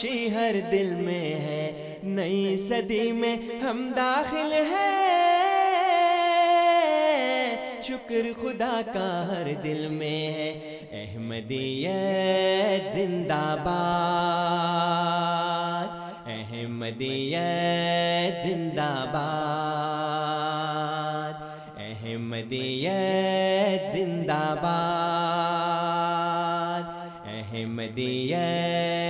خوشی ہر دل میں ہے۔ نئی صدی میں ہم داخل ہیں۔ شکر خدا کا ہر دل میں ہے۔ احمدیت زندہ باد۔ احمدیت زندہ باد۔ احمدیت زندہ باد۔ احمدیت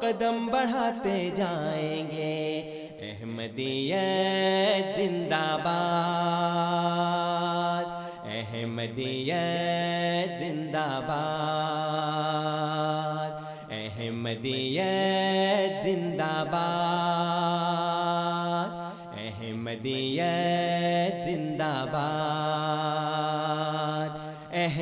قدم بڑھاتے جائیں گے۔ احمدیت زندہ باد۔ احمدیت زندہ باد۔ احمدیت زندہ باد۔ احمدیت زندہ باد۔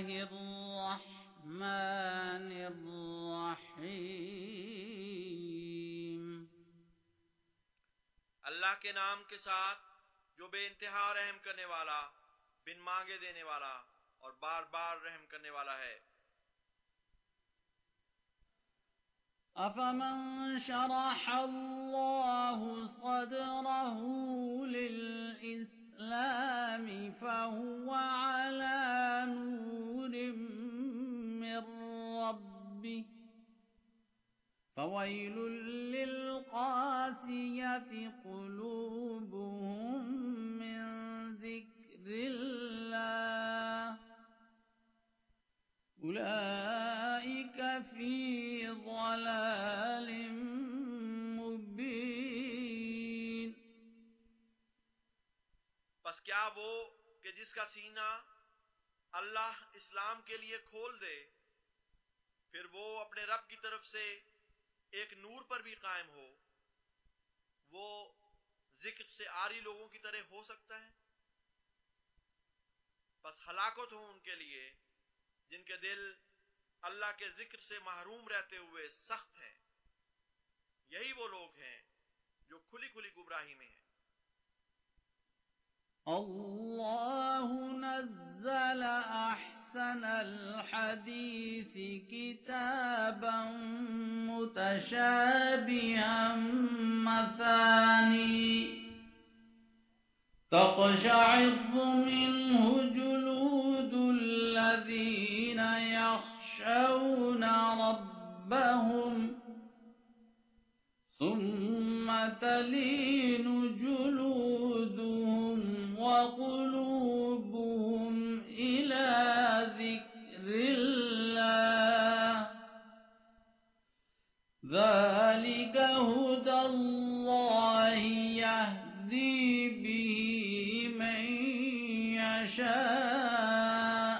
الله الرحمن الرحيم اللہ کے نام کے ساتھ جو بے انتہا رحم کرنے والا بن مانگے دینے والا اور بار بار رحم کرنے والا ہے۔ أفمن شرح الله صدره للإسلام فهو على نور من ربه فويل للقاسية قلوبهم من ذكر الله أولئك في ضلال مبين بس کیا وہ کہ جس کا سینہ اللہ اسلام کے لیے کھول دے، پھر وہ اپنے رب کی طرف سے ایک نور پر بھی قائم ہو۔ وہ ذکر سے آری لوگوں کی طرح ہو سکتا ہے۔ بس ہلاکت ہو ان کے لیے، جن کے دل اللہ کے ذکر سے محروم رہتے ہوئے سخت ہیں۔ یہی وہ لوگ ہیں جو کھلی کھلی گمراہی میں ہیں۔ الله نزل أحسن الحديث كتابا متشابها مثاني تقشعر منه جلود الذين يخشون ربهم ثم تلين جلودهم وقلوبهم إلى ذكر الله. ذلك هدى الله يهدي به من يشاء.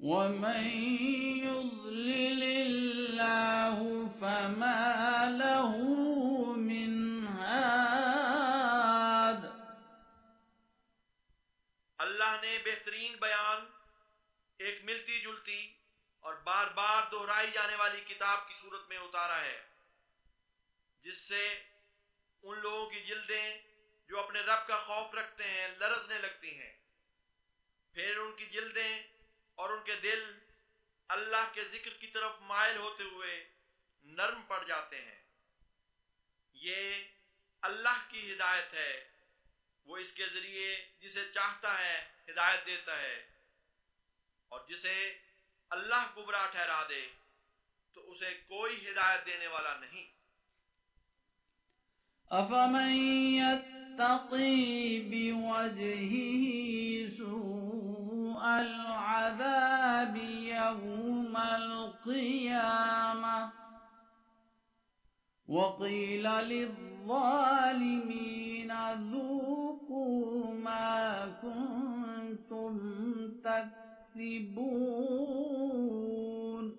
ومن يضلل الله فما له نے بہترین بیان ایک ملتی جلتی اور بار بار دہرائی جانے والی کتاب کی صورت میں اتارا ہے، جس سے ان لوگوں کی جلدیں جو اپنے رب کا خوف رکھتے ہیں لرزنے لگتی ہیں۔ پھر ان کی جلدیں اور ان کے دل اللہ کے ذکر کی طرف مائل ہوتے ہوئے نرم پڑ جاتے ہیں۔ یہ اللہ کی ہدایت ہے، وہ اس کے ذریعے جسے چاہتا ہے ہدایت دیتا ہے اور جسے اللہ گمراہ ٹھہرا دے، تو اسے کوئی ہدایت دینے والا نہیں۔ أفمن يتقي بوجهه سوء العذاب يوم القيامة وقيل للظالمين ذوقوا ما كنتم تكسبون۔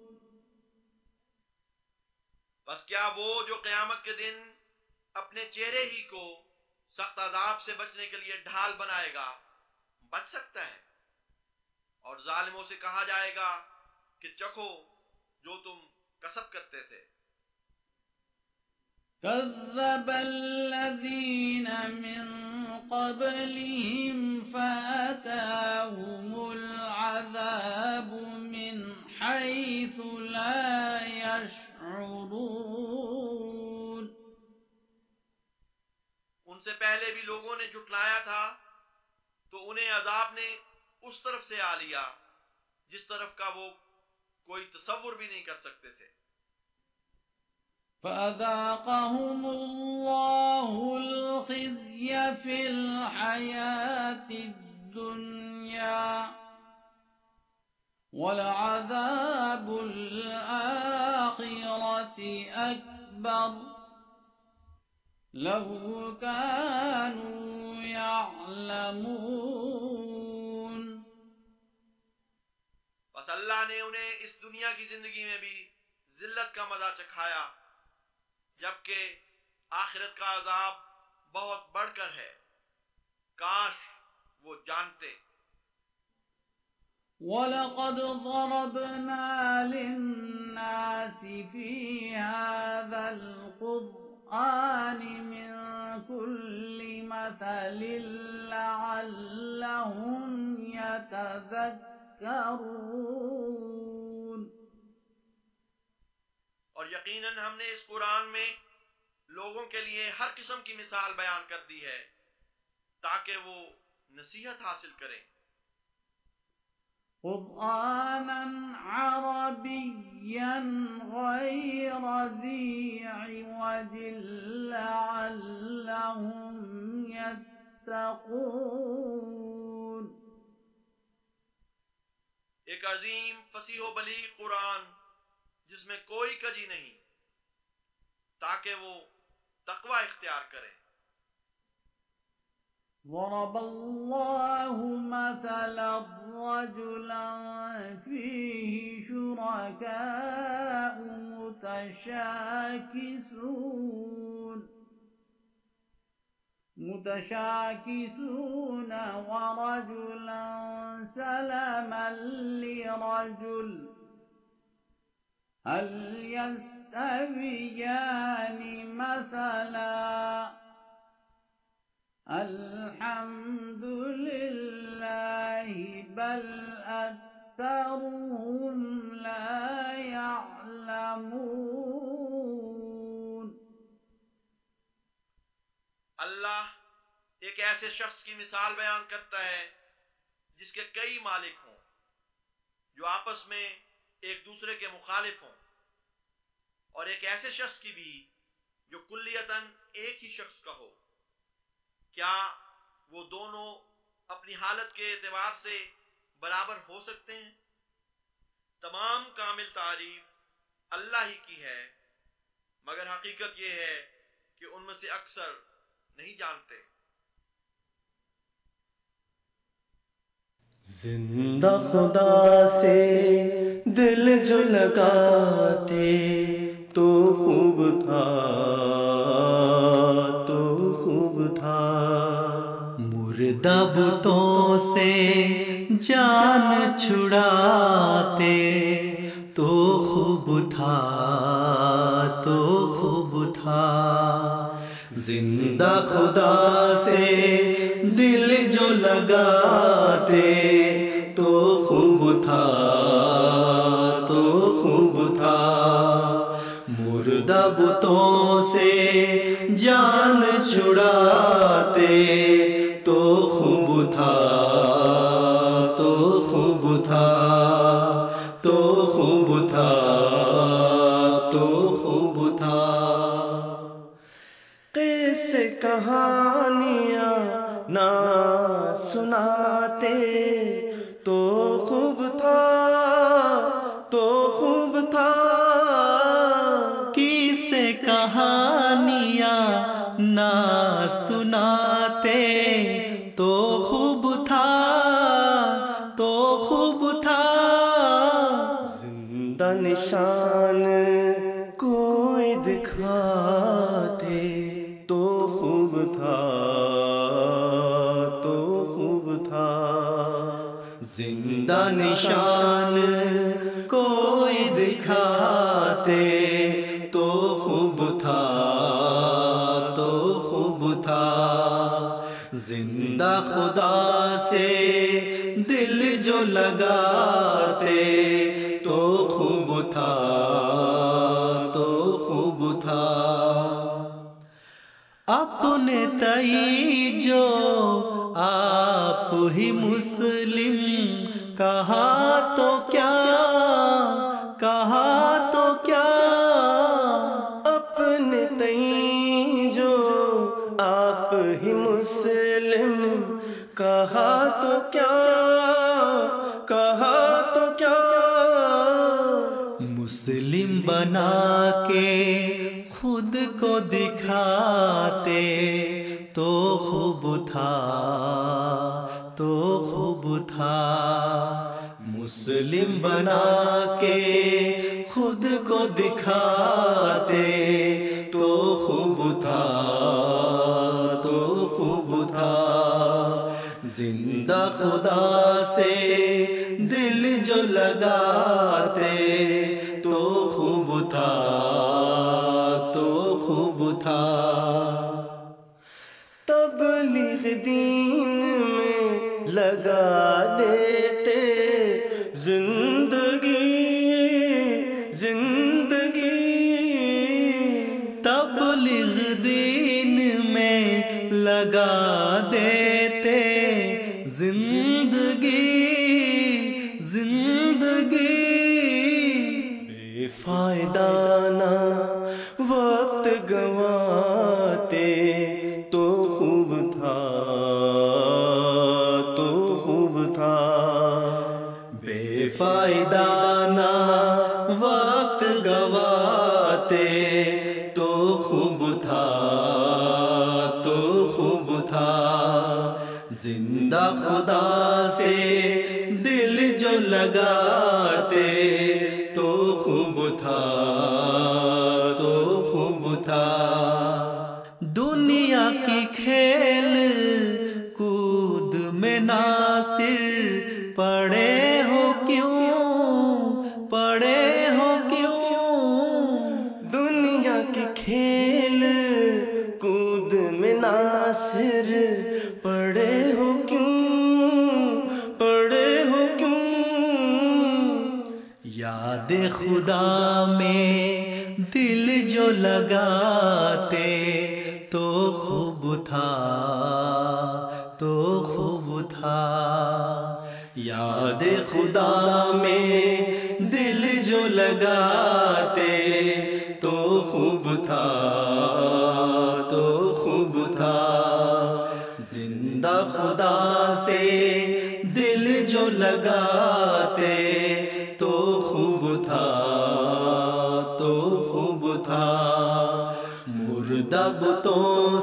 بس کیا وہ جو قیامت کے دن اپنے چہرے ہی کو سخت عذاب سے بچنے کے لیے ڈھال بنائے گا، بچ سکتا ہے۔ اور ظالموں سے کہا جائے گا کہ چکھو جو تم کسب کرتے تھے۔ كذب الذين من قبلهم فأتاهم العذاب من حيث لا يشعرون. ان سے پہلے بھی لوگوں نے جھٹلایا تھا، تو انہیں عذاب نے اس طرف سے آ لیا، جس طرف کا وہ کوئی تصور بھی نہیں کر سکتے تھے۔ فأذاقهم الله الخزي في الحياة الدنيا ولعذاب الآخرة أكبر لو كانوا يعلمون بس اللہ نے انہیں اس دنیا کی زندگی میں بھی ذلت کا مزہ چکھایا۔ جبکہ آخرت کا عذاب بہت بڑھ کر ہے۔ کاش وہ جانتے۔ ولقد ضربنا للناس في هذا القرآن من كل مثل لعلهم يتذكرون۔ اور یقیناً ہم نے اس قرآن میں لوگوں کے لیے ہر قسم کی مثال بیان کر دی ہے تاکہ وہ نصیحت حاصل کریں۔ قرآنا عربيا غير ذي عوج لعلهم يتقون ایک عظیم فصیح و بلیغ قرآن جس میں کوئی کجی نہیں، تاکہ وہ تقوی اختیار کریں ضرب الله مثلا رجلا فيه شركاء متشاكسون متشاكسون ورجلا سلما لرجل۔ هل يستويان مثلا؟ الحمد لله، بل أكثرهم لا يعلمون. اللہ ایک ایسے شخص کی مثال بیان کرتا ہے جس کے کئی مالک ہوں، جو آپس میں ایک دوسرے کے مخالف ہوں۔ اور ایک ایسے شخص کی بھی جو کلیتاً ایک ہی شخص کا ہو۔ کیا وہ دونوں اپنی حالت کے اعتبار سے برابر ہو سکتے ہیں؟ تمام کامل تعریف اللہ ہی کی ہے، مگر حقیقت یہ ہے کہ ان میں سے اکثر نہیں جانتے۔ زندہ خدا سے دل جو لگاتے تو خوب تھا، تو خوب تھا۔ مردہ بتوں سے جان چھڑاتے، تو خوب تھا، تو خوب تھا۔ زندہ خدا سے دل جو لگاتے تھا تو خوب تھا۔ مردہ بتوں سے جان چھڑاتے بنا کے خود کو دکھاتے، تو خوب تھا، تو خوب تھا۔ زندہ خدا سے دل جو لگاتے، تو خوب تھا، تو خوب تھا۔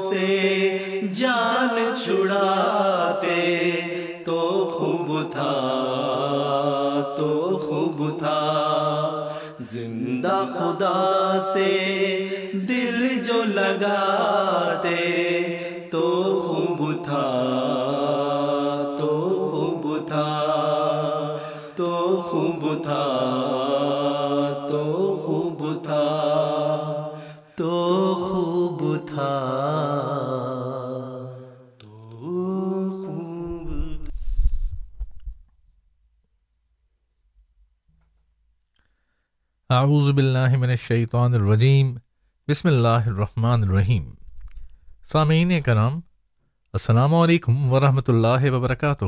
سے جان چھڑاتے تو خوب تھا، تو خوب تھا۔ زندہ خدا سے دل جو لگاتے اعوذ باللہ من الشیطان الرجیم، بسم اللہ الرحمن الرحیم۔ سامعین کرام، السلام علیکم ورحمۃ اللہ وبرکاتہ۔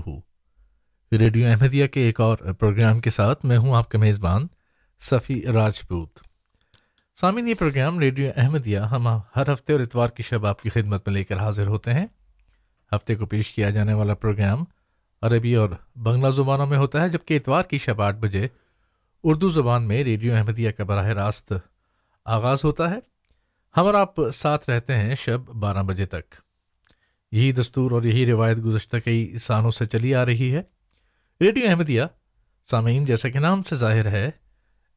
ریڈیو احمدیہ کے ایک اور پروگرام کے ساتھ میں ہوں آپ کا میزبان صفی راجپوت۔ سامعین، یہ پروگرام ریڈیو احمدیہ، ہم ہر ہفتے اور اتوار کی شب آپ کی خدمت میں لے کر حاضر ہوتے ہیں۔ ہفتے کو پیش کیا جانے والا پروگرام عربی اور بنگلہ زبانوں میں ہوتا ہے، جبکہ اتوار کی شب آٹھ بجے اردو زبان میں ریڈیو احمدیہ کا براہ راست آغاز ہوتا ہے۔ ہم اور آپ ساتھ رہتے ہیں شب بارہ بجے تک۔ یہی دستور اور یہی روایت گزشتہ کئی سالوں سے چلی آ رہی ہے۔ ریڈیو احمدیہ سامعین جیسا کہ نام سے ظاہر ہے،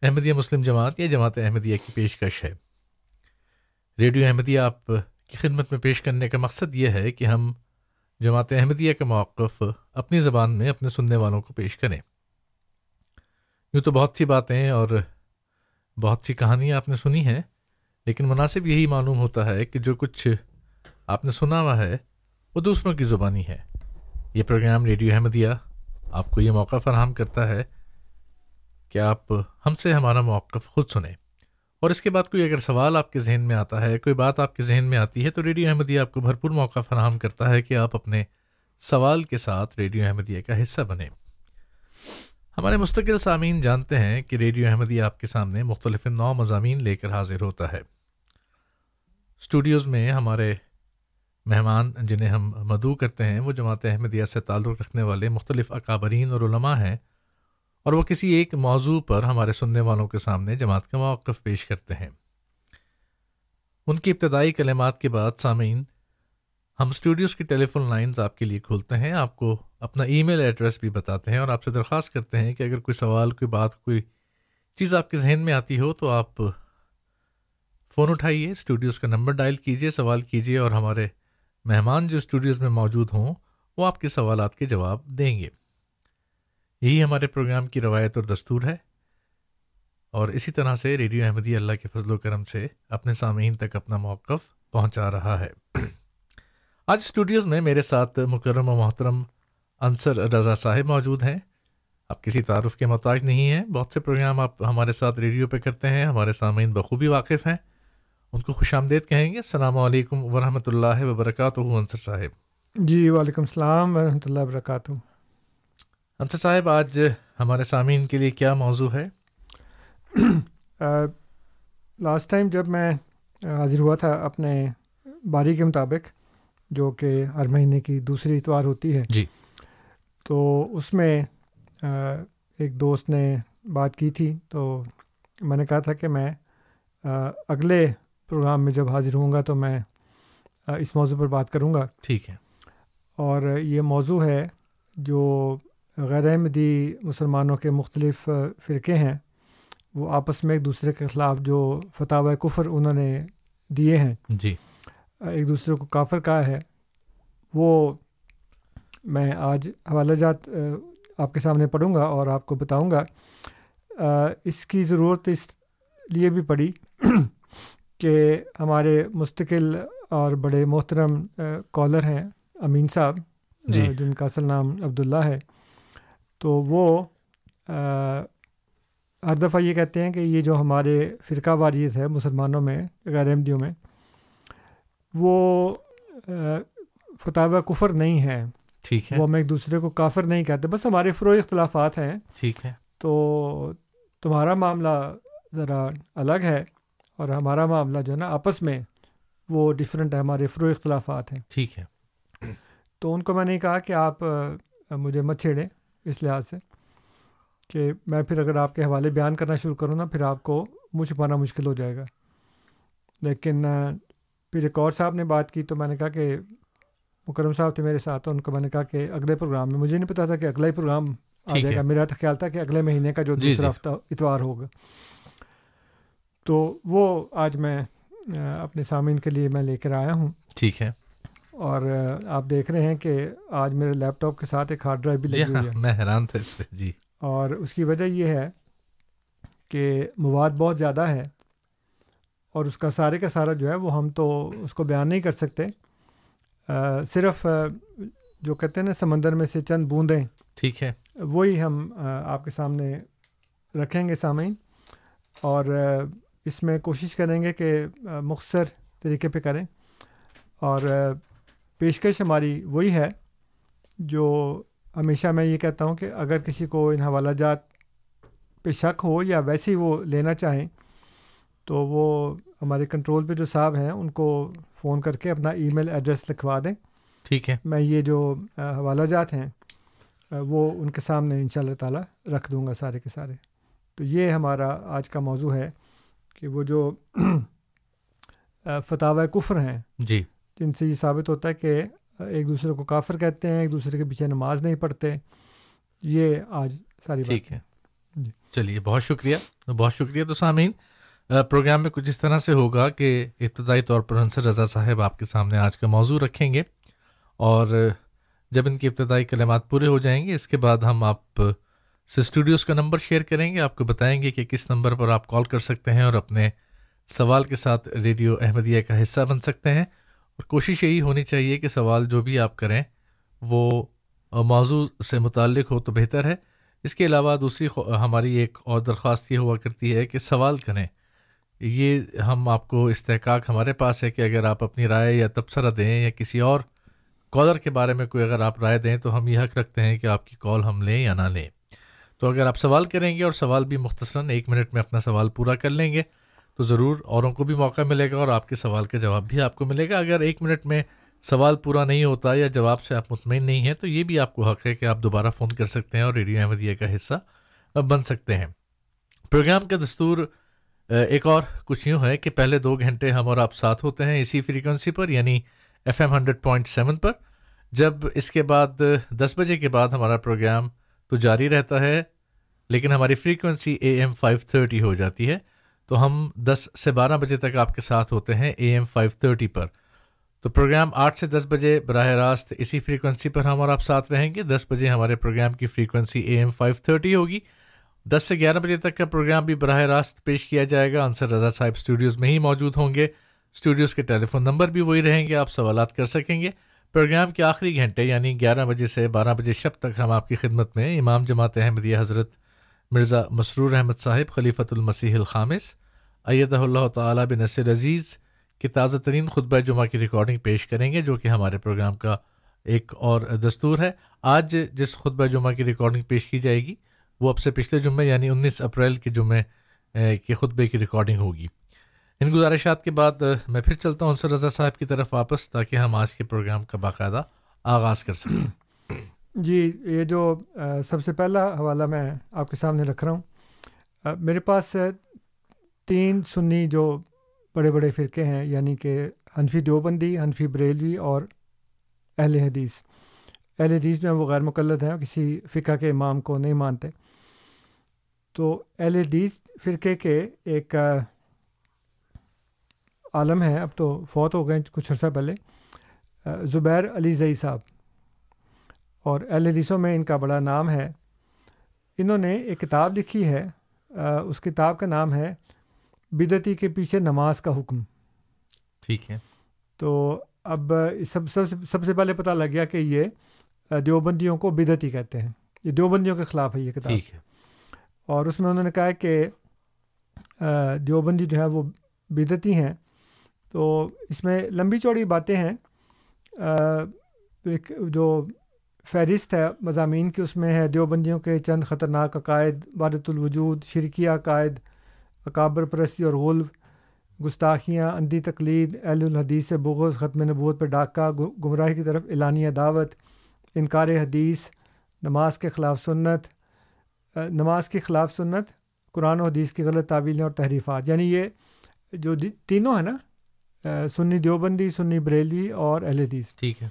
احمدیہ مسلم جماعت یا جماعت احمدیہ کی پیشکش ہے۔ ریڈیو احمدیہ آپ کی خدمت میں پیش کرنے کا مقصد یہ ہے کہ ہم جماعت احمدیہ کا موقف اپنی زبان میں اپنے سننے والوں کو پیش کریں۔ یوں تو بہت سی باتیں اور بہت سی کہانیاں آپ نے سنی ہیں، لیکن مناسب یہی معلوم ہوتا ہے کہ جو کچھ آپ نے سنا ہوا ہے، وہ دوسروں کی زبانی ہے۔ یہ پروگرام ریڈیو احمدیہ آپ کو یہ موقع فراہم کرتا ہے کہ آپ ہم سے ہمارا موقف خود سنیں۔ اور اس کے بعد کوئی اگر سوال آپ کے ذہن میں آتا ہے، کوئی بات آپ کے ذہن میں آتی ہے، تو ریڈیو احمدیہ آپ کو بھرپور موقع فراہم کرتا ہے کہ آپ اپنے سوال کے ساتھ ریڈیو احمدیہ کا حصہ بنیں۔ ہمارے مستقل سامعین جانتے ہیں کہ ریڈیو احمدیہ آپ کے سامنے مختلف نو مضامین لے کر حاضر ہوتا ہے۔ اسٹوڈیوز میں ہمارے مہمان جنہیں ہم مدعو کرتے ہیں، وہ جماعت احمدیہ سے تعلق رکھنے والے مختلف اکابرین اور علماء ہیں اور وہ کسی ایک موضوع پر ہمارے سننے والوں کے سامنے جماعت کا موقف پیش کرتے ہیں۔ ان کی ابتدائی کلمات کے بعد سامعین، ہم اسٹوڈیوز کی ٹیلی فون لائنز آپ کے لیے کھولتے ہیں۔ آپ کو اپنا ای میل ایڈریس بھی بتاتے ہیں اور آپ سے درخواست کرتے ہیں کہ اگر کوئی سوال، کوئی بات، کوئی چیز آپ کے ذہن میں آتی ہو تو آپ فون اٹھائیے، اسٹوڈیوز کا نمبر ڈائل کیجیے، سوال کیجیے اور ہمارے مہمان جو اسٹوڈیوز میں موجود ہوں، وہ آپ کے سوالات کے جواب دیں گے۔ یہی ہمارے پروگرام کی روایت اور دستور ہے۔ اور اسی طرح سے ریڈیو احمدی اللہ کے فضل و کرم سے اپنے سامعین تک اپنا موقف پہنچا رہا ہے۔ آج اسٹوڈیوز میں میرے ساتھ مکرم و محترم انصر رضا صاحب موجود ہیں۔ آپ کسی تعارف کے محتاج نہیں ہیں۔ بہت سے پروگرام آپ ہمارے ساتھ ریڈیو پہ کرتے ہیں ہمارے سامعین بخوبی واقف ہیں۔ ان کو خوش آمدید کہیں گے۔ السلام علیکم ورحمۃ اللہ وبرکاتہ انصر صاحب۔ جی وعلیکم السلام ورحمۃ اللہ وبرکاتہ۔ انصر صاحب آج ہمارے سامعین کے لیے کیا موضوع ہے؟ لاسٹ ٹائم جب میں حاضر ہوا تھا اپنے باری کے مطابق جو کہ ہر مہینے کی دوسری اتوار ہوتی ہے۔ جی۔ تو اس میں ایک دوست نے بات کی تھی تو میں نے کہا تھا کہ میں اگلے پروگرام میں جب حاضر ہوں گا تو میں اس موضوع پر بات کروں گا۔ ٹھیک ہے۔ اور یہ موضوع ہے جو غیر احمدی مسلمانوں کے مختلف فرقے ہیں وہ آپس میں ایک دوسرے کے خلاف جو فتح کفر انہوں نے دیے ہیں۔ جی۔ ایک دوسرے کو کافر کہا ہے وہ میں آج حوالہ جات آپ کے سامنے پڑھوں گا اور آپ کو بتاؤں گا۔ اس کی ضرورت اس لیے بھی پڑی کہ ہمارے مستقل اور بڑے محترم کالر ہیں امین صاحب جی۔ جن کا اصل نام عبداللہ ہے۔ تو وہ ہر دفعہ یہ کہتے ہیں کہ یہ جو ہمارے فرقہ واریت ہے مسلمانوں میں غیر احمدیوں میں وہ فتح کفر نہیں ہے ٹھیک ہے۔ وہ ہم ایک دوسرے کو کافر نہیں کہتے بس ہمارے فروغ اختلافات ہیں۔ ٹھیک ہے۔ تو تمہارا معاملہ ذرا الگ ہے اور ہمارا معاملہ جو ہے نا آپس میں وہ ڈفرینٹ ہے ہمارے فروغ اختلافات ہیں۔ ٹھیک ہے۔ تو ان کو میں نے کہا کہ آپ مجھے مت چھیڑیں اس لحاظ سے کہ میں پھر اگر آپ کے حوالے بیان کرنا شروع کروں نا پھر آپ کو منہ چھپانا مشکل ہو جائے گا۔ لیکن پھر ایک اور صاحب نے بات کی تو میں نے کہا کہ مکرم صاحب تھے میرے ساتھ ان کو میں نے کہا کہ اگلے پروگرام میں مجھے نہیں پتا تھا کہ اگلا ہی پروگرام آ جائے۔ گا۔ میرا تو خیال تھا کہ اگلے مہینے کا جو جی، دوسرا جی۔ ہفتہ اتوار ہوگا۔ تو وہ آج میں اپنے سامعین کے لیے میں لے کر آیا ہوں۔ ٹھیک ہے۔ اور آپ دیکھ رہے ہیں کہ آج میرے لیپ ٹاپ کے ساتھ ایک ہارڈ ڈرائیو بھی جی لگی ہاں ہوئی ہے۔ میں حیران تھا اس پہ۔ جی۔ اور اس کی وجہ یہ ہے کہ مواد بہت زیادہ ہے اور اس کا سارے کا سارا جو ہے وہ ہم تو اس کو بیان نہیں کر سکتے۔ آ، صرف آ، جو کہتے ہیں نا سمندر میں سے چند بوندیں۔ ٹھیک ہے۔ وہی ہم آپ کے سامنے رکھیں گے سامعین۔ اور اس میں کوشش کریں گے کہ مختصر طریقے پہ کریں۔ اور پیشکش ہماری وہی ہے جو ہمیشہ میں یہ کہتا ہوں کہ اگر کسی کو ان حوالہ جات پہ شک ہو یا ویسے ہی وہ لینا چاہیں تو وہ ہمارے کنٹرول پہ جو صاحب ہیں ان کو فون کر کے اپنا ای میل ایڈریس لکھوا دیں۔ ٹھیک ہے۔ میں یہ جو حوالہ جات ہیں وہ ان کے سامنے ان شاء اللہ تعالیٰ رکھ دوں گا سارے کے سارے۔ تو یہ ہمارا آج کا موضوع ہے کہ وہ جو فتح کفر ہیں۔ جی۔ جن سے یہ ثابت ہوتا ہے کہ ایک دوسرے کو کافر کہتے ہیں ایک دوسرے کے پیچھے نماز نہیں پڑھتے۔ یہ آج ساری ٹھیک ہے۔ جی۔ چلیے بہت شکریہ۔ بہت شکریہ تو سامعین۔ پروگرام میں کچھ اس طرح سے ہوگا کہ ابتدائی طور پر انصر رضا صاحب آپ کے سامنے آج کا موضوع رکھیں گے اور جب ان کی ابتدائی کلمات پورے ہو جائیں گے، اس کے بعد ہم آپ سے اسٹوڈیوز کا نمبر شیئر کریں گے، آپ کو بتائیں گے کہ کس نمبر پر آپ کال کر سکتے ہیں اور اپنے سوال کے ساتھ ریڈیو احمدیہ کا حصہ بن سکتے ہیں۔ اور کوشش یہی ہونی چاہیے کہ سوال جو بھی آپ کریں، وہ موضوع سے متعلق ہو تو بہتر ہے۔ اس کے علاوہ دوسری ہماری ایک اور درخواست یہ ہوا کرتی ہے کہ سوال کریں۔ یہ ہم آپ کو استحقاق ہمارے پاس ہے کہ اگر آپ اپنی رائے یا تبصرہ دیں یا کسی اور کالر کے بارے میں کوئی اگر آپ رائے دیں تو ہم یہ حق رکھتے ہیں کہ آپ کی کال ہم لیں یا نہ لیں۔ تو اگر آپ سوال کریں گے اور سوال بھی مختصراً ایک منٹ میں اپنا سوال پورا کر لیں گے تو ضرور اوروں کو بھی موقع ملے گا اور آپ کے سوال کا جواب بھی آپ کو ملے گا۔ اگر ایک منٹ میں سوال پورا نہیں ہوتا یا جواب سے آپ مطمئن نہیں ہیں تو یہ بھی آپ کو حق ہے کہ آپ دوبارہ فون کر سکتے ہیں اور ریڈیو احمدیہ کا حصہ بن سکتے ہیں۔ پروگرام کا دستور ایک اور کچھ یوں ہے کہ پہلے دو گھنٹے ہم اور آپ ساتھ ہوتے ہیں اسی فریکوینسی پر یعنی F M hundred point seven پر۔ جب اس کے بعد دس بجے کے بعد ہمارا پروگرام تو جاری رہتا ہے، لیکن ہماری frequency A M five thirty ہو جاتی ہے۔ تو ہم دس سے بارہ بجے تک آپ کے ساتھ ہوتے ہیں اے ایم فائیو تھرٹی پر۔ تو پروگرام آٹھ سے دس بجے براہ راست اسی فریکوینسی پر ہم اور آپ ساتھ رہیں گے۔ دس بجے ہمارے پروگرام کی frequency A M five thirty ہوگی۔ دس سے گیارہ بجے تک کا پروگرام بھی براہ راست پیش کیا جائے گا۔ انصر رضا صاحب اسٹوڈیوز میں ہی موجود ہوں گے۔ اسٹوڈیوز کے ٹیلی فون نمبر بھی وہی رہیں گے، آپ سوالات کر سکیں گے۔ پروگرام کے آخری گھنٹے یعنی گیارہ بجے سے بارہ بجے شب تک ہم آپ کی خدمت میں امام جماعت احمدیہ حضرت مرزا مسرور احمد صاحب، خلیفۃ المسیح الخامس، ایدہ اللہ تعالیٰ بن نصر عزیز کی تازہ ترین خطبہ جمعہ کی ریکارڈنگ پیش کریں گے، جو کہ ہمارے پروگرام کا ایک اور دستور ہے۔ آج جس خطبہ جمعہ کی ریکارڈنگ پیش کی جائے گی وہ اب سے پچھلے جمعے یعنی انیس اپریل کے جمعے کے خطبے کی ریکارڈنگ ہوگی۔ ان گزارشات کے بعد میں پھر چلتا ہوں انصر رضا صاحب کی طرف واپس، تاکہ ہم آج کے پروگرام کا باقاعدہ آغاز کر سکیں۔ جی یہ جو سب سے پہلا حوالہ میں آپ کے سامنے رکھ رہا ہوں میرے پاس تین سنی جو بڑے بڑے فرقے ہیں یعنی کہ حنفی دیوبندی، حنفی بریلوی اور اہل حدیث۔ اہل حدیث جو ہیں، وہ غیر مقلد ہیں کسی فقہ کے امام کو نہیں مانتے۔ تو اہل حدیث فرقے کے ایک عالم ہیں۔ اب تو فوت ہو گئے کچھ عرصہ پہلے۔ زبیر علی زئی صاحب۔ اور اہل حدیثوں میں ان کا بڑا نام ہے۔ انہوں نے ایک کتاب لکھی ہے۔ اس کتاب کا نام ہے بدعتی کے پیچھے نماز کا حکم۔ ٹھیک ہے۔ تو اب سب سب سے سب سے پہلے پتہ لگ گیا کہ یہ دیوبندیوں کو بدعتی کہتے ہیں۔ یہ دیوبندیوں کے خلاف ہے یہ کتاب۔ ٹھیک ہے۔ اور اس میں انہوں نے کہا کہ دیوبندی جو ہے وہ بدعتی ہیں۔ تو اس میں لمبی چوڑی باتیں ہیں۔ ایک جو فہرست ہے مضامین کی، اس میں ہے دیوبندیوں کے چند خطرناک عقائد بارت الوجود، شرکیہ عقائد، اکابر پرستی اور غلب گستاخیاں، اندھی تقلید، اہل الحدیث سے بغض، ختم نبوت پہ ڈاکہ، گمراہی کی طرف اعلانیہ دعوت، انکار حدیث، نماز کے خلاف سنت نماز کے خلاف سنت قرآن و حدیث کی غلط تعویلیں اور تحریفات۔ یعنی یہ جو تینوں ہیں نا سنی دیوبندی سنی بریلی اور اہل حدیث۔ ٹھیک ہے۔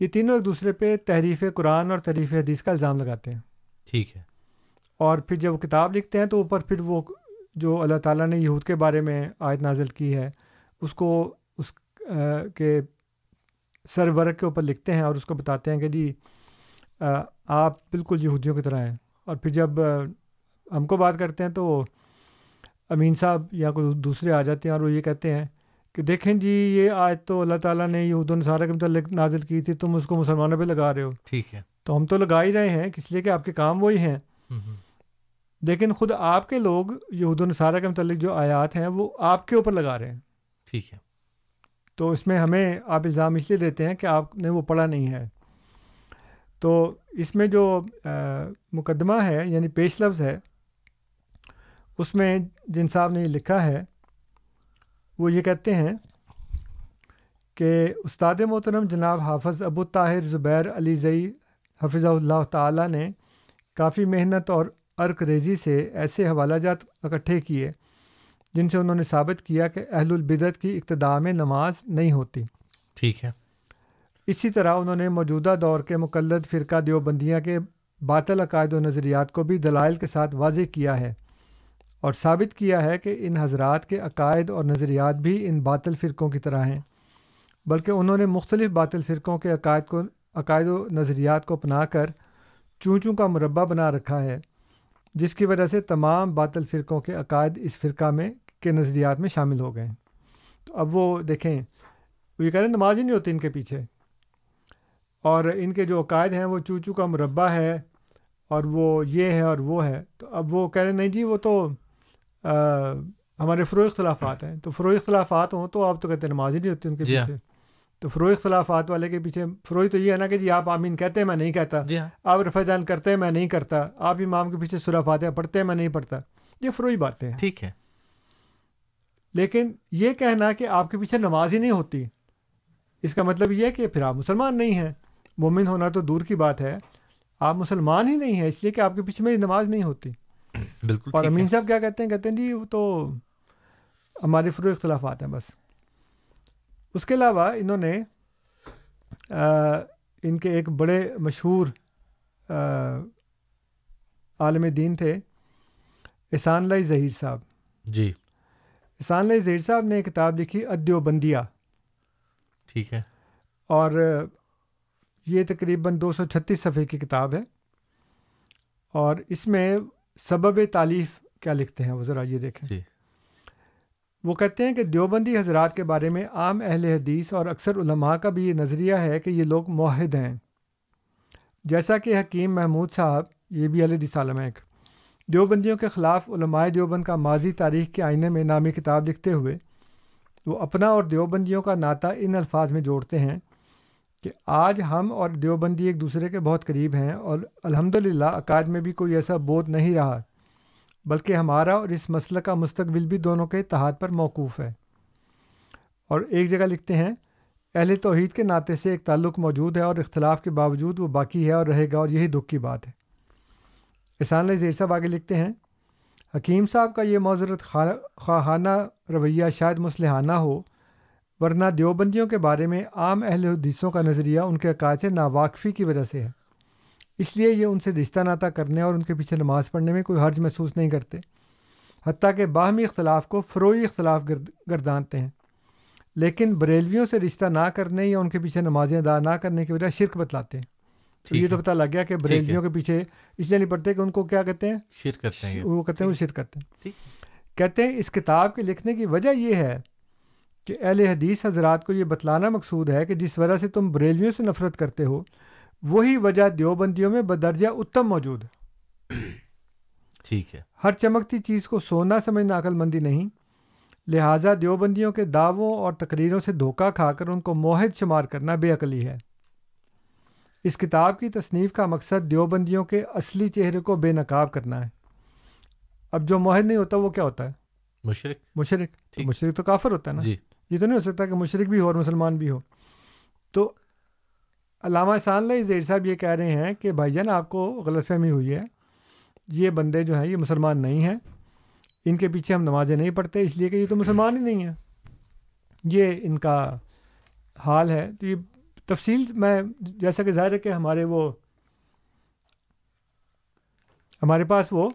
یہ تینوں ایک دوسرے پہ تحریف قرآن اور تحریف حدیث کا الزام لگاتے ہیں۔ ٹھیک ہے۔ اور پھر جب وہ کتاب لکھتے ہیں تو اوپر پھر وہ جو اللہ تعالیٰ نے یہود کے بارے میں آیت نازل کی ہے اس کو اس کے سر ورق کے اوپر لکھتے ہیں اور اس کو بتاتے ہیں کہ جی آپ بالکل یہودیوں کی طرح ہیں۔ اور پھر جب ہم کو بات کرتے ہیں تو امین صاحب یا کوئی دوسرے آ جاتے ہیں اور وہ یہ کہتے ہیں کہ دیکھیں جی یہ آج تو اللہ تعالیٰ نے یہود النصارہ کے متعلق نازل کی تھی تم اس کو مسلمانوں پہ لگا رہے ہو۔ ٹھیک ہے۔ تو ہم تو لگا ہی رہے ہیں اس لیے کہ آپ کے کام وہی ہیں۔ لیکن خود آپ کے لوگ یہود النصارہ کے متعلق جو آیات ہیں وہ آپ کے اوپر لگا رہے ہیں۔ ٹھیک ہے۔ تو اس میں ہمیں آپ الزام اس لیے دیتے ہیں کہ آپ نے وہ پڑھا نہیں ہے۔ تو اس میں جو مقدمہ ہے یعنی پیش لفظ ہے، اس میں جن صاحب نے لکھا ہے، وہ یہ کہتے ہیں کہ استاد محترم جناب حافظ ابو طاہر زبیر علی زئی حفظ اللہ تعالیٰ نے کافی محنت اور عرق ریزی سے ایسے حوالہ جات اکٹھے کیے جن سے انہوں نے ثابت کیا کہ اہل البدت کی اقتدام نماز نہیں ہوتی۔ ٹھیک ہے۔ اسی طرح انہوں نے موجودہ دور کے مقلد فرقہ دیوبندیاں کے باطل عقائد و نظریات کو بھی دلائل کے ساتھ واضح کیا ہے اور ثابت کیا ہے کہ ان حضرات کے عقائد اور نظریات بھی ان باطل فرقوں کی طرح ہیں، بلکہ انہوں نے مختلف باطل فرقوں کے عقائد کو عقائد و نظریات کو اپنا کر چوں چوں کا مربع بنا رکھا ہے، جس کی وجہ سے تمام باطل فرقوں کے عقائد اس فرقہ میں کے نظریات میں شامل ہو گئے۔ تو اب وہ دیکھیں، وہ یہ کہہ رہے ہیں نماز ہی نہیں ہوتی ان کے پیچھے۔ اور ان کے جو عقائد ہیں وہ چو چو کا مربع ہے اور وہ یہ ہے اور وہ ہے۔ تو اب وہ کہہ رہے ہیں نہیں جی وہ تو ہمارے فروغ اختلافات ہیں۔ تو فروغ اختلافات ہوں تو آپ تو کہتے ہیں نماز ہی نہیں ہوتی ان کے جی ہاں۔ پیچھے۔ تو فروغ اختلافات والے کے پیچھے فروغ تو یہ ہے نا کہ جی آپ آمین کہتے ہیں میں نہیں کہتا۔ جی ہاں۔ آپ رفع جان کرتے ہیں میں نہیں کرتا۔ آپ امام کے پیچھے سورہ فاتحہ پڑھتے ہیں میں نہیں پڑھتا۔ یہ فروئی باتیں ہیں۔ ٹھیک ہے۔ لیکن یہ کہنا کہ آپ کے پیچھے نماز ہی نہیں ہوتی اس کا مطلب یہ ہے کہ پھر آپ مسلمان نہیں ہیں۔ مومن ہونا تو دور کی بات ہے۔ آپ مسلمان ہی نہیں ہیں اس لیے کہ آپ کے پیچھے میری نماز نہیں ہوتی۔ بالکل اور امین صاحب کیا کہتے ہیں؟ کہتے ہیں جی وہ تو ہمارے فروغ اختلافات ہیں بس۔ اس کے علاوہ انہوں نے ان کے ایک بڑے مشہور عالم دین تھے احسان اللہ ظہیر صاحب۔ جی۔ احسان اللہ ظہیر صاحب نے کتاب لکھی ادیو بندیا ٹھیک ہے۔ اور یہ تقریباً دو سو چھتیس صفحے کی کتاب ہے۔ اور اس میں سبب تعلیف کیا لکھتے ہیں؟ وہ ذرا یہ دیکھیں۔ جی۔ وہ کہتے ہیں کہ دیوبندی حضرات کے بارے میں عام اہل حدیث اور اکثر علماء کا بھی یہ نظریہ ہے کہ یہ لوگ موحد ہیں۔ جیسا کہ حکیم محمود صاحب یہ بھی اہل حدیث عالم ہے ایک۔ دیوبندیوں کے خلاف علماء دیوبند کا ماضی تاریخ کے آئینے میں نامی کتاب لکھتے ہوئے وہ اپنا اور دیوبندیوں کا ناطہ ان الفاظ میں جوڑتے ہیں۔ کہ آج ہم اور دیوبندی ایک دوسرے کے بہت قریب ہیں اور الحمد للہ عقائد میں بھی کوئی ایسا بودھ نہیں رہا، بلکہ ہمارا اور اس مسئلہ کا مستقبل بھی دونوں کے اتحاد پر موقوف ہے۔ اور ایک جگہ لکھتے ہیں، اہل توحید کے ناطے سے ایک تعلق موجود ہے اور اختلاف کے باوجود وہ باقی ہے اور رہے گا اور یہی دکھ کی بات ہے۔ احسان علیہ زیر صاحب آگے لکھتے ہیں، حکیم صاحب کا یہ معذرت خواہانہ رویہ شاید مسلحانہ ہو ورنہ دیوبندیوں کے بارے میں عام اہل حدیثوں کا نظریہ ان کے عقائد سے ناواقفی کی وجہ سے ہے۔ اس لیے یہ ان سے رشتہ ناطہ کرنے اور ان کے پیچھے نماز پڑھنے میں کوئی حرج محسوس نہیں کرتے حتیٰ کہ باہمی اختلاف کو فروئی اختلاف گرد گردانتے ہیں۔ لیکن بریلویوں سے رشتہ نہ کرنے یا ان کے پیچھے نمازیں ادا نہ کرنے کی وجہ شرک بتلاتے ہیں۔ تو یہ تو پتہ لگ گیا کہ بریلویوں کے پیچھے اس لیے نہیں پڑھتے کہ ان کو کیا کہتے ہیں؟ شیر کرتے ہیں۔ وہ کہتے ہیں وہ شرک کرتے ہیں۔ کہتے ہیں اس کتاب کے لکھنے کی وجہ یہ ہے کہ اہل حدیث حضرات کو یہ بتلانا مقصود ہے کہ جس وجہ سے تم بریلیوں سے نفرت کرتے ہو وہی وجہ دیوبندیوں میں بدرجہ اتم موجود ہے۔ ٹھیک ہے۔ ہر چمکتی چیز کو سونا سمجھنا عقل مندی نہیں۔ لہٰذا دیوبندیوں کے دعووں اور تقریروں سے دھوکہ کھا کر ان کو موحد شمار کرنا بے عقلی ہے۔ اس کتاب کی تصنیف کا مقصد دیوبندیوں کے اصلی چہرے کو بے نقاب کرنا ہے۔ اب جو موحد نہیں ہوتا وہ کیا ہوتا ہے؟ مشرق مشرق۔ مشرق تو کافر ہوتا ہے نا؟ جی۔ یہ تو نہیں ہو سکتا کہ مشرق بھی ہو اور مسلمان بھی ہو۔ تو علامہ اللہ زیر صاحب یہ کہہ رہے ہیں کہ بھائی جان آپ کو غلط فہمی ہوئی ہے۔ یہ بندے جو ہیں یہ مسلمان نہیں ہیں۔ ان کے پیچھے ہم نمازیں نہیں پڑھتے اس لیے کہ یہ تو مسلمان ہی نہیں ہیں۔ یہ ان کا حال ہے۔ تو یہ تفصیل میں جیسا کہ ظاہر ہے کہ ہمارے وہ ہمارے پاس وہ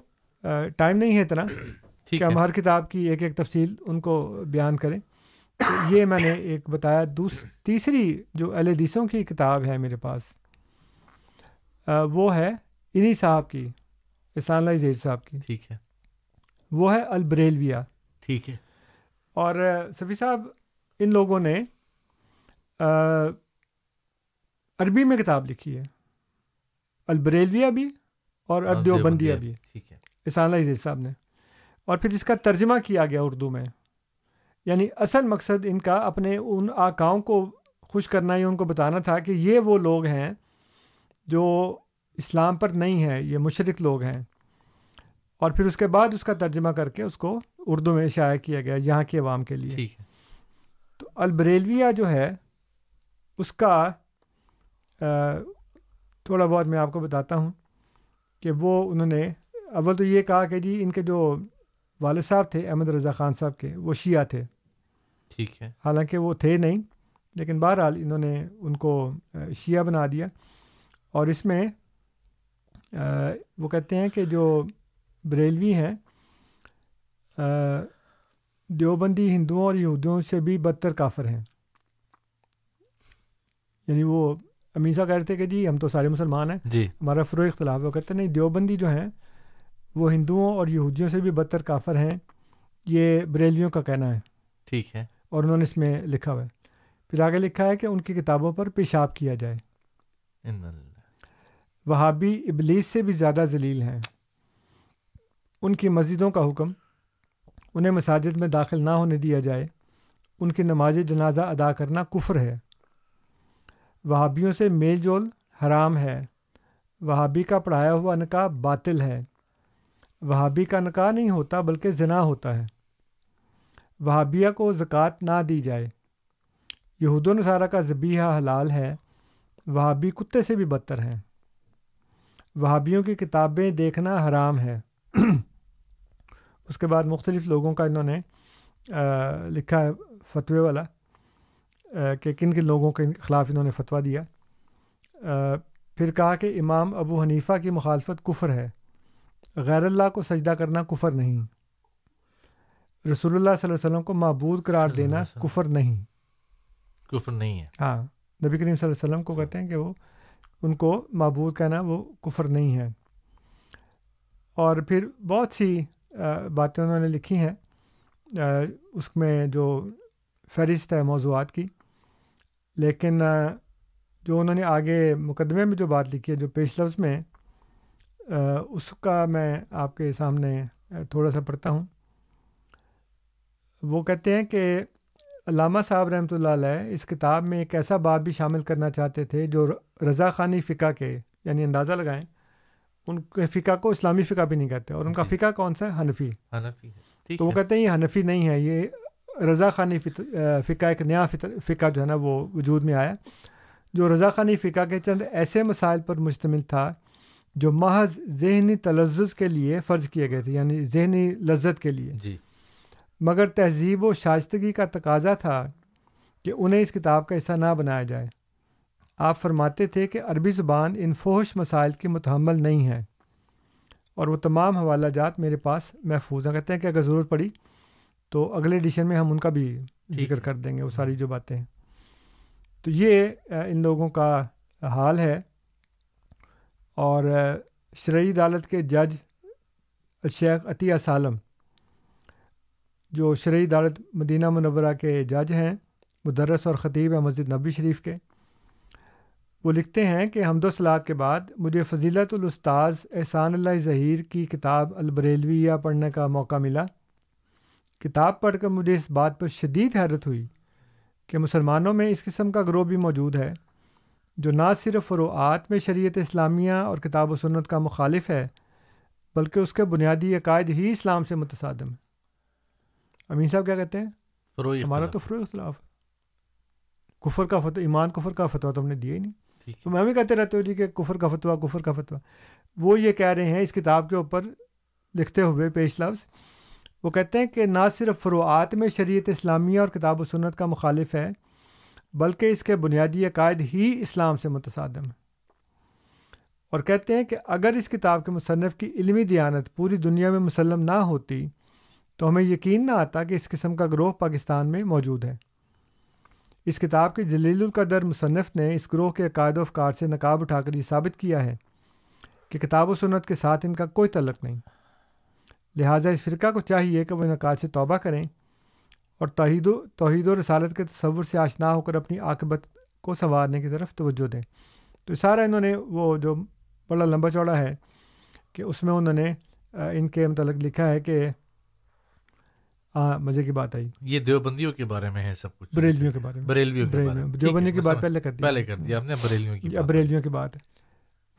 ٹائم نہیں ہے اتنا کہ ہم ہر کتاب کی ایک ایک تفصیل ان کو بیان کریں۔ یہ میں نے ایک بتایا دوس تیسری جو اہل حدیثوں کی کتاب ہے میرے پاس وہ ہے انہی صاحب کی احسان اللہ زیر صاحب کی۔ ٹھیک ہے۔ وہ ہے البریلویہ ٹھیک ہے۔ اور صفی صاحب ان لوگوں نے عربی میں کتاب لکھی ہے۔ البریلویہ بھی اور ہاں، ادیوبندیہ بھی۔ ٹھیک ہے۔ احسان اللہ عزیز صاحب نے۔ اور پھر اس کا ترجمہ کیا گیا اردو میں۔ یعنی اصل مقصد ان کا اپنے ان آقاؤں کو خوش کرنا یا ان کو بتانا تھا کہ یہ وہ لوگ ہیں جو اسلام پر نہیں ہیں یہ مشرق لوگ ہیں۔ اور پھر اس کے بعد اس کا ترجمہ کر کے اس کو اردو میں شائع کیا گیا یہاں کے عوام کے لیے۔ تو البریلویہ جو ہے اس کا تھوڑا بہت میں آپ کو بتاتا ہوں کہ وہ انہوں نے اول تو یہ کہا کہ جی ان کے جو والد صاحب تھے احمد رضا خان صاحب کے وہ شیعہ تھے۔ ٹھیک ہے۔ حالانکہ وہ تھے نہیں لیکن بہرحال انہوں نے ان کو شیعہ بنا دیا۔ اور اس میں وہ کہتے ہیں کہ جو بریلوی ہیں دیوبندی ہندوؤں اور یہودیوں سے بھی بدتر کافر ہیں۔ یعنی وہ امیزا کہہ رہے تھے کہ جی ہم تو سارے مسلمان ہیں۔ جی۔ ہمارا فروغ اختلاف ہے۔ وہ کہتے ہیں نہیں دیوبندی جو ہیں وہ ہندوؤں اور یہودیوں سے بھی بدتر کافر ہیں یہ بریلویوں کا کہنا ہے۔ ٹھیک ہے۔ اور انہوں نے اس میں لکھا ہوا ہے۔ پھر آگے لکھا ہے کہ ان کی کتابوں پر پیشاب کیا جائے۔ وہابی ابلیس سے بھی زیادہ ذلیل ہیں۔ ان کی مسجدوں کا حکم انہیں مساجد میں داخل نہ ہونے دیا جائے۔ ان کی نماز جنازہ ادا کرنا کفر ہے۔ وہابیوں سے میل جول حرام ہے۔ وہابی کا پڑھایا ہوا نکاح باطل ہے۔ وہابی کا نکاح نہیں ہوتا بلکہ زنا ہوتا ہے۔ وہابیہ کو زکوٰۃ نہ دی جائے۔ یہود و نصارہ کا ذبیحہ حلال ہے۔ وہابی کتے سے بھی بدتر ہیں۔ وہابیوں کی کتابیں دیکھنا حرام ہے۔ اس کے بعد مختلف لوگوں کا انہوں نے آ، لکھا ہے فتوے والا آ، کہ کن کن لوگوں کے خلاف انہوں نے فتویٰ دیا۔ آ، پھر کہا کہ امام ابو حنیفہ کی مخالفت کفر ہے۔ غیر اللہ کو سجدہ کرنا کفر نہیں۔ رسول اللہ صلی اللہ علیہ وسلم کو معبود قرار دینا۔ کفر نہیں۔ کفر نہیں ہے۔ ہاں نبی کریم صلی اللہ علیہ وسلم کو کہتے ہیں کہ وہ ان کو معبود کہنا وہ کفر نہیں ہے۔ اور پھر بہت سی باتیں انہوں نے لکھی ہیں۔ اس میں جو فہرست ہے موضوعات کی۔ لیکن جو انہوں نے آگے مقدمے میں جو بات لکھی ہے جو پیش لفظ میں اس کا میں آپ کے سامنے تھوڑا سا پڑھتا ہوں۔ وہ کہتے ہیں کہ علامہ صاحب رحمۃ اللہ علیہ اس کتاب میں ایک ایسا باب بھی شامل کرنا چاہتے تھے جو رضا خانی فقہ کے یعنی اندازہ لگائیں ان کے فقہ کو اسلامی فقہ بھی نہیں کہتے اور ان کا جی۔ فقہ کون سا ہے؟ حنفی۔ حنفی تو وہ کہتے ہیں یہ حنفی نہیں ہے یہ رضا خانی فقہ ایک نیا فقہ جو ہے نا وہ وجود میں آیا۔ جو رضا خانی فقہ کے چند ایسے مسائل پر مشتمل تھا جو محض ذہنی تلزز کے لیے فرض کیے گئے تھے یعنی ذہنی لذت کے لیے۔ جی۔ مگر تہذیب و شائستگی کا تقاضا تھا کہ انہیں اس کتاب کا حصہ نہ بنایا جائے۔ آپ فرماتے تھے کہ عربی زبان ان فوش مسائل کی متحمل نہیں ہے اور وہ تمام حوالہ جات میرے پاس محفوظ ہیں۔ کہتے ہیں کہ اگر ضرورت پڑی تو اگلے ایڈیشن میں ہم ان کا بھی ذکر۔ کر دیں گے وہ ساری جو باتیں ہیں۔ تو یہ ان لوگوں کا حال ہے۔ اور شرعی عدالت کے جج شیخ عطیہ سالم، جو شرعی عدالت مدینہ منورہ کے جج ہیں، مدرس اور خطیب ہیں مسجد نبی شریف کے، وہ لکھتے ہیں کہ حمد و سلاد کے بعد مجھے فضیلت الاستاذ احسان اللہ ظہیر کی کتاب البریلویہ پڑھنے کا موقع ملا۔ کتاب پڑھ کر مجھے اس بات پر شدید حیرت ہوئی کہ مسلمانوں میں اس قسم کا گروہ بھی موجود ہے۔ جو نہ صرف فروعات میں شریعت اسلامیہ اور کتاب و سنت کا مخالف ہے بلکہ اس کے بنیادی عقائد ہی اسلام سے متصادم ہے امین صاحب کیا کہتے ہیں؟ فروئی ہمارا تو فروغ اختلاف۔ کفر کا فتو ایمان کفر کا فتویٰ تو ہم نے دیا ہی نہیں۔ تو میں بھی کہتے رہتے ہوں جی کہ کفر کا فتویٰ کفر کا فتویٰ۔ وہ یہ کہہ رہے ہیں اس کتاب کے اوپر لکھتے ہوئے پیش لفظ۔ وہ کہتے ہیں کہ نہ صرف فروعات میں شریعت اسلامیہ اور کتاب و سنت کا مخالف ہے بلکہ اس کے بنیادی عقائد ہی اسلام سے متصادم ہے اور کہتے ہیں کہ اگر اس کتاب کے مصنف کی علمی دیانت پوری دنیا میں مسلم نہ ہوتی، تو ہمیں یقین نہ آتا کہ اس قسم کا گروہ پاکستان میں موجود ہے۔ اس کتاب کے جلیل القدر مصنف نے اس گروہ کے عقائد و افکار سے نقاب اٹھا کر یہ ثابت کیا ہے کہ کتاب و سنت کے ساتھ ان کا کوئی تعلق نہیں۔ لہٰذا اس فرقہ کو چاہیے کہ وہ انعقاد سے توبہ کریں اور توحید و توحید و رسالت کے تصور سے آشنا ہو کر اپنی عاقبت کو سنوارنے کی طرف توجہ دیں۔ تو سارا انہوں نے وہ جو بڑا لمبا چوڑا ہے کہ اس میں انہوں نے ان کے متعلق لکھا ہے کہ ہاں مزے کی بات آئی۔ یہ دیوبندیوں کے بارے میں ہے سب کچھ۔ بریلویوں کے بارے میں۔ بریلویوں کے بارے میں۔ دیوبندیوں کی بات پہلے کر دی۔ پہلے کر دیا آپ نے بریلویوں کی اب بریلویوں کی بات۔ ہے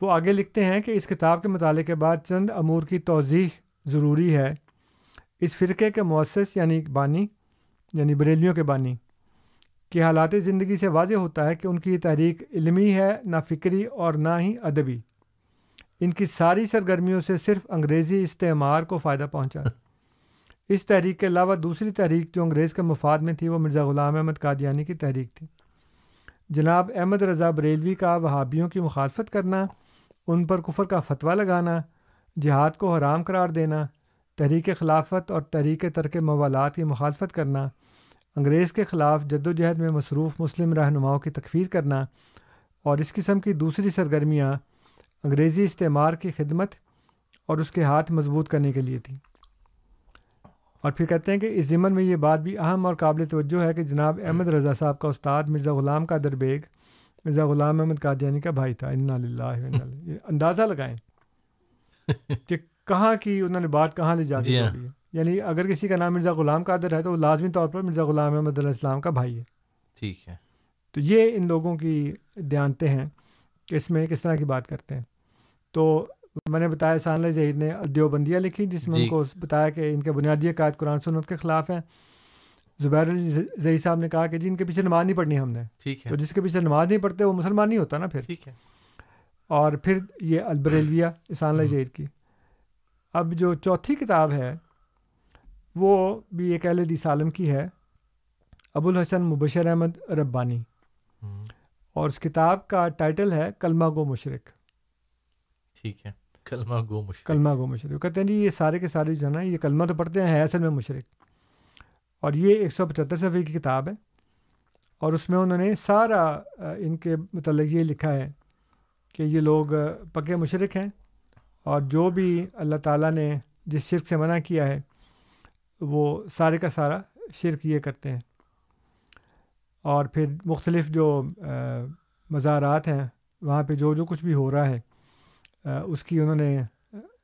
وہ آگے لکھتے ہیں کہ اس کتاب کے مطالعے کے بعد چند امور کی توضیح ضروری ہے۔ اس فرقے کے مؤسس یعنی بانی یعنی بریلیوں کے بانی کے حالات زندگی سے واضح ہوتا ہے کہ ان کی یہ تحریک علمی ہے، نہ فکری اور نہ ہی ادبی۔ ان کی ساری سرگرمیوں سے صرف انگریزی استعمار کو فائدہ پہنچا۔ اس تحریک کے علاوہ دوسری تحریک جو انگریز کے مفاد میں تھی، وہ مرزا غلام احمد قادیانی کی تحریک تھی۔ جناب احمد رضا بریلوی کا وہابیوں کی مخالفت کرنا، ان پر کفر کا فتویٰ لگانا، جہاد کو حرام قرار دینا، تحریک خلافت اور تحریک ترک موالات کی مخالفت کرنا انگریز کے خلاف جد و جہد میں مصروف مسلم رہنماؤں کی تکفیر کرنا اور اس قسم کی دوسری سرگرمیاں انگریزی استعمار کی خدمت اور اس کے ہاتھ مضبوط کرنے کے لیے تھیں۔ اور پھر کہتے ہیں کہ اس ضمن میں یہ بات بھی اہم اور قابل توجہ ہے کہ جناب احمد رضا صاحب کا استاد مرزا غلام کا دربیگ مرزا غلام احمد قادیانی کا بھائی تھا۔ ان یہ اندازہ لگائیں کہ کہاں کی انہوں نے بات کہاں لے جا دی ہاں۔ یعنی اگر کسی کا نام مرزا غلام قادر ہے تو وہ لازمی طور پر مرزا غلام احمد علیہ السلام کا بھائی ہے۔ ٹھیک ہے۔ تو یہ ان لوگوں کی دیانتے ہیں کہ اس میں کس طرح کی بات کرتے ہیں۔ تو میں نے بتایا سان ظہیر نے دیوبندیاں لکھی جس میں جی. ان کو بتایا کہ ان کے بنیادی عقائد قرآن سنت کے خلاف ہیں۔ زبیر علی ظہیر صاحب نے کہا کہ جی ان کے پیچھے نماز نہیں پڑھنی ہم نے۔ ٹھیک ہے۔ تو جس کے پیچھے نماز نہیں پڑھتے وہ مسلمان نہیں ہوتا نا پھر۔ ٹھیک ہے۔ اور پھر یہ البریلویہ احسان اللہ ظہیر کی۔ اب جو چوتھی کتاب ہے وہ بھی ایک اہل دی سالم کی ہے ابو الحسن مبشر احمد ربانی۔ اور اس کتاب کا ٹائٹل ہے کلمہ گو مشرق۔ ٹھیک ہے کلمہ گو مشرق۔ کلمہ گو مشرق۔ کہتے ہیں جی یہ سارے کے سارے جو ہے نا یہ کلمہ تو پڑھتے ہیں اصل میں مشرق۔ اور یہ ایک سو پچہتر صفحے کی کتاب ہے۔ اور اس میں انہوں نے سارا ان کے متعلق یہ لکھا ہے کہ یہ لوگ پکے مشرق ہیں۔ اور جو بھی اللہ تعالیٰ نے جس شرک سے منع کیا ہے وہ سارے کا سارا شرک یہ کرتے ہیں۔ اور پھر مختلف جو مزارات ہیں، وہاں پہ جو جو کچھ بھی ہو رہا ہے اس کی انہوں نے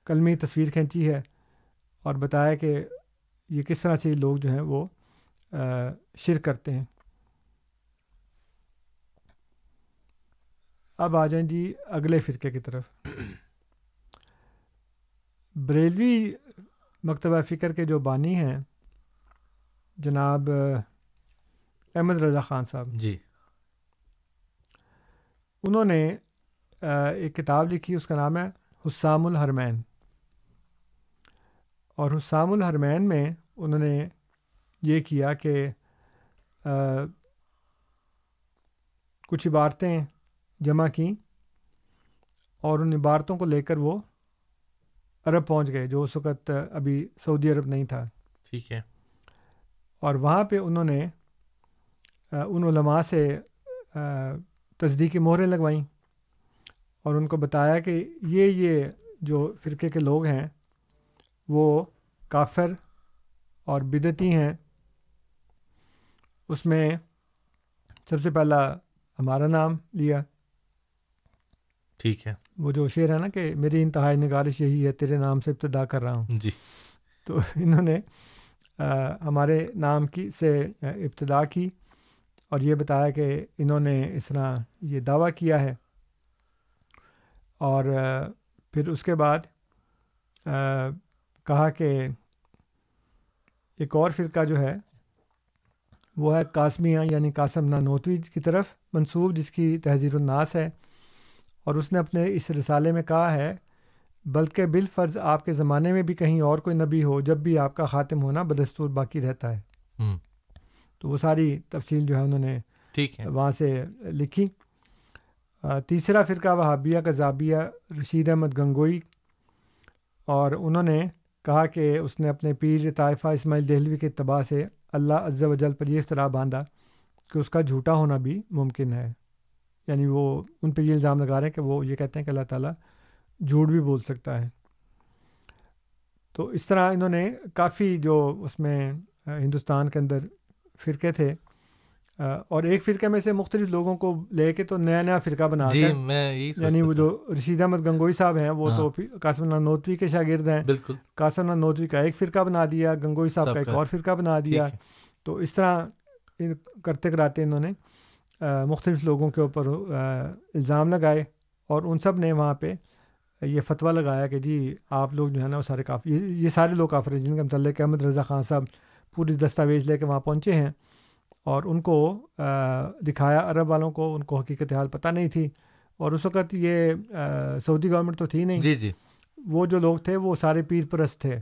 کلمی تصویر کھینچی ہے اور بتایا کہ یہ کس طرح سے لوگ جو ہیں وہ شرک کرتے ہیں۔ اب آ جائیں جی اگلے فرقے کی طرف۔ بریلوی مکتبہ فکر کے جو بانی ہیں جناب احمد رضا خان صاحب۔ جی۔ انہوں نے ایک کتاب لکھی اس کا نام ہے حسام الحرمین۔ اور حسام الحرمین میں انہوں نے یہ کیا کہ کچھ عبارتیں جمع کیں اور ان عبارتوں کو لے کر وہ عرب پہنچ گئے جو اس وقت ابھی سعودی عرب نہیں تھا۔ ٹھیک ہے۔ اور وہاں پہ انہوں نے ان علماء سے تصدیقی مہریں لگوائیں اور ان کو بتایا کہ یہ یہ جو فرقے کے لوگ ہیں وہ کافر اور بدتی ہیں۔ اس میں سب سے پہلا ہمارا نام لیا۔ ٹھیک ہے۔ وہ جو شعر ہے نا کہ میری انتہائی نگارش یہی ہے تیرے نام سے ابتدا کر رہا ہوں۔ جی۔ تو انہوں نے ہمارے نام کی سے ابتدا کی اور یہ بتایا کہ انہوں نے اس طرح یہ دعویٰ کیا ہے۔ اور پھر اس کے بعد کہا کہ ایک اور فرقہ جو ہے وہ ہے قاسمیہ یعنی قاسم نانوتوی کی طرف منصوب جس کی تہذیر الناس ہے۔ اور اس نے اپنے اس رسالے میں کہا ہے بلکہ بالفرض آپ کے زمانے میں بھی کہیں اور کوئی نبی ہو جب بھی آپ کا خاتم ہونا بدستور باقی رہتا ہے۔ تو وہ ساری تفصیل جو ہے انہوں نے ٹھیک ہے۔ وہاں سے لکھی۔ تیسرا فرقہ وہابیہ کا زابیہ رشید احمد گنگوئی۔ اور انہوں نے کہا کہ اس نے اپنے پیر طائفہ اسماعیل دہلوی کے اتباع سے اللہ عز و جل پر یہ افطرا باندھا کہ اس کا جھوٹا ہونا بھی ممکن ہے۔ یعنی وہ ان پہ یہ الزام لگا رہے ہیں کہ وہ یہ کہتے ہیں کہ اللہ تعالیٰ جھوٹ بھی بول سکتا ہے تو اس طرح انہوں نے کافی جو اس میں ہندوستان کے اندر فرقے تھے اور ایک فرقے میں سے مختلف لوگوں کو لے کے تو نیا نیا فرقہ بنا جی کر میں یعنی وہ جو رشید احمد گنگوئی صاحب ہیں وہ ہاں۔ تو پھر قاسم اللہ نوتوی کے شاگرد ہیں۔ بالکل قاسم اللہ نوتوی کا ایک فرقہ بنا دیا گنگوئی صاحب کا ایک۔ اور فرقہ بنا دیا تو اس طرح کرتے کراتے انہوں نے مختلف لوگوں کے اوپر الزام لگائے اور ان سب نے وہاں پہ یہ فتویٰ لگایا کہ جی آپ لوگ جو ہے نا وہ سارے کافی یہ, سارے لوگ کافر ہیں جن کا متعلق احمد رضا خان صاحب پوری دستاویز لے کے وہاں پہنچے ہیں اور ان کو دکھایا عرب والوں کو ان کو حقیقت حال پتہ نہیں تھی اور اس وقت یہ سعودی گورنمنٹ تو تھی نہیں۔ جی جی۔ وہ جو لوگ تھے وہ سارے پیر پرست تھے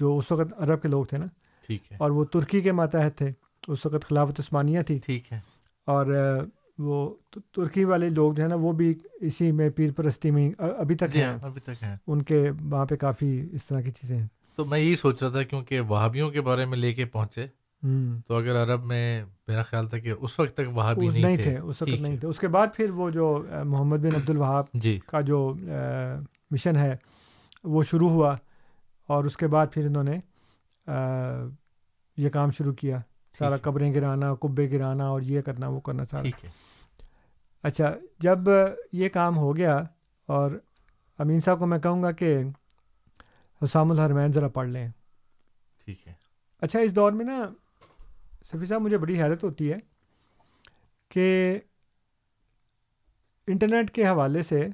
جو اس وقت عرب کے لوگ تھے نا۔ ٹھیک ہے۔ اور وہ ترکی کے ماتحت تھے۔ اس وقت خلافت عثمانیہ تھی۔ ٹھیک ہے۔ اور وہ ترکی والے لوگ جو ہے نا وہ بھی اسی میں پیر پرستی میں ابھی تک جی ہیں۔ ہاں ابھی تک ہے ان کے وہاں پہ کافی اس طرح کی چیزیں ہیں۔ تو میں یہی سوچ رہا تھا کیونکہ وہابیوں کے بارے میں لے کے پہنچے تو اگر عرب میں میرا خیال تھا کہ اس وقت تک وہابی نہیں تھے۔ اس وقت نہیں۔ تھے۔ اس کے بعد پھر وہ جو محمد بن عبد الوہاب جی۔ کا جو مشن ہے وہ شروع ہوا۔ اور اس کے بعد پھر انہوں نے یہ کام شروع کیا۔ سارا۔ قبریں گرانا کبے گرانا اور یہ کرنا وہ کرنا سارا۔ اچھا جب یہ کام ہو گیا اور امین صاحب کو میں کہوں گا کہ حسام الحرمین ذرا پڑھ لیں۔ ٹھیک ہے۔ اچھا اس دور میں نا سفی صاحب مجھے بڑی حیرت ہوتی ہے کہ انٹرنیٹ کے حوالے سے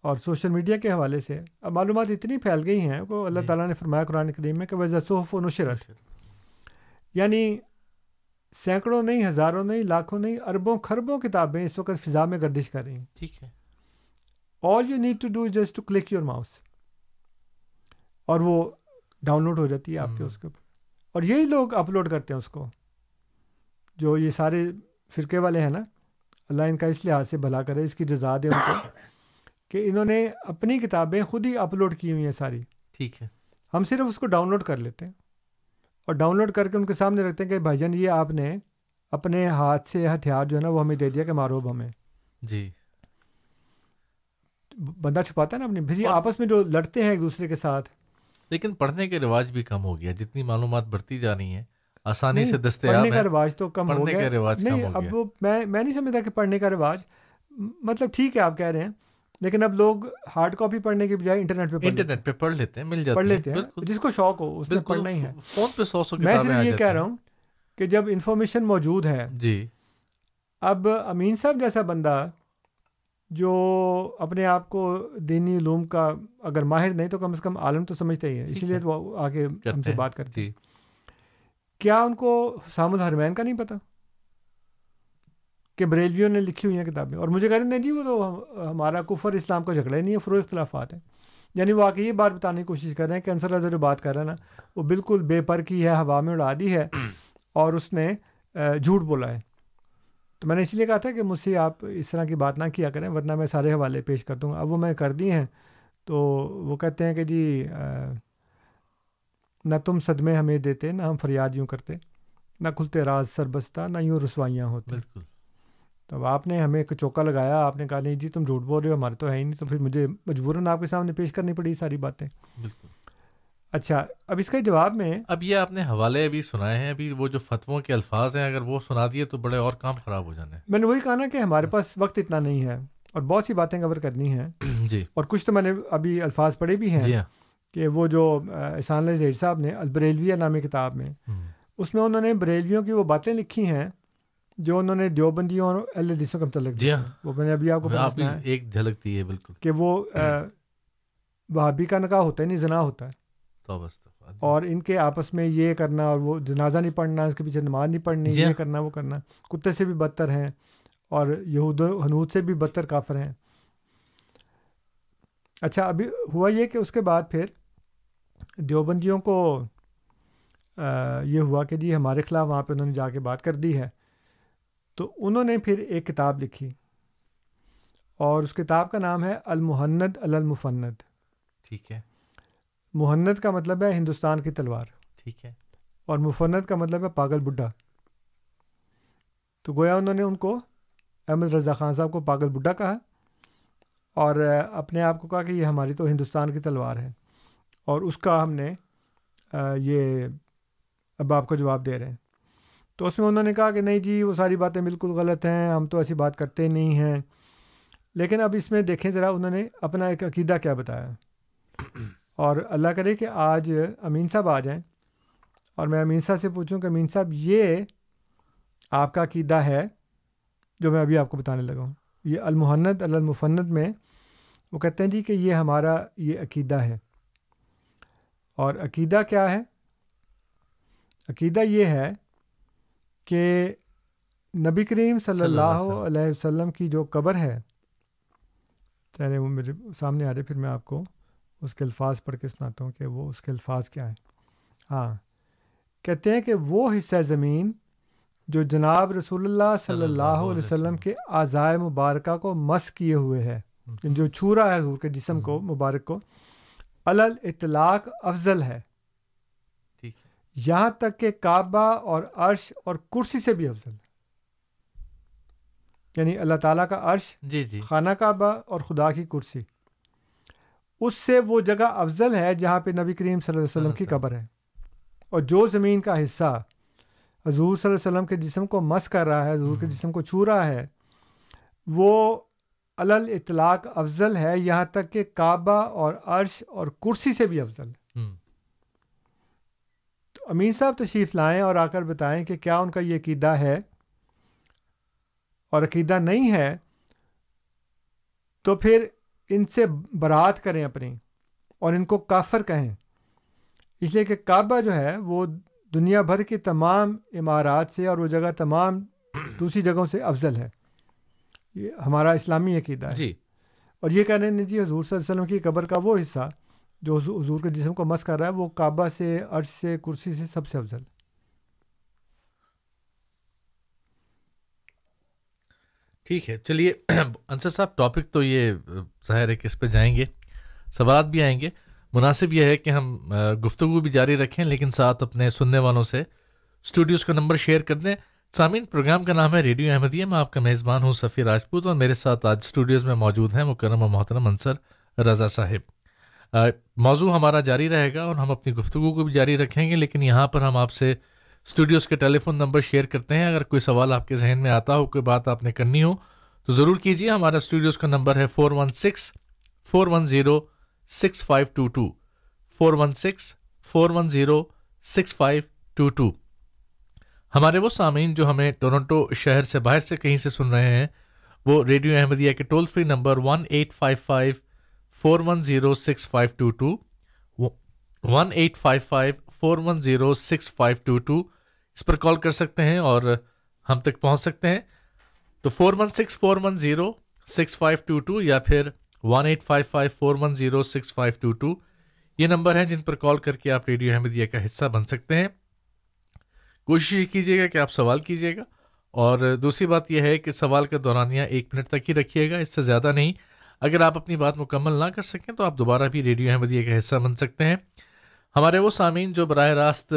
اور سوشل میڈیا کے حوالے سے اب معلومات اتنی پھیل گئی ہیں کہ اللہ جی۔ تعالیٰ نے فرمایا قرآن کریم میں کہ وضا صحف و نشرت۔ یعنی سینکڑوں نہیں ہزاروں نہیں لاکھوں نہیں اربوں خربوں کتابیں اس وقت فضا میں گردش کر رہی ہیں۔ ٹھیک ہے۔ All you need to do just to click your mouse اور وہ ڈاؤن لوڈ ہو جاتی ہے آپ کے۔ اس کے اوپر۔ اور یہی لوگ اپلوڈ کرتے ہیں اس کو۔ جو یہ سارے فرقے والے ہیں نا اللہ ان کا اس لحاظ سے بھلا کرے اس کی جزا دے ان کو کہ انہوں نے اپنی کتابیں خود ہی اپلوڈ کی ہوئی ہیں ساری۔ ٹھیک ہے۔ ہم صرف اس کو ڈاؤن لوڈ کر لیتے ہیں۔ اور ڈاؤن لوڈ کر کے ان کے سامنے رکھتے ہیں کہ بھائی جان یہ آپ نے اپنے ہاتھ سے ہتھیار جو ہے نا وہ ہمیں دے دیا کہ مارو ہمیں۔ جی۔ بندہ چھپاتا ہے نا اپنی یہ اور- آپس میں جو لڑتے ہیں ایک دوسرے کے ساتھ۔ لیکن پڑھنے کے رواج بھی کم ہو گیا جتنی معلومات بڑھتی جا رہی ہیں آسانی سے دستیاب پڑھنے کا رواج تو کم ہو گیا۔ نہیں اب وہ میں میں نہیں سمجھتا کہ پڑھنے کا رواج مطلب ٹھیک ہے آپ کہہ رہے ہیں۔ لیکن اب لوگ ہارڈ کاپی پڑھنے کی بجائے انٹرنیٹ پہ انٹرنیٹ پہ پڑھ لیتے ہیں مل جاتے پڑھ لیتے ہیں جس کو شوق ہو اس بالکل پڑھنا ہی ہے۔ فون پہ سو سو میں صرف یہ کہہ۔ رہا ہوں کہ جب انفارمیشن موجود ہے جی۔ اب امین صاحب جیسا بندہ جو اپنے آپ کو دینی علوم کا اگر ماہر نہیں تو کم از کم عالم تو سمجھتا ہی ہے اسی لیے وہ آگے ہم سے بات کرتے ہیں۔ جی کیا ان کو حسام الحرمین کا نہیں پتہ؟ کہ بریلویوں نے لکھی ہوئی ہیں کتابیں۔ اور مجھے کہہ رہے ہیں نہیں جی وہ تو ہم- ہمارا کفر اسلام کا جھگڑا ہی نہیں ہے فروغ اختلافات ہیں۔ یعنی وہ آ کے یہ بات بتانے کی کوشش کر رہے ہیں کہ انصر رضا جو بات کر رہا ہے نا وہ بالکل بے پر کی ہے ہوا میں اڑا دی ہے اور اس نے جھوٹ بولا ہے۔ تو میں نے اس لیے کہا تھا کہ مجھ سے آپ اس طرح کی بات نہ کیا کریں ورنہ میں سارے حوالے پیش کر دوں گا۔ اب وہ میں کر دی ہیں۔ تو وہ کہتے ہیں کہ جی نہ تم صدمے ہمیں دیتے نہ ہم فریاد یوں کرتے نہ کھلتے راز سربستہ نہ یوں رسوائیاں ہوتی۔ بالکل۔ تو اب آپ نے ہمیں ایک چوکا لگایا آپ نے کہا نہیں جی تم جھوٹ بول رہے ہو ہمارے تو ہے ہی نہیں تو پھر مجھے مجبوراً آپ کے سامنے پیش کرنی پڑی ساری باتیں۔ بالکل۔ اچھا اب اس کے جواب میں اب یہ آپ نے حوالے ابھی سنائے ہیں ابھی وہ جو فتووں کے الفاظ ہیں اگر وہ سنا دیے تو بڑے اور کام خراب ہو جانے میں نے وہی کہا نا کہ ہمارے پاس وقت اتنا نہیں ہے اور بہت سی باتیں کور کرنی ہیں۔ جی۔ اور کچھ تو میں نے ابھی الفاظ پڑھے بھی ہیں جی ہاں۔ کہ وہ جو احسان زہیر صاحب نے البریلویہ نامی کتاب میں اس میں انہوں نے بریلویوں کی وہ باتیں لکھی ہیں۔ جو انہوں نے دیوبندیوں اور اہل حدیثوں کے متعلق جی ہاں۔ وہ میں نے ابھی آپ کو ایک جھلک دی ہے بالکل کہ وہ وہابی کا نکاح ہوتا ہے نہیں زنا ہوتا ہے۔ اور ان کے آپس میں یہ کرنا اور وہ جنازہ نہیں پڑھنا اس کے پیچھے نماز نہیں پڑھنی جی یہ ہاں۔ کرنا وہ کرنا کتے سے بھی بدتر ہیں اور یہود و حنود سے بھی بدتر کافر ہیں اچھا ابھی ہوا یہ کہ اس کے بعد پھر دیوبندیوں کو یہ ہوا کہ جی ہمارے خلاف وہاں پہ انہوں نے جا کے بات کر دی ہے تو انہوں نے پھر ایک کتاب لکھی اور اس کتاب کا نام ہے المحند المفند ٹھیک ہے۔ محند کا مطلب ہے ہندوستان کی تلوار۔ ٹھیک ہے۔ اور مفند کا مطلب ہے پاگل بڈھا۔ تو گویا انہوں نے ان کو احمد رضا خان صاحب کو پاگل بڈھا کہا اور اپنے آپ کو کہا کہ یہ ہماری تو ہندوستان کی تلوار ہے اور اس کا ہم نے یہ اب آپ کو جواب دے رہے ہیں۔ تو اس میں انہوں نے کہا کہ نہیں جی وہ ساری باتیں بالکل غلط ہیں، ہم تو ایسی بات کرتے نہیں ہیں۔ لیکن اب اس میں دیکھیں ذرا انہوں نے اپنا ایک عقیدہ کیا بتایا۔ اور اللہ کرے کہ آج امین صاحب آ جائیں۔ اور میں امین صاحب سے پوچھوں کہ امین صاحب، یہ آپ کا عقیدہ ہے جو میں ابھی آپ کو بتانے لگا ہوں۔ یہ المحند المفند میں وہ کہتے ہیں جی کہ یہ ہمارا یہ عقیدہ ہے۔ اور عقیدہ کیا ہے؟ عقیدہ یہ ہے کہ نبی کریم صلی اللہ علیہ وسلم۔ کی جو قبر ہے چلے وہ میرے سامنے آ رہے پھر میں آپ کو اس کے الفاظ پڑھ کے سناتا ہوں کہ وہ اس کے الفاظ کیا ہیں۔ ہاں کہتے ہیں کہ وہ حصہ زمین جو جناب رسول اللہ صلی اللہ علیہ وسلم کے اعضائے مبارکہ کو مس کیے ہوئے ہے۔ جو چھو رہا ہے حضور کے جسم کو مبارک کو الل اطلاق افضل ہے۔ یہاں تک کہ کعبہ اور عرش اور کرسی سے بھی افضل ہے۔ یعنی اللہ تعالیٰ کا عرش جی جی۔ خانہ کعبہ اور خدا کی کرسی۔ اس سے وہ جگہ افضل ہے جہاں پہ نبی کریم صلی اللہ علیہ وسلم کی قبر ہے۔ اور جو زمین کا حصہ حضور صلی اللہ علیہ وسلم کے جسم کو مس کر رہا ہے حضور کے جسم کو چھو رہا ہے وہ الل اطلاق افضل ہے۔ یہاں تک کہ کعبہ اور عرش اور کرسی سے بھی افضل ہے۔ امین صاحب تشریف لائیں اور آ کر بتائیں کہ کیا ان کا یہ عقیدہ ہے اور عقیدہ نہیں ہے تو پھر ان سے برات کریں اپنی اور ان کو کافر کہیں۔ اس لیے کہ کعبہ جو ہے وہ دنیا بھر کی تمام عمارات سے اور وہ جگہ تمام دوسری جگہوں سے افضل ہے۔ یہ ہمارا اسلامی عقیدہ ہے۔ جی۔ اور یہ کہہ رہے ہیں جی حضور صلی اللہ علیہ وسلم کی قبر کا وہ حصہ جو حضور کے جسم کو مس کر رہا ہے، وہ کعبہ سے، عرش سے، کرسی سے سب سے افضل۔ ہے ٹھیک ہے، چلیے، انصر صاحب ٹاپک تو یہ ظاہر ہے کہ اس پہ جائیں گے۔ سوالات بھی آئیں گے۔ مناسب یہ ہے کہ ہم گفتگو بھی جاری رکھیں، لیکن ساتھ اپنے سننے والوں سے اسٹوڈیوز کا نمبر شیئر کر دیں۔ سامعین پروگرام کا نام ہے ریڈیو احمدیہ۔ میں آپ کا میزبان ہوں سفیر راجپوت اور میرے ساتھ آج اسٹوڈیوز میں موجود ہیں مکرم و محترم انصر رضا صاحب۔ موضوع ہمارا جاری رہے گا اور ہم اپنی گفتگو کو بھی جاری رکھیں گے، لیکن یہاں پر ہم آپ سے اسٹوڈیوز کے ٹیلی فون نمبر شیئر کرتے ہیں۔ اگر کوئی سوال آپ کے ذہن میں آتا ہو، کوئی بات آپ نے کرنی ہو، تو ضرور کیجیے ہمارا اسٹوڈیوز کا نمبر ہے four one six four one zero six five two two four one six four one zero six five two two ہمارے وہ سامعین جو ہمیں ٹورنٹو شہر سے باہر سے کہیں سے سن رہے ہیں، وہ ریڈیو احمدیہ کے toll free number one eight five five four one zero six five two two one eight five five four one zero six five two two اس پر کال کر سکتے ہیں اور ہم تک پہنچ سکتے ہیں۔ تو four one six four one zero six five two two یا پھر one eight five five four one zero six five two two یہ نمبر ہیں جن پر کال کر کے آپ ریڈیو احمدیہ کا حصہ بن سکتے ہیں۔ کوشش یہ کیجیے گا کہ آپ سوال کیجیے گا۔ اور دوسری بات یہ ہے کہ سوال کا دورانیہ ایک منٹ تک ہی رکھیے گا، اس سے زیادہ نہیں۔ اگر آپ اپنی بات مکمل نہ کر سکیں تو آپ دوبارہ بھی ریڈیو احمدیہ کا حصہ بن سکتے ہیں۔ ہمارے وہ سامعین جو براہ راست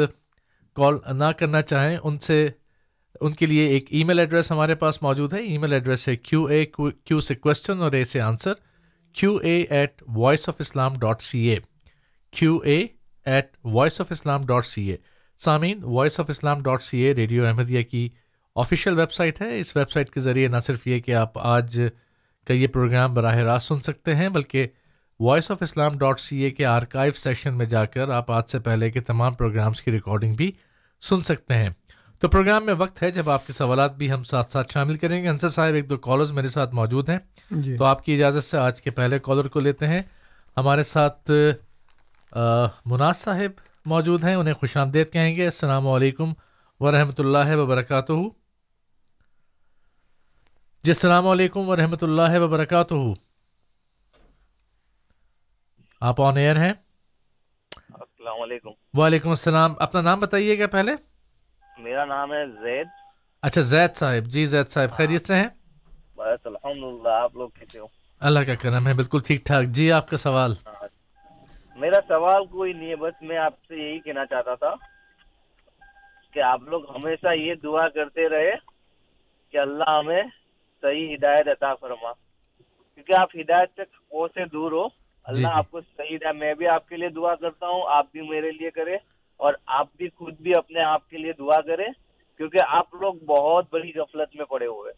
کال نہ کرنا چاہیں، ان سے، ان کے لیے ایک ای میل ایڈریس ہمارے پاس موجود ہے۔ ای میل ایڈریس ہے کیو اے کیو سے کوشچن اور اے سے answer Q A at voice of Islam dot C A Q A at voice of Islam dot C A سامعین voice of Islam dot C A radio Ahmadiyya کی آفیشیل ویب سائٹ ہے۔ اس web site کے ذریعے نہ صرف یہ کہ آپ آج کا یہ پروگرام براہ راست سن سکتے ہیں بلکہ voice of Islam dot C A کے آرکائیو سیشن میں جا کر آپ آج سے پہلے کے تمام پروگرامس کی ریکارڈنگ بھی سن سکتے ہیں۔ تو پروگرام میں وقت ہے جب آپ کے سوالات بھی ہم ساتھ ساتھ شامل کریں گے۔ انصر صاحب ایک دو کالرز میرے ساتھ موجود ہیں۔ جی۔ تو آپ کی اجازت سے آج کے پہلے کالر کو لیتے ہیں۔ ہمارے ساتھ مناز صاحب موجود ہیں انہیں خوش آمدید کہیں گے۔ السلام علیکم ورحمۃ اللہ وبرکاتہ۔ جی السلام علیکم ورحمۃ اللہ وبرکاتہ۔ آپ آن ایئر ہیں؟ السلام علیکم۔ وعلیکم السلام۔ اپنا نام بتائیے گا پہلے؟ میرا نام ہے زید۔ اچھا زید صاحب۔ جی زید صاحب خیریت سے ہیں؟ بس الحمد للہ آپ لوگ کیسے ہو؟ اللہ کا کرم ہے بالکل ٹھیک ٹھاک۔ جی آپ کا سوال؟ میرا سوال کوئی نہیں ہے بس میں آپ سے یہی کہنا چاہتا تھا کہ آپ لوگ ہمیشہ یہ دعا کرتے رہے کہ اللہ ہمیں صحیح ہدایت عطا فرما۔ کیونکہ آپ ہدایت سے سے دور ہو اللہ جی۔ آپ کو صحیح ہدایت میں بھی آپ کے لیے دعا کرتا ہوں آپ بھی میرے لیے کرے اور آپ بھی خود بھی اپنے آپ کے لیے دعا کریں کیونکہ آپ لوگ بہت بڑی غفلت میں پڑے ہوئے۔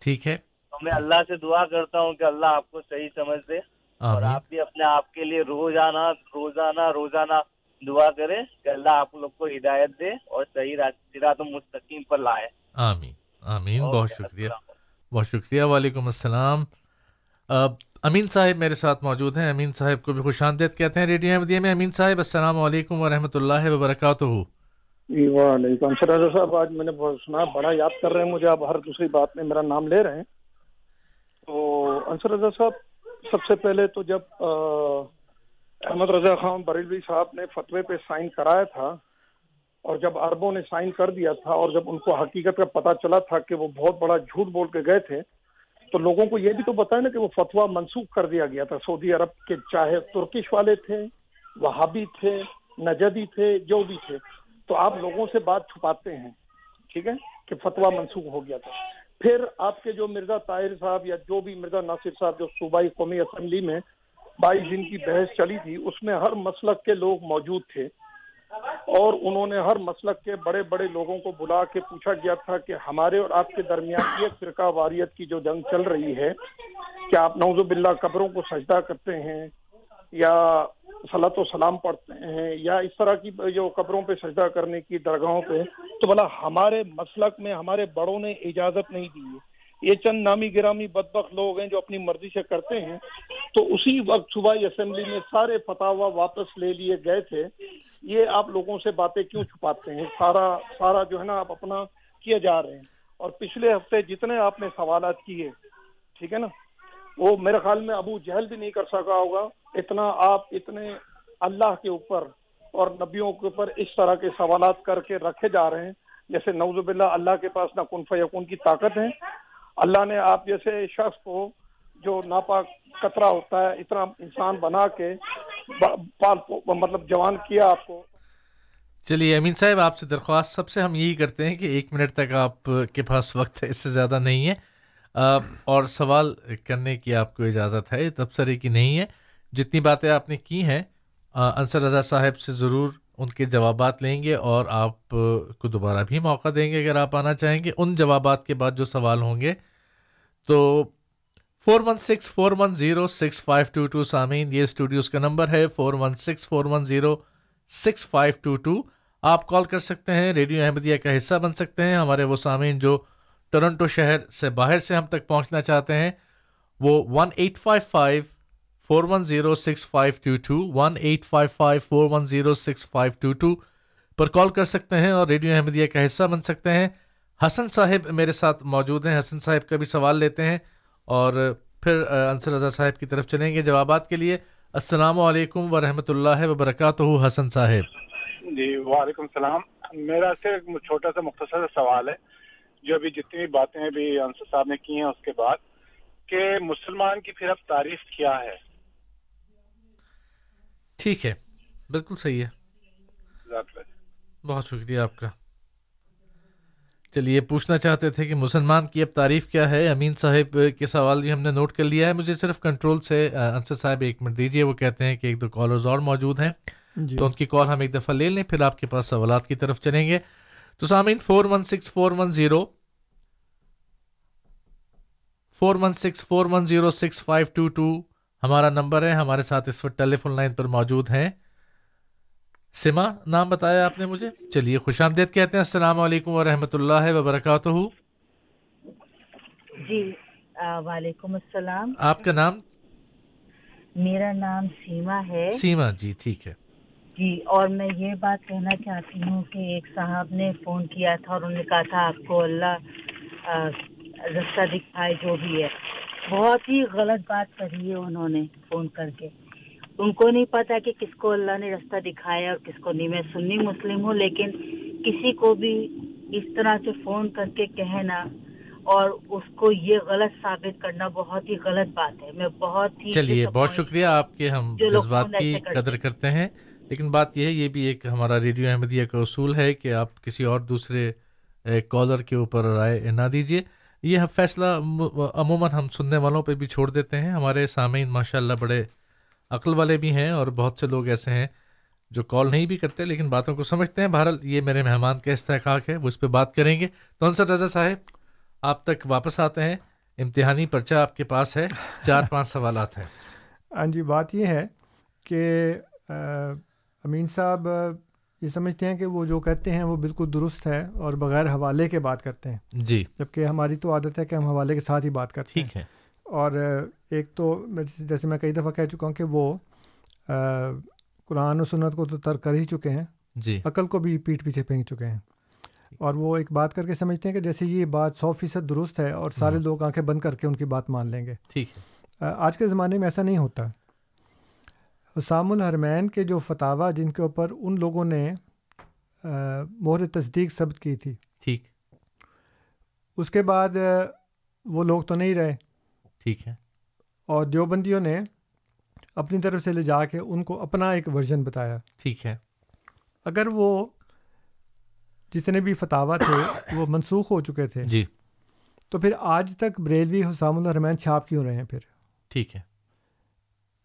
ٹھیک ہے۔ تو میں اللہ سے دعا کرتا ہوں کہ اللہ آپ کو صحیح سمجھ دے اور آپ بھی اپنے آپ کے لیے روزانہ روزانہ روزانہ دعا کریں کہ اللہ آپ لوگ کو ہدایت دے اور صحیح سرات مستقیم پر لائے۔ آمین۔ آمین۔ بہت شکریہ۔ بہت شکریہ، وعلیکم السلام۔ امین صاحب میرے ساتھ موجود ہیں۔ امین صاحب کو بھی خوش آمدید کہتے ہیں۔ ریڈیو احمدیہ میں امین صاحب، السلام علیکم ورحمۃ اللہ وبرکاتہ۔ جی وعلیکم السلام۔ صاحب، آج میں نے بہت سنا، بڑا یاد کر رہے ہیں مجھے۔ آپ ہر دوسری بات میں میرا نام لے رہے ہیں۔ تو انصر رضا صاحب، سب سے پہلے تو جب احمد رضا خان بریلوی صاحب نے فتوے پہ سائن کرایا تھا اور جب عربوں نے سائن کر دیا تھا اور جب ان کو حقیقت کا پتہ چلا تھا کہ وہ بہت بڑا جھوٹ بول کے گئے تھے، تو لوگوں کو یہ بھی تو بتایا نا کہ وہ فتوا منسوخ کر دیا گیا تھا۔ سعودی عرب کے چاہے ترکش والے تھے، وہابی تھے، نجدی تھے، جو بھی تھے۔ تو آپ لوگوں سے بات چھپاتے ہیں، ٹھیک ہے، کہ فتوا منسوخ ہو گیا تھا۔ پھر آپ کے جو مرزا طاہر صاحب یا جو بھی مرزا ناصر صاحب، جو صوبائی قومی اسمبلی میں بائیس دن کی بحث چلی تھی، اس میں ہر مسلک کے لوگ موجود تھے۔ اور انہوں نے ہر مسلک کے بڑے بڑے لوگوں کو بلا کے پوچھا گیا تھا کہ ہمارے اور آپ کے درمیان یہ فرقہ واریت کی جو جنگ چل رہی ہے، کیا آپ نوز باللہ قبروں کو سجدہ کرتے ہیں یا صلاۃ و سلام پڑھتے ہیں یا اس طرح کی جو قبروں پہ سجدہ کرنے کی درگاہوں پہ؟ تو بلا ہمارے مسلک میں، ہمارے بڑوں نے اجازت نہیں دی ہے۔ یہ چند نامی گرامی بدبخت لوگ ہیں جو اپنی مرضی سے کرتے ہیں، تو اسی وقت صوبائی اسمبلی میں سارے فتوا واپس لے لیے گئے تھے۔ یہ آپ لوگوں سے باتیں کیوں چھپاتے ہیں؟ سارا سارا جو ہے نا آپ اپنا کیے جا رہے ہیں۔ اور پچھلے ہفتے جتنے آپ نے سوالات کیے، ٹھیک ہے نا؟ وہ میرے خیال میں ابو جہل بھی نہیں کر سکا ہوگا۔ اتنا آپ اتنے اللہ کے اوپر اور نبیوں کے اوپر اس طرح کے سوالات کر کے رکھے جا رہے ہیں، جیسے نوز باللہ اللہ کے پاس نہ کن فیکون کی طاقت ہے۔ اللہ نے آپ جیسے شخص کو جو ناپاک قطرہ ہوتا ہے، اتنا انسان بنا کے مطلب جوان کیا آپ کو۔ چلیے، امین صاحب، آپ سے درخواست سب سے ہم یہی کرتے ہیں کہ ایک منٹ تک آپ کے پاس وقت ہے، اس سے زیادہ نہیں ہے۔ اور سوال کرنے کی آپ کو اجازت ہے، تبصرے کی نہیں ہے۔ جتنی باتیں آپ نے کی ہیں انصر رضا صاحب سے ضرور ان کے جوابات لیں گے اور آپ کو دوبارہ بھی موقع دیں گے اگر آپ آنا چاہیں گے ان جوابات کے بعد جو سوال ہوں گے۔ تو four one six four one zero six five two two سامعین، یہ اسٹوڈیوز کا نمبر ہے four one six four one zero six five two two آپ کال کر سکتے ہیں، ریڈیو احمدیہ کا حصہ بن سکتے ہیں۔ ہمارے وہ سامعین جو ٹورنٹو شہر سے باہر سے ہم تک پہنچنا چاہتے ہیں، وہ one eight five five four one zero six five two two one eight five five four one zero six five two two پر کال کر سکتے ہیں اور ریڈیو احمدیہ کا حصہ بن سکتے ہیں۔ حسن صاحب میرے ساتھ موجود ہیں۔ حسن صاحب کا بھی سوال لیتے ہیں اور پھر انصر رضا صاحب کی طرف چلیں گے جوابات کے لیے۔ السلام علیکم ورحمۃ اللہ وبرکاتہ، حسن صاحب۔ جی وعلیکم السلام۔ میرا صرف چھوٹا سا مختصر سوال ہے۔ جو ابھی جتنی باتیں ابھی انصر صاحب نے کی ہیں، اس کے بعد کہ مسلمان کی پھر اب تعریف کیا ہے؟ ٹھیک ہے بالکل صحیح ہے۔ بہت شکریہ آپ کا۔ چلیے پوچھنا چاہتے تھے کہ مسلمان کی اب تعریف کیا ہے؟ امین صاحب کے سوال بھی ہم نے نوٹ کر لیا ہے۔ مجھے صرف کنٹرول سے انصر صاحب ایک منٹ دیجیے وہ کہتے ہیں کہ ایک دو کالرز اور موجود ہیں۔ جی۔ تو ان کی کال ہم ایک دفعہ لے لیں پھر آپ کے پاس سوالات کی طرف چلیں گے۔ تو سامعین four one six four one zero four one six four one zero six five two two ہمارا نمبر ہے ہمارے ساتھ اس وقت ٹیلی فون لائن پر موجود ہیں۔ سما نام بتایا آپ نے مجھے؟ چلیے خوش آمدید کہتے ہیں۔ السلام علیکم ورحمۃ اللہ وبرکاتہ۔ جی وعلیکم السلام۔ آپ کا نام؟ میرا نام سیما ہے۔ سیما جی ٹھیک ہے۔ جی اور میں یہ بات کہنا چاہتی ہوں کہ ایک صاحب نے فون کیا تھا اور انہوں نے کہا تھا آپ کو اللہ رستہ دکھائے جو بھی ہے۔ بہت ہی غلط بات کری ہے انہوں نے فون کر کے۔ ان کو نہیں پتا کہ کس کو اللہ نے رستہ دکھایا اور کس کو نہیں۔ میں سنی مسلم ہوں لیکن کسی کو بھی اس طرح سے فون کر کے کہنا اور اس کو یہ غلط ثابت کرنا بہت ہی غلط بات ہے۔ میں بہت ہی چلیے بہت شکریہ آپ کے ہم جذبات کی قدر کرتے ہیں۔ لیکن بات یہ ہے یہ بھی ایک ہمارا ریڈیو احمدیہ کا اصول ہے کہ آپ کسی اور دوسرے کالر کے اوپر رائے نہ دیجیے یہ فیصلہ عموماً ہم سننے والوں پہ بھی چھوڑ دیتے ہیں۔ ہمارے سامعین ماشاء اللہ بڑے عقل والے بھی ہیں اور بہت سے لوگ ایسے ہیں جو کال نہیں بھی کرتے لیکن باتوں کو سمجھتے ہیں۔ بہرحال یہ میرے مہمان کا استحقاق ہے، وہ اس پہ بات کریں گے۔ تو رضا صاحب، آپ تک واپس آتے ہیں۔ امتحانی پرچہ آپ کے پاس ہے۔ چار پانچ سوالات ہیں۔ ہاں جی بات یہ ہے کہ امین صاحب یہ سمجھتے ہیں کہ وہ جو کہتے ہیں وہ بالکل درست ہے اور بغیر حوالے کے بات کرتے ہیں۔ جی۔ جبکہ ہماری تو عادت ہے کہ ہم حوالے کے ساتھ ہی بات کرتے ہیں۔ ٹھیک ہے۔ اور ایک تو جیسے میں کئی دفعہ کہہ چکا ہوں کہ وہ قرآن و سنت کو تو ترک کر ہی چکے ہیں۔ جی۔ عقل کو بھی پیٹ پیچھے پھینک چکے ہیں۔ اور وہ ایک بات کر کے سمجھتے ہیں کہ جیسے یہ بات سو فیصد درست ہے اور سارے ہوں۔ لوگ آنکھیں بند کر کے ان کی بات مان لیں گے۔ ٹھیک ہے۔ آج کے زمانے میں ایسا نہیں ہوتا۔ حسام الحرمین کے جو فتوا جن کے اوپر ان لوگوں نے مہر تصدیق ثبت کی تھی۔ ٹھیک۔ اس کے بعد وہ لوگ تو نہیں رہے۔ ٹھیک ہے۔ اور دیوبندیوں نے اپنی طرف سے لے جا کے ان کو اپنا ایک ورژن بتایا۔ ٹھیک ہے۔ اگر وہ جتنے بھی فتوا تھے وہ منسوخ ہو چکے تھے جی۔ تو پھر آج تک بریلوی حسام الرحمین چھاپ کیوں رہے ہیں پھر؟ ٹھیک ہے۔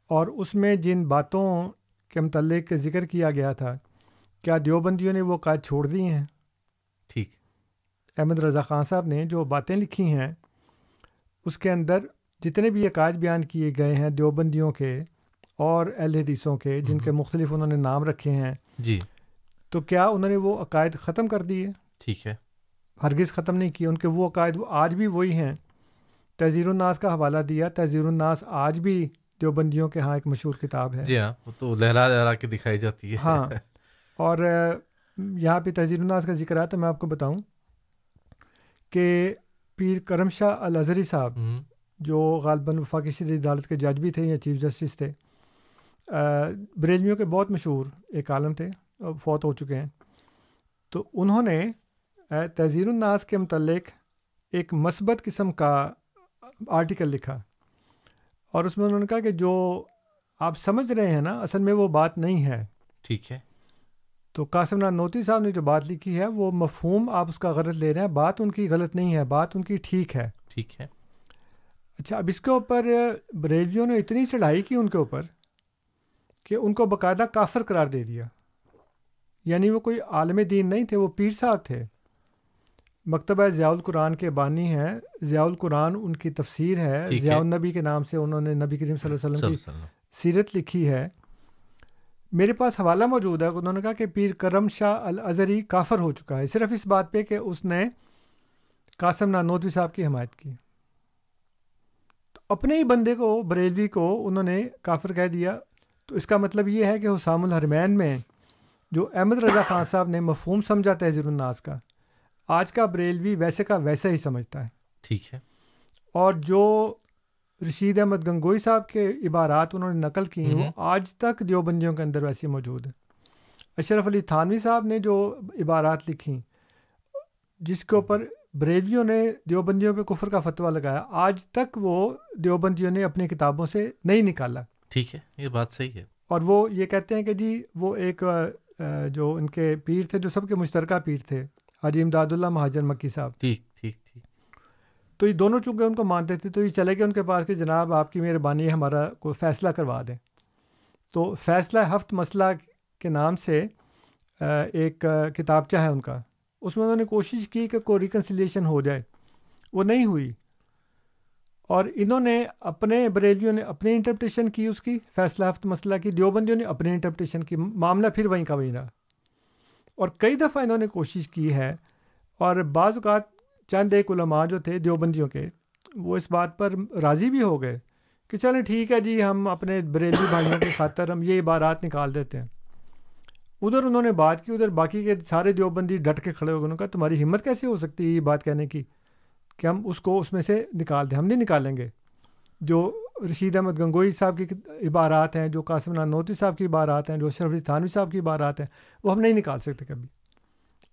اور اس میں جن باتوں کے متعلق ذکر کیا گیا تھا کیا دیوبندیوں نے وہ قائد چھوڑ دی ہیں؟ ٹھیک۔ احمد رضا خان صاحب نے جو باتیں لکھی ہیں اس کے اندر جتنے بھی عقائد بیان کیے گئے ہیں دیوبندیوں کے اور اہل حدیثوں کے جن کے مختلف انہوں نے نام رکھے ہیں جی۔ تو کیا انہوں نے وہ عقائد ختم کر دیے؟ ٹھیک ہے۔ ہرگز ختم نہیں کیے۔ ان کے وہ عقائد وہ آج بھی وہی ہیں۔ تہذیر الناس کا حوالہ دیا تہذیر الناس آج بھی دیوبندیوں کے ہاں ایک مشہور کتاب ہے۔ جی ہاں وہ تو لہرا لہرا کے دکھائی جاتی ہے۔ ہاں اور یہاں پہ تہذیر الناس کا ذکر ہے تو میں آپ کو بتاؤں کہ پیر کرم شاہ الازری صاحب جو غالباً وفاقی شدید عدالت کے جج بھی تھے یا چیف جسٹس تھے آ، بریلویوں کے بہت مشہور ایک عالم تھے فوت ہو چکے ہیں۔ تو انہوں نے آ، تہذیر الناس کے متعلق ایک مثبت قسم کا آرٹیکل لکھا۔ اور اس میں انہوں نے کہا کہ جو آپ سمجھ رہے ہیں نا اصل میں وہ بات نہیں ہے۔ ٹھیک ہے۔ تو قاسم نان نوتی صاحب نے جو بات لکھی ہے وہ مفہوم آپ اس کا غلط لے رہے ہیں۔ بات ان کی غلط نہیں ہے بات ان کی ٹھیک ہے۔ ٹھیک ہے۔ اچھا اب اس کے اوپر بریلویوں نے اتنی چڑھائی کی ان کے اوپر کہ ان کو باقاعدہ کافر قرار دے دیا۔ یعنی وہ کوئی عالم دین نہیں تھے وہ پیر صاحب تھے۔ مکتبہ ضیاء القرآن کے بانی ہیں۔ ضیاء القرآن ان کی تفسیر ہے۔ ضیاء النبی کے نام سے انہوں نے نبی کریم صلی اللہ علیہ وسلم کی۔ سیرت لکھی ہے۔ میرے پاس حوالہ موجود ہے۔ انہوں نے کہا کہ پیر کرم شاہ الازری کافر ہو چکا ہے۔ صرف اس بات پہ کہ اس نے قاسم نانوتوی صاحب کی حمایت کی۔ تو اپنے ہی بندے کو بریلوی کو انہوں نے کافر کہہ دیا۔ تو اس کا مطلب یہ ہے کہ حسام الحرمین میں جو احمد رضا خان صاحب نے مفہوم سمجھا تہذیر الناس کا آج کا بریلوی ویسے کا ویسا ہی سمجھتا ہے۔ ٹھیک ہے۔ اور جو رشید احمد گنگوئی صاحب کے عبارات انہوں نے نقل کی ہیں۔ آج تک دیوبندیوں کے اندر ویسی موجود ہیں۔ اشرف علی تھانوی صاحب نے جو عبارات لکھی جس کے اوپر بریلویوں نے دیوبندیوں پہ کفر کا فتویٰ لگایا آج تک وہ دیوبندیوں نے اپنی کتابوں سے نہیں نکالا۔ ٹھیک ہے یہ بات صحیح ہے۔ اور وہ یہ کہتے ہیں کہ جی وہ ایک جو ان کے پیر تھے جو سب کے مشترکہ پیر تھے حاجی امداد اللہ مہاجر مکی صاحب۔ ٹھیک ٹھیک ٹھیک۔ تو یہ دونوں چونکہ ان کو مانتے تھے تو یہ چلے گئے ان کے پاس کہ جناب آپ کی مہربانی ہمارا کوئی فیصلہ کروا دیں۔ تو فیصلہ ہفت مسئلہ کے نام سے ایک کتابچہ ہے ان کا۔ اس میں انہوں نے کوشش کی کہ کوئی ریکنسلیشن ہو جائے۔ وہ نہیں ہوئی۔ اور انہوں نے اپنے بریلیوں نے اپنی انٹرپٹیشن کی اس کی فیصلہ ہفت مسئلہ کی دیوبندیوں نے اپنی انٹرپٹیشن کی معاملہ پھر وہیں کا وہیں رہا۔ اور کئی دفعہ انہوں نے کوشش کی ہے اور بعض اوقات چند ایک علماء جو تھے دیوبندیوں کے وہ اس بات پر راضی بھی ہو گئے کہ چلیں ٹھیک ہے جی ہم اپنے بریلی بھائیوں کی خاطر ہم یہ عبارات نکال دیتے ہیں۔ ادھر انہوں نے بات کی، ادھر باقی کے سارے دیوبندی ڈٹ کے کھڑے ہو گئے، انہوں نے کہا تمہاری ہمت کیسے ہو سکتی ہے یہ بات کہنے کی کہ ہم اس کو اس میں سے نکال دیں، ہم نہیں نکالیں گے۔ جو رشید احمد گنگوئی صاحب کی عبارات ہیں جو قاسم نانوتی صاحب کی عبارات ہیں جو اشرف علی تھانوی صاحب کی عبارات ہیں وہ ہم نہیں نکال سکتے کبھی۔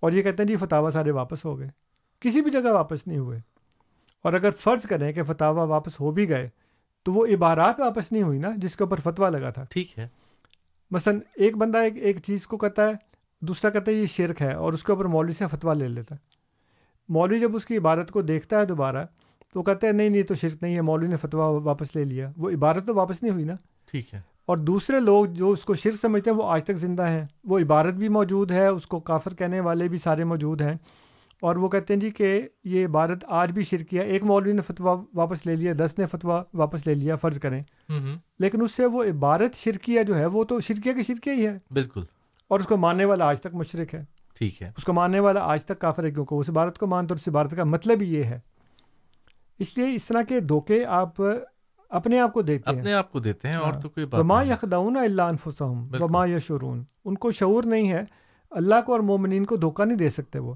اور یہ کہتے ہیں جی فتح سارے واپس ہو گئے۔ کسی بھی جگہ واپس نہیں ہوئے۔ اور اگر فرض کریں کہ فتح واپس ہو بھی گئے تو وہ عبارات واپس نہیں ہوئی نا جس کے اوپر فتویٰ لگا تھا۔ ٹھیک ہے۔ مثلاً ایک بندہ ایک ایک چیز کو کہتا ہے دوسرا کہتا ہے یہ شرک ہے اور اس کے اوپر مولوی سے فتویٰ لے لیتا ہے۔ مولوی جب اس کی عبارت کو دیکھتا ہے دوبارہ تو کہتے ہیں نہیں نہیں تو شرک نہیں ہے مولوی نے فتویٰ واپس لے لیا۔ وہ عبارت تو واپس نہیں ہوئی نا؟ ٹھیک ہے۔ اور دوسرے لوگ جو اس کو شرک سمجھتے ہیں وہ آج تک زندہ ہیں۔ وہ عبارت بھی موجود ہے اس کو کافر کہنے والے بھی سارے موجود ہیں۔ اور وہ کہتے ہیں جی کہ یہ عبارت آج بھی شرک کیا ایک مولوی نے فتویٰ واپس لے لیا دس نے فتویٰ واپس لے لیا فرض کریں۔ لیکن اس سے وہ عبارت شرکیہ جو ہے وہ تو شرکیہ کی شرکیہ ہی ہے۔ بالکل۔ اور اس کو ماننے والا آج تک مشرق ہے۔ ٹھیک ہے۔ اس کو ماننے والا آج تک کافر ہے کیونکہ اس عبارت کو مانتے اور اس عبارت کا مطلب ہی یہ ہے۔ اس لیے اس طرح کے دھوکے آپ اپنے آپ کو دیتے ہیں۔ اپنے آپ کو دیتے ہیں اور ہاں۔ تو کوئی بات وما یخدعون الا انفسهم وما یشعرون ان کو شعور نہیں ہے۔ اللہ کو اور مومنین کو دھوکہ نہیں دے سکتے وہ۔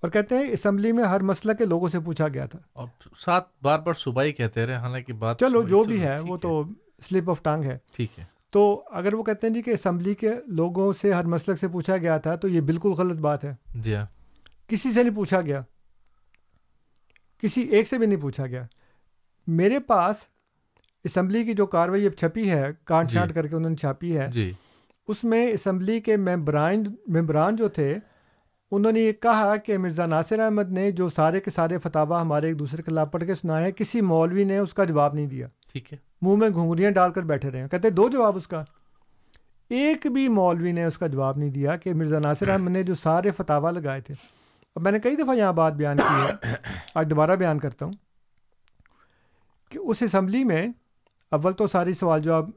اور کہتے ہیں اسمبلی میں ہر مسئلہ کے لوگوں سے پوچھا گیا تھا۔ اور سات بار بار صبح ہی کہتے رہے حالانکہ بات چلو جو بھی ہے وہ تو سلپ آف ٹانگ ہے۔ ٹھیک ہے۔ تو اگر وہ کہتے ہیں جی کہ اسمبلی کے لوگوں سے ہر مسلک سے پوچھا گیا تھا تو یہ بالکل غلط بات ہے۔ جی ہاں۔ کسی سے نہیں پوچھا گیا۔ کسی ایک سے بھی نہیں پوچھا گیا۔ میرے پاس اسمبلی کی جو کاروائی اب چھپی ہے کانٹ جی۔ چھانٹ کر کے انہوں نے چھاپی ہے جی۔ اس میں اسمبلی کے ممبران ممبران جو تھے انہوں نے یہ کہا کہ مرزا ناصر احمد نے جو سارے کے سارے فتح ہمارے ایک دوسرے کے خلاف پڑھ کے سنائے ہیں کسی مولوی نے اس کا جواب نہیں دیا۔ ٹھیک ہے۔ منہ میں گھنگریاں ڈال کر بیٹھے رہے ہیں۔ کہتے دو جواب اس کا۔ ایک بھی مولوی نے اس کا جواب نہیں دیا کہ مرزا ناصر احمد نے جو سارے فتح لگائے تھے۔ اب میں نے کئی دفعہ یہاں بات بیان کی ہے۔ آج دوبارہ بیان کرتا ہوں کہ اس اسمبلی میں اول تو ساری سوال جواب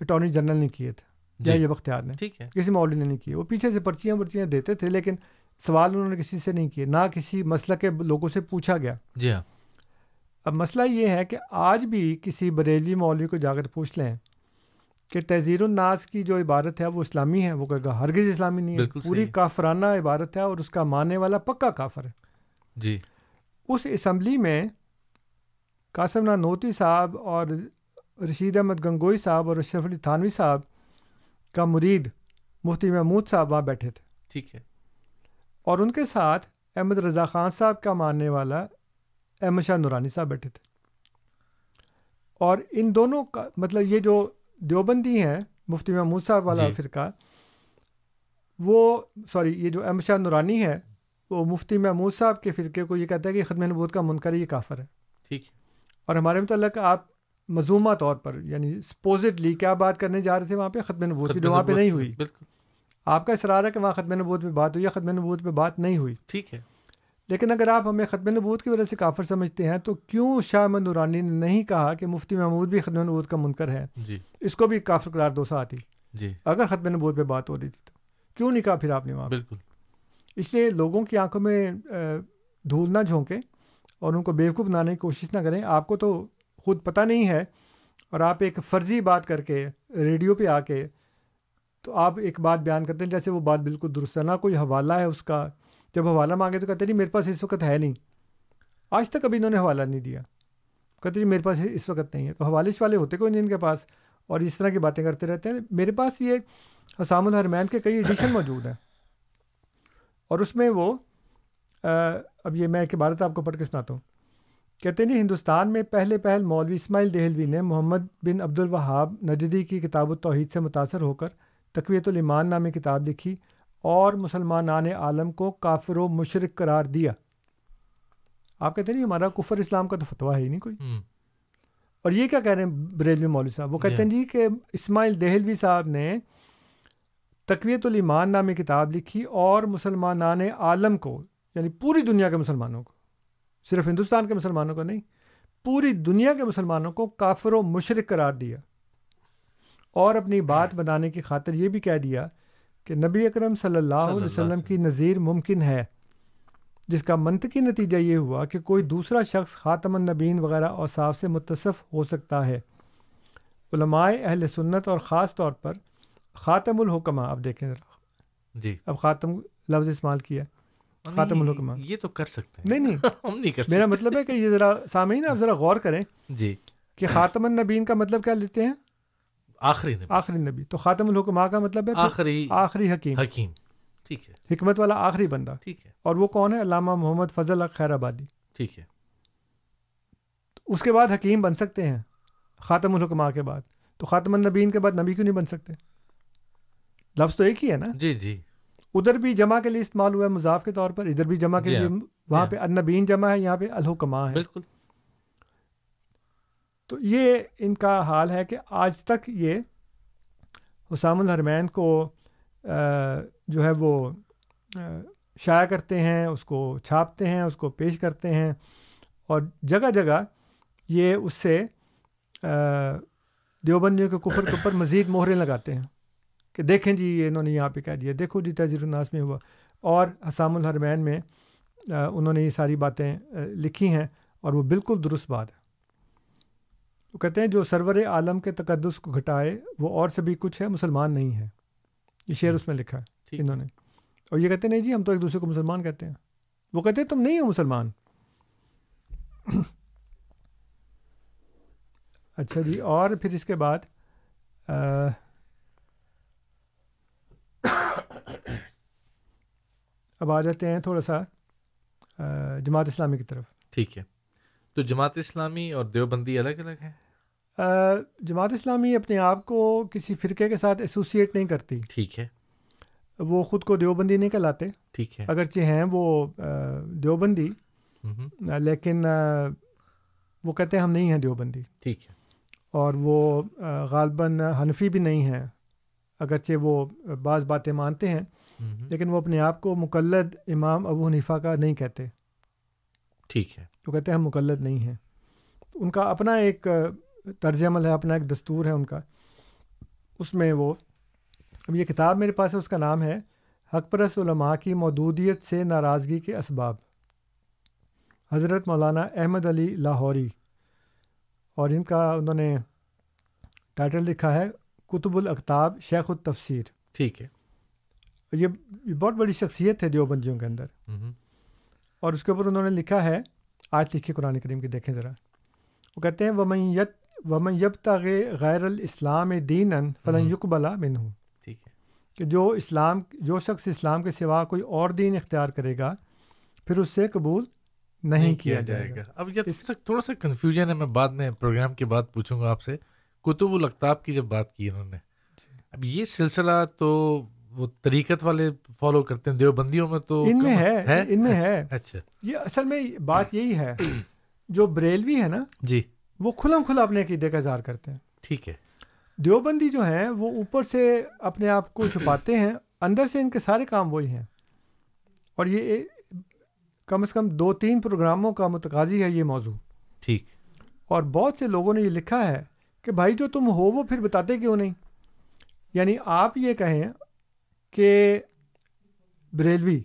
اٹارنی جنرل نے کیے تھے جی۔ یہ بختیار نے۔ کسی مولوی نے نہیں کیے وہ پیچھے سے پرچیاں پرچیاں دیتے تھے لیکن سوال انہوں نے کسی سے نہیں کیے نہ کسی مسئلہ کے لوگوں سے پوچھا گیا۔ جی ہاں۔ اب مسئلہ یہ ہے کہ آج بھی کسی بریلی مولوی کو جا کر پوچھ لیں کہ تہذیر الناس کی جو عبارت ہے وہ اسلامی ہے وہ کہے گا ہرگز اسلامی نہیں ہے۔ پوری کافرانہ عبارت ہے اور اس کا ماننے والا پکا کافر ہے۔ جی۔ اس اسمبلی میں قاسم نانوتی صاحب اور رشید احمد گنگوئی صاحب اور اشرف علی تھانوی صاحب کا مرید مفتی محمود صاحب وہاں بیٹھے تھے۔ ٹھیک ہے۔ اور ان کے ساتھ احمد رضا خان صاحب کا ماننے والا احمد شاہ نورانی صاحب بیٹھے تھے۔ اور ان دونوں کا مطلب یہ جو دیوبندی ہیں مفتی محمود صاحب والا جی. فرقہ۔ وہ سوری یہ جو احمد شاہ نورانی ہے وہ مفتی محمود صاحب کے فرقے کو یہ کہتا ہے کہ ختم نبوت کا منکر یہ کافر ہے۔ ٹھیک۔ اور ہمارے متعلق آپ مضمومہ طور پر یعنی سپوزٹلی کیا بات کرنے جا رہے تھے وہاں پہ؟ ختم نبوت کی جو وہاں پہ نہیں ہوئی۔ بالکل۔ آپ کا اصرار ہے کہ وہاں ختم نبوت میں بات ہوئی یا ختم نبوت پہ بات نہیں ہوئی؟ ٹھیک ہے۔ لیکن اگر آپ ہمیں ختم نبوت کی وجہ سے کافر سمجھتے ہیں تو کیوں شاہ احمد نورانی نے نہیں کہا کہ مفتی محمود بھی ختم نبوت کا منکر ہے؟ جی۔ اس کو بھی کافر قرار دو سا آتی جی۔ اگر ختم نبوت پہ بات ہو رہی تھی تو۔ کیوں نہیں کہا پھر آپ نے وہاں بالکل۔ اس لیے لوگوں کی آنکھوں میں دھول نہ جھونکیں اور ان کو بیوقوف بنانے کی کوشش نہ کریں۔ آپ کو تو خود پتہ نہیں ہے اور آپ ایک فرضی بات کر کے ریڈیو پہ آ کے تو آپ ایک بات بیان کرتے ہیں جیسے وہ بات بالکل درست ہے۔ نہ کوئی حوالہ ہے اس کا۔ جب حوالہ مانگے تو کہتے جی میرے پاس اس وقت ہے نہیں۔ آج تک ابھی انہوں نے حوالہ نہیں دیا۔ کہتے جی میرے پاس اس وقت نہیں ہے۔ تو حوالش والے ہوتے کوئی نہیں ان کے پاس؟ اور اس طرح کی باتیں کرتے رہتے ہیں۔ میرے پاس یہ حسام الحرمین کے کئی ایڈیشن موجود ہیں۔ اور اس میں وہ اب یہ میں ایک عبارت آپ کو پڑھ کے سناتا ہوں۔ کہتے ہیں جی ہندوستان میں پہلے پہل مولوی اسماعیل دہلوی نے محمد بن عبد الوہاب نجدی کی کتاب التوحید سے متاثر ہو کر تقویت الایمان نامی کتاب لکھی۔ اور مسلمان عالم کو کافر و مشرق قرار دیا۔ آپ کہتے ہیں جی ہمارا کفر اسلام کا تو فتویٰ ہے ہی نہیں کوئی۔ اور یہ کیا کہہ رہے ہیں بریلوی مولوی صاحب؟ وہ کہتے ہیں جی۔ کہ اسماعیل دہلوی صاحب نے تقویت الایمان نامی کتاب لکھی اور مسلمانان عالم کو یعنی پوری دنیا کے مسلمانوں کو صرف ہندوستان کے مسلمانوں کو نہیں پوری دنیا کے مسلمانوں کو کافر و مشرق قرار دیا۔ اور اپنی بات بتانے کی خاطر یہ بھی کہہ دیا کہ نبی اکرم صلی اللہ علیہ وسلم کی نظیر ممکن ہے جس کا منطقی نتیجہ یہ ہوا کہ کوئی دوسرا شخص خاتم النبین وغیرہ اوصاف سے متصف ہو سکتا ہے۔ علماء اہل سنت اور خاص طور پر خاتم الحکمہ اب دیکھیں ذرا۔ جی۔ اب خاتم لفظ استعمال کیا۔ خاتم الحکمہ یہ تو کر سکتے ہیں۔ نہیں نہیں۔ ہم نہیں کر میرا سکتے۔ مطلب ہے کہ یہ ذرا سامعین آپ ذرا غور کریں جی۔ کہ خاتم النبین کا مطلب کیا لیتے ہیں؟ آخری نبی. آخری نبی. تو خاتم الحکمہ کا مطلب ہے آخری آخری حکیم. حکیم. ٹھیک ہے. حکمت والا آخری بندہ. ٹھیک ہے. اور وہ کون ہے؟ علامہ محمد فضل خیر آبادی ٹھیک ہے. اس کے بعد حکیم بن سکتے ہیں خاتم الحکمہ کے بعد. تو خاتم النبین کے بعد نبی کیوں نہیں بن سکتے؟ لفظ تو ایک ہی ہے نا؟ جی جی. ادھر بھی جمع کے لیے استعمال ہوا ہے مضاف کے طور پر. ادھر بھی جمع کے جی لیے ہاں، وہاں جی پہ النبین جمع ہے یہاں پہ الحکمہ ہے بالکل. تو یہ ان کا حال ہے کہ آج تک یہ حسام الحرمین کو جو ہے وہ شائع کرتے ہیں، اس کو چھاپتے ہیں، اس کو پیش کرتے ہیں اور جگہ جگہ یہ اس سے دیوبندیوں کے کفر کے اوپر مزید مہریں لگاتے ہیں کہ دیکھیں جی یہ انہوں نے یہاں پہ کہہ دیا، دیکھو جی تجر الناس میں ہوا۔ اور حسام الحرمین میں انہوں نے یہ ساری باتیں لکھی ہیں اور وہ بالکل درست بات ہے۔ وہ کہتے ہیں جو سرور عالم کے تقدس کو گھٹائے وہ اور سے بھی کچھ ہے مسلمان نہیں ہے۔ یہ شعر اس میں لکھا ہے ٹھیک۔ انہوں نے۔ اور یہ کہتے ہیں نہیں جی ہم تو ایک دوسرے کو مسلمان کہتے ہیں۔ وہ کہتے ہیں تم نہیں ہو مسلمان۔ اچھا جی اور پھر اس کے بعد اب آ جاتے ہیں تھوڑا سا جماعت اسلامی کی طرف۔ ٹھیک ہے۔ تو جماعت اسلامی اور دیوبندی الگ الگ ہیں؟ جماعت اسلامی اپنے آپ کو کسی فرقے کے ساتھ ایسوسیٹ نہیں کرتی۔ ٹھیک ہے۔ وہ خود کو دیوبندی نہیں کہلاتے۔ ٹھیک ہے۔ اگرچہ ہیں وہ دیوبندی لیکن وہ کہتے ہیں ہم نہیں ہیں دیوبندی۔ ٹھیک ہے۔ اور وہ غالباً حنفی بھی نہیں ہیں۔ اگرچہ وہ بعض باتیں مانتے ہیں لیکن وہ اپنے آپ کو مقلد امام ابو حنیفہ کا نہیں کہتے۔ ٹھیک ہے۔ وہ کہتے ہیں ہم مقلد نہیں ہیں۔ ان کا اپنا ایک طرز عمل ہے اپنا ایک دستور ہے ان کا۔ اس میں وہ اب یہ کتاب میرے پاس ہے اس کا نام ہے حق پرست علماء کی مودودیت سے ناراضگی کے اسباب۔ حضرت مولانا احمد علی لاہوری۔ اور ان کا انہوں نے ٹائٹل لکھا ہے کتب الاقتاب شیخ التفسیر۔ ٹھیک ہے۔ یہ بہت بڑی شخصیت ہے دیوبندیوں کے اندر۔ اور اس کے اوپر انہوں نے لکھا ہے آج لکھی قرآن کریم کی دیکھیں ذرا۔ وہ کہتے ہیں ومن یت ومن یب تغ غیر الاسلام دین ہم۔ یقبلا منہ ٹھیک ہے۔ کہ جو اسلام جو شخص اسلام کے سوا کوئی اور دین اختیار کرے گا پھر اس سے قبول نہیں کیا جائے گا۔ اب یہ تھوڑا سا تھوڑا سا کنفیوژن ہے میں بعد میں پروگرام کے بعد پوچھوں گا آپ سے۔ کتب القتاب کی جب بات کی انہوں نے۔ جی۔ اب یہ سلسلہ تو وہ طریقت والے فالو کرتے ہیں دیوبندیوں میں تو ان میں ہے ان میں ہے۔ اچھا یہ اصل میں بات یہی ہے جو بریلوی ہے نا جی۔ وہ کھلم کھلا اپنے عقیدے کا اظہار کرتے ہیں۔ ٹھیک ہے۔ دیوبندی جو ہیں وہ اوپر سے اپنے آپ کو چھپاتے ہیں اندر سے ان کے سارے کام وہی ہیں۔ اور یہ کم از کم دو تین پروگراموں کا متقاضی ہے یہ موضوع۔ ٹھیک۔ اور بہت سے لوگوں نے یہ لکھا ہے کہ بھائی جو تم ہو وہ پھر بتاتے کیوں نہیں؟ یعنی آپ یہ کہیں کہ بریلوی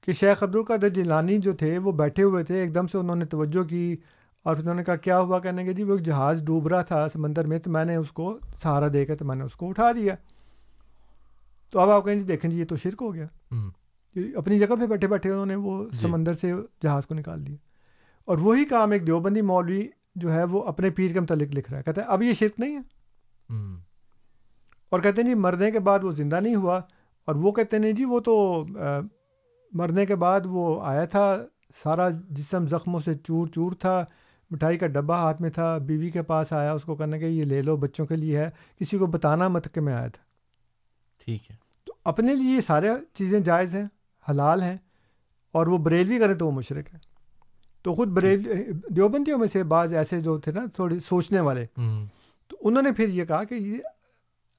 کہ شیخ عبدالقادر جیلانی جو تھے وہ بیٹھے ہوئے تھے ایک دم سے انہوں نے توجہ کی اور پھر انہوں نے کہا کیا ہوا؟ کہنے کے جی وہ ایک جہاز ڈوب رہا تھا سمندر میں تو میں نے اس کو سہارا دے کے تو میں نے اس کو اٹھا دیا۔ تو اب آپ کہیں جی دیکھیں جی یہ تو شرک ہو گیا۔ اپنی جگہ پہ بیٹھے بیٹھے انہوں نے وہ جی۔ سمندر سے جہاز کو نکال دیا۔ اور وہی کام ایک دیوبندی مولوی جو ہے وہ اپنے پیر کے متعلق لکھ رہا ہے۔ کہتا ہے اب یہ شرک نہیں ہے۔ اور کہتے ہیں جی مرنے کے بعد وہ زندہ نہیں ہوا اور وہ کہتے ہیں جی وہ تو مرنے کے بعد وہ آیا تھا سارا جسم زخموں سے چور چور تھا مٹھائی کا ڈبہ ہاتھ میں تھا بیوی کے پاس آیا اس کو کہنے کہ یہ لے لو بچوں کے لیے ہے کسی کو بتانا مت کہ میں آیا تھا۔ ٹھیک ہے۔ تو اپنے لیے یہ سارے چیزیں جائز ہیں حلال ہیں اور وہ بریلوی کریں تو وہ مشرق ہے۔ تو خود بریل دیوبندیوں میں سے بعض ایسے جو تھے نا تھوڑے سوچنے والے۔ تو انہوں نے پھر یہ کہا کہ یہ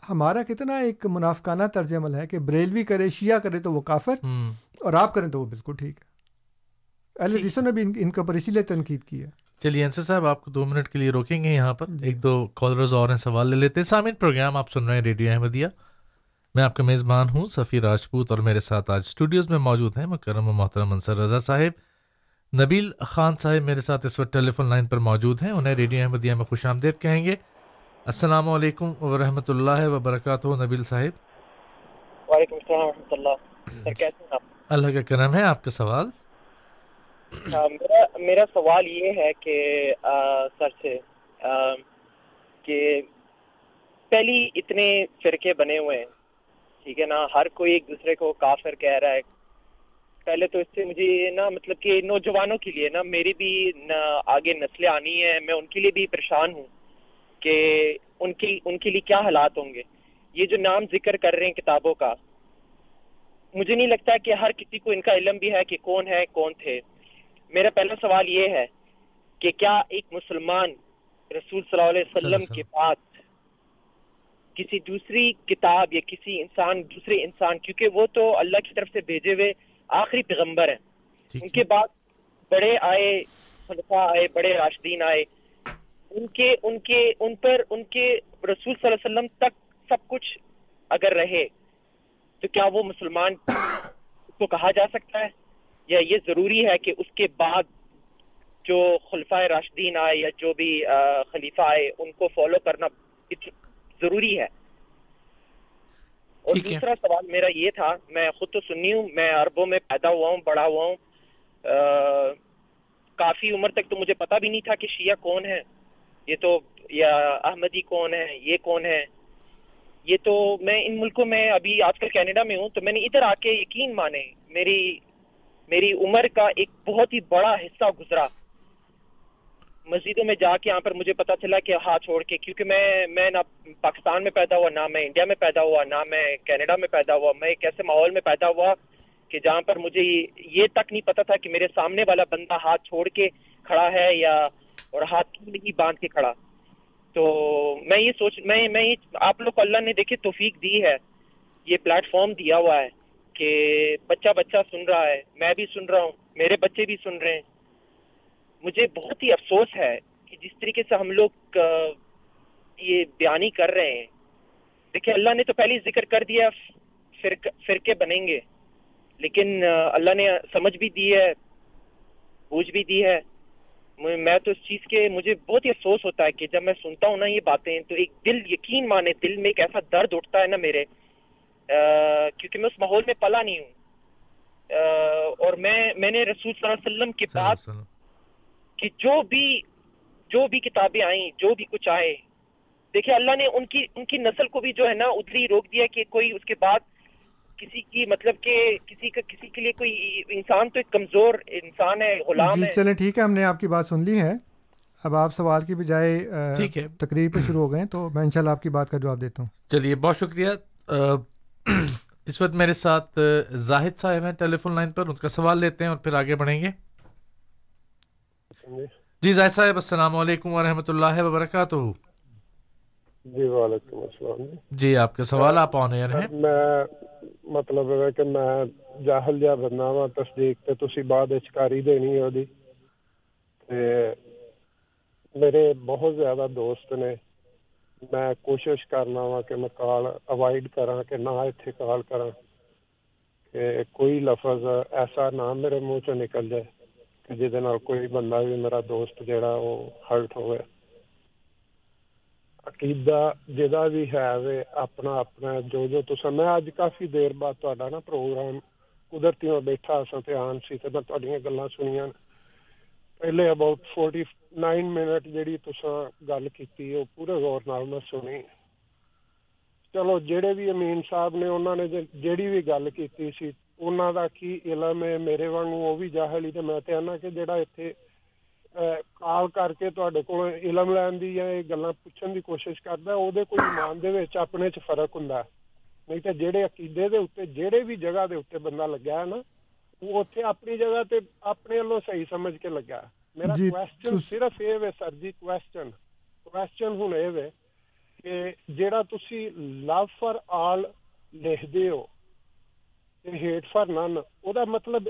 ہمارا کتنا ایک منافقانہ طرز عمل ہے کہ بریلوی کرے شیعہ کرے تو وہ کافر اور آپ کریں تو وہ بالکل ٹھیک ہے۔ اہل حدیثوں نے بھی ان کے اوپر اسی لیے تنقید کی ہے۔ چلیے انصر صاحب آپ کو دو منٹ کے لیے روکیں گے یہاں پر۔ جی۔ ایک دو کالرز اور ہیں سوال لے لیتے ہیں۔ سامعین پروگرام آپ سن رہے ہیں ریڈیو احمدیہ۔ میں آپ کا میزبان ہوں سفیر راجپوت اور میرے ساتھ آج اسٹوڈیوز میں موجود ہیں مکرم و محترم انصر رضا صاحب۔ نبیل خان صاحب میرے ساتھ اس وقت ٹیلی فون لائن پر موجود ہیں انہیں ریڈیو احمدیہ میں خوش آمدید کہیں گے۔ السلام علیکم ورحمۃ اللہ وبرکاتہ نبیل صاحب۔ وعلیکم السلام ورحمۃ اللہ۔ سر کیسے ہیں آپ؟ اللہ کا کرم ہے آپ کا سوال؟ میرا میرا سوال یہ ہے کہ سر سے کہ پہلی اتنے فرقے بنے ہوئے ہیں ٹھیک ہے نا؟ ہر کوئی ایک دوسرے کو کافر کہہ رہا ہے۔ پہلے تو اس سے مجھے نا مطلب کہ نوجوانوں کے لیے نا میری بھی آگے نسلیں آنی ہیں میں ان کے لیے بھی پریشان ہوں۔ کہ ان کی ان کے لیے کیا حالات ہوں گے؟ یہ جو نام ذکر کر رہے ہیں کتابوں کا مجھے نہیں لگتا کہ ہر کسی کو ان کا علم بھی ہے کہ کون ہے کون تھے۔ میرا پہلا سوال یہ ہے کہ کیا ایک مسلمان رسول صلی اللہ علیہ وسلم۔ کے بعد کسی دوسری کتاب یا کسی انسان دوسرے انسان کیونکہ وہ تو اللہ کی طرف سے بھیجے ہوئے آخری پیغمبر ہیں۔ ان کے بعد بڑے آئے خلفاء آئے بڑے راشدین آئے۔ ان کے ان کے ان پر ان کے رسول صلی اللہ علیہ وسلم تک سب کچھ اگر رہے تو کیا وہ مسلمان کو کہا جا سکتا ہے؟ یا یہ ضروری ہے کہ اس کے بعد جو خلفاء راشدین آئے یا جو بھی خلیفہ آئے ان کو فالو کرنا ضروری ہے۔ اور۔ دوسرا سوال میرا یہ تھا میں خود تو سنی ہوں میں عربوں میں پیدا ہوا ہوں بڑا ہوا ہوں کافی عمر تک تو مجھے پتا بھی نہیں تھا کہ شیعہ کون ہے۔ یہ تو یا احمدی کون ہے؟ یہ کون ہے؟ یہ تو میں ان ملکوں میں ابھی آج کل کینیڈا میں ہوں، تو میں نے ادھر آ کے یقین مانے، میری میری عمر کا ایک بہت ہی بڑا حصہ گزرا۔ مسجدوں میں جا کے یہاں پر مجھے پتا چلا کہ ہاں چھوڑ کے، کیونکہ میں میں نہ پاکستان میں پیدا ہوا، نہ میں انڈیا میں پیدا ہوا، نہ میں کینیڈا میں پیدا ہوا۔ میں ایک ایسے ماحول میں پیدا ہوا کہ جہاں پر مجھے یہ یہ تک نہیں پتا تھا کہ میرے سامنے والا بندہ ہاتھ چھوڑ کے کھڑا ہے یا اور ہاتھ کیوں نہیں باندھ کے کھڑا۔ تو میں یہ سوچ، میں میں یہ، آپ لوگ کو اللہ نے دیکھے توفیق دی ہے۔ یہ پلیٹ فارم دیا ہوا ہے کہ بچہ بچہ سن رہا ہے، میں بھی سن رہا ہوں، میرے بچے بھی سن رہے ہیں۔ مجھے بہت ہی افسوس ہے کہ جس طریقے سے ہم لوگ یہ بیانی کر رہے ہیں۔ دیکھیں اللہ نے تو پہلے ذکر کر دیا فرق، فرقے بنیں گے۔ لیکن اللہ نے سمجھ بھی دی ہے، بوجھ بھی دی ہے۔ میں تو اس چیز کے مجھے بہت ہی افسوس ہوتا ہے کہ جب میں سنتا ہوں نا یہ باتیں تو ایک دل یقین مانے دل میں ایک ایسا درد اٹھتا ہے نا میرے آ، کیونکہ میں اس ماحول میں پلا نہیں ہوں آ، اور میں میں نے رسول صلی اللہ علیہ وسلم کے بعد۔ کہ جو بھی جو بھی کتابیں آئیں جو بھی کچھ آئے دیکھیں اللہ نے ان کی ان کی نسل کو بھی جو ہے نا ادھر ہی روک دیا کہ کوئی اس کے بعد کسی کی مطلب کہ کسی کا کسی کے لیے کوئی انسان تو ایک کمزور انسان ہے غلام جی ہے۔ چلیں ٹھیک ہے ہم نے آپ کی بات سن لی ہے۔ اب آپ سوال کی بجائے ٹھیک ہے۔ تقریر پہ شروع ہو گئے ہیں تو میں انشاءاللہ آپ کی بات کا جواب دیتا ہوں۔ چلیے بہت شکریہ۔ اس وقت میرے ساتھ زاہد صاحب ہیں ٹیلی فون لائن پر ان کا سوال لیتے ہیں اور پھر آگے بڑھیں گے۔ جی۔ زاہد صاحب السلام علیکم ورحمۃ اللہ وبرکاتہ۔ جی وعلیکم السلام۔ جی جی آپ کا سوال آپ آن ایئر ہیں۔ ਮੈਂ ਮਤਲਬ ਹੈ ਕਿ ਮੈਂ ਜਾਹਲ ਜਿਹਾ ਬੰਦਾ ਵਾਂ ਤਸਦੀਕ ਤੇ ਤੁਸੀਂ ਬਾਅਦ ਵਿੱਚ ਕਰ ਹੀ ਦੇਣੀ ਹੈ ਉਹਦੀ ਤੇ ਮੇਰੇ ਬਹੁਤ ਜ਼ਿਆਦਾ ਦੋਸਤ ਨੇ ਮੈਂ ਕੋਸ਼ਿਸ਼ ਕਰਨਾ ਵਾਂ ਕਿ ਮੈਂ ਕਾਲ ਅਵਾਇਡ ਕਰਾਂ ਕਿ ਨਾ ਇੱਥੇ ਕਾਲ ਕਰਾਂ ਕਿ ਕੋਈ ਲਫ਼ਜ਼ ਐਸਾ ਨਾ ਮੇਰੇ ਮੂੰਹ ਚੋਂ ਨਿਕਲ ਜਾਏ ਕਿ ਜਿਹਦੇ ਨਾਲ ਕੋਈ ਬੰਦਾ ਵੀ ਮੇਰਾ ਦੋਸਤ ਜਿਹੜਾ ਉਹ ਹਰਟ ਹੋਵੇ ਅਕੀਦਾ ਜਿਹਦਾ ਵੀ ਹੈ ਵੇ ਆਪਣਾ ਆਪਣਾ ਜੋ ਜੋ ਤੁਸੀਂ ਮੈਂ ਅੱਜ ਕਾਫੀ ਦੇਰ ਬਾਅਦ ਤੁਹਾਡਾ ਨਾ ਪ੍ਰੋਗਰਾਮ ਕੁਦਰਤੀ ਮੈਂ ਬੈਠਾ ਸਾਂ ਤੇ ਆਨ ਸੀ ਤੇ ਮੈਂ ਤੁਹਾਡੀਆਂ ਗੱਲਾਂ ਸੁਣੀਆਂ ਪਹਿਲੇ ਅਬਾਊਟ 49 ਮਿੰਟ ਜਿਹੜੀ ਤੁਸੀਂ ਗੱਲ ਕੀਤੀ ਉਹ ਪੂਰੇ ਗੌਰ ਨਾਲ ਮੈਂ ਸੁਣੀ ਚਲੋ ਜਿਹੜੇ ਵੀ ਅਮੀਨ ਸਾਹਿਬ ਨੇ ਉਹਨਾਂ ਨੇ ਜੇ- ਜਿਹੜੀ ਵੀ ਗੱਲ ਕੀਤੀ ਸੀ ਉਹਨਾਂ ਦਾ ਕੀ ਇਲਮ ਹੈ ਮੇਰੇ ਵਾਂਗੂ ਉਹ ਵੀ ਜਾਹਲ ਹੀ ਤੇ ਮੈਂ ਤੇ ਆਨਾ ਕਿ ਜਿਹੜਾ ਇੱਥੇ ਅਹ, لگا میرا جیڑا تب فار آل لکھتے ہوٹ فور نتلب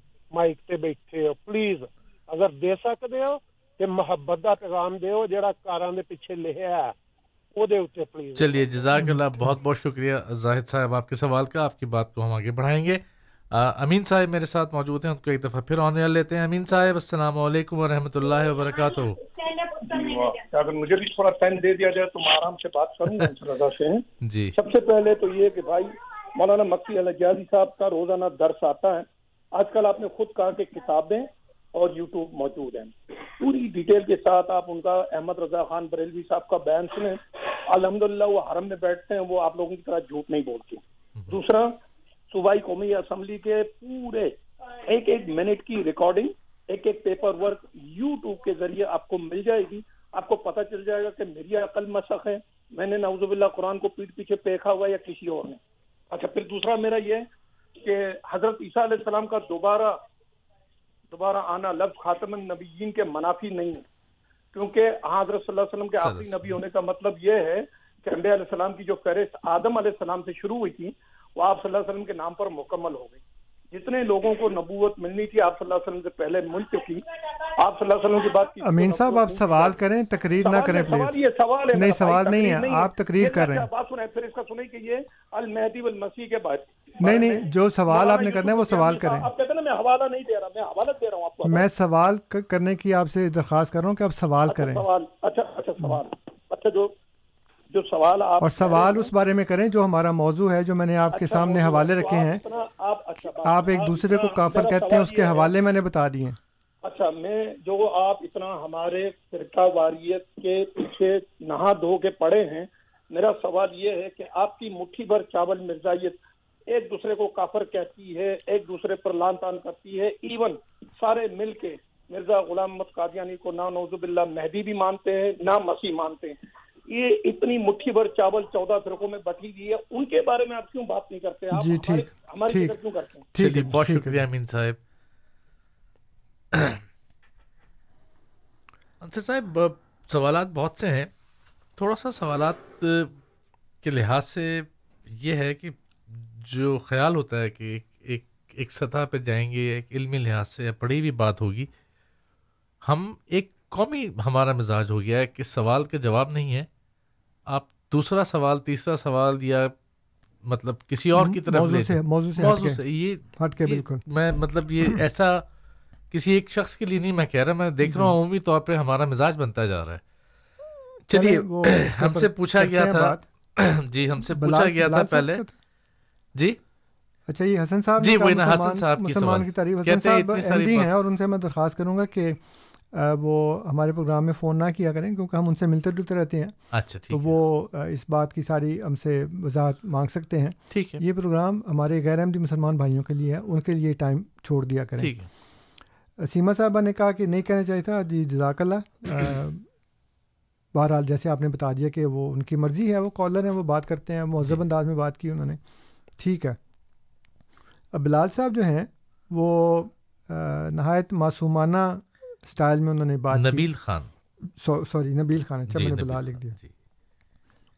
ਮਾਈਕ ਤੇ ਬੈਠੇ ਹੋ ਪਲੀਜ਼ ਅਗਰ ਦੇ ਸਕਦੇ ਹੋ ਤੇ ਮੁਹੱਬਤ ਦਾ ਪੈਗਾਮ ਦਿਓ ਜਿਹੜਾ ਕਾਰਾਂ ਦੇ ਪਿੱਛੇ ਲਿਖਿਆ ਉਹਦੇ ਉੱਤੇ ਪਲੀਜ਼ ਚਲਿਏ ਜਜ਼ਾਕ ਅੱਲਾ ਬਹੁਤ ਬਹੁਤ ਸ਼ੁਕਰੀਆ زاہد صاحب آپ کے سوال کا آپ کی بات کو ہم آگے بڑھائیں گے۔ امین صاحب میرے ساتھ موجود ہیں ان کو ایک دفعہ پھر آنے لیتے ہیں۔ امین صاحب السلام علیکم و رحمۃ اللہ وبرکاتہ۔ اگر مجھے بھی تھوڑا ٹائم دے دیا جائے تو میں آرام سے بات کروں رضا سے جی۔ سب سے پہلے تو یہ کہ بھائی مولانا مکی علیہ جازی صاحب کا روزانہ درس آتا ہے۔ آج کل آپ نے خود کہا کہ کتابیں اور یوٹیوب موجود ہیں۔ پوری ڈیٹیل کے ساتھ آپ ان کا احمد رضا خان بریلوی صاحب کا بیان سنیں۔ الحمدللہ وہ حرم میں بیٹھتے ہیں، وہ آپ لوگوں کی طرح جھوٹ نہیں بولتے۔ دوسرا، صوبائی قومی اسمبلی کے پورے ایک ایک منٹ کی ریکارڈنگ، ایک ایک پیپر ورک یوٹیوب کے ذریعے آپ کو مل جائے گی۔ آپ کو پتہ چل جائے گا کہ میری عقل مسخ ہے، میں نے نعوذ باللہ قرآن کو پیٹ پیچھے پیکھا ہوا یا کسی اور نے۔ اچھا پھر دوسرا میرا یہ کہ حضرت عیسیٰ علیہ السلام کا دوبارہ دوبارہ آنا لفظ خاتم النبیین کے منافی نہیں ہے۔ کیونکہ ہاں، حضرت صلی اللہ علیہ وسلم کے آخری نبی ہونے کا مطلب یہ ہے کہ انبیاء علیہ السلام کی جو فہرست آدم علیہ السلام سے شروع ہوئی تھی وہ آپ صلی اللہ علیہ وسلم کے نام پر مکمل ہو گئی۔ جتنے لوگوں کو نبوت ملنی تھی آپ صلی اللہ علیہ وسلم سے پہلے مل چکی۔ آپ صلی اللہ علیہ وسلم کی بات کی۔ امین صاحب آپ سوال کریں تقریر نہ کریں پلیز۔ یہ سوال ہے۔ نہیں سوال نہیں ہے آپ تقریر کر رہے ہیں۔ بات سنیں پھر اس کا سنیں کہ یہ المہدی والمسیح کے بات نہیں نہیں جو سوال آپ نے کرنا ہے وہ سوال کریں۔ آپ کہتے ہیں میں حوالہ نہیں دے رہا میں حوالہ دے رہا ہوں آپ کو۔ میں سوال کرنے کی آپ سے درخواست کر رہا ہوں کہ آپ سوال اچھا، کریں۔ سوال اچھا اچھا سوال۔ اچھا جو جو سوال آپ اور سوال اس بارے میں کریں جو ہمارا موضوع ہے جو میں نے آپ کے اچھا، سامنے حوالے رکھے ہیں۔ اچھا آپ ایک دوسرے کو کافر کہتے ہیں اس کے حوالے میں نے بتا دیے ہیں۔ اچھا میں جو آپ اتنا ہمارے فرقہ واریت کے پیچھے نہا دھو کے پڑے ہیں میرا سوال یہ ہے کہ آپ کی مٹھی بھر چاول مرزائیت ایک دوسرے کو کافر کہتی ہے ایک دوسرے پر لان تان کرتی ہے۔ ایون سارے مل کے مرزا غلام احمد قادیانی کو نہ نوز اللہ مہدی بھی مانتے ہیں نہ مسیح مانتے ہیں۔ یہ اتنی مٹھی بھر چاول چودہ فرقوں میں بٹھی گئی ہے۔ ان کے بارے میں آپ کیوں بات نہیں کرتے؟ آپ ہماری فکر کیوں کرتے ہیں؟ چلیے بہت شکریہ امین صاحب۔ انصر صاحب سوالات بہت سے ہیں۔ تھوڑا سا سوالات کے لحاظ سے یہ ہے کہ جو خیال ہوتا ہے کہ ایک ایک ایک سطح پہ جائیں گے ایک علمی لحاظ سے یا پڑھی ہوئی بات ہوگی ہم ایک قومی ہمارا مزاج ہو گیا ہے کہ سوال کے جواب نہیں ہے۔ آپ دوسرا سوال تیسرا سوال یا مطلب کسی اور کی طرف موضوع سے موضوع سے موضوع سے یہ ہٹ کے بالکل۔ میں مطلب یہ ایسا کسی ایک شخص کے لیے نہیں میں کہہ رہا میں دیکھ رہا ہوں جی۔ عمومی طور پہ ہمارا مزاج بنتا جا رہا ہے۔ چلیے ہم سے پوچھا گیا تھا جی ہم سے پوچھا گیا تھا پہلے۔ جی؟ اچھا یہ حسن صاحب جی وہی حسن صاحب مسلمان کی تعریف۔ حسن صاحب ایم ڈی ہیں اور ان سے میں درخواست کروں گا کہ وہ ہمارے پروگرام میں فون نہ کیا کریں کیونکہ ہم ان سے ملتے جلتے رہتے ہیں۔ اچھا تو وہ اس بات کی ساری ہم سے وضاحت مانگ سکتے ہیں۔ ٹھیک ہے۔ یہ پروگرام ہمارے غیر احمدی مسلمان بھائیوں کے لیے ہے ان کے لیے ٹائم چھوڑ دیا کریں۔ سیما صاحبہ نے کہا کہ نہیں کہنا چاہیے تھا جی جزاک اللہ۔ بہرحال جیسے آپ نے بتا دیا کہ وہ ان کی مرضی ہے وہ کالر ہیں وہ بات کرتے ہیں مہذب انداز میں بات کی انہوں نے۔ ٹھیک ہے۔ اب بلال صاحب جو ہیں وہ نہایت معصومانہ سٹائل میں انہوں نے بات نبیل خان۔ سوری نبیل خان۔ اچھا جی، میں نے بلال لکھ دیا۔ جی۔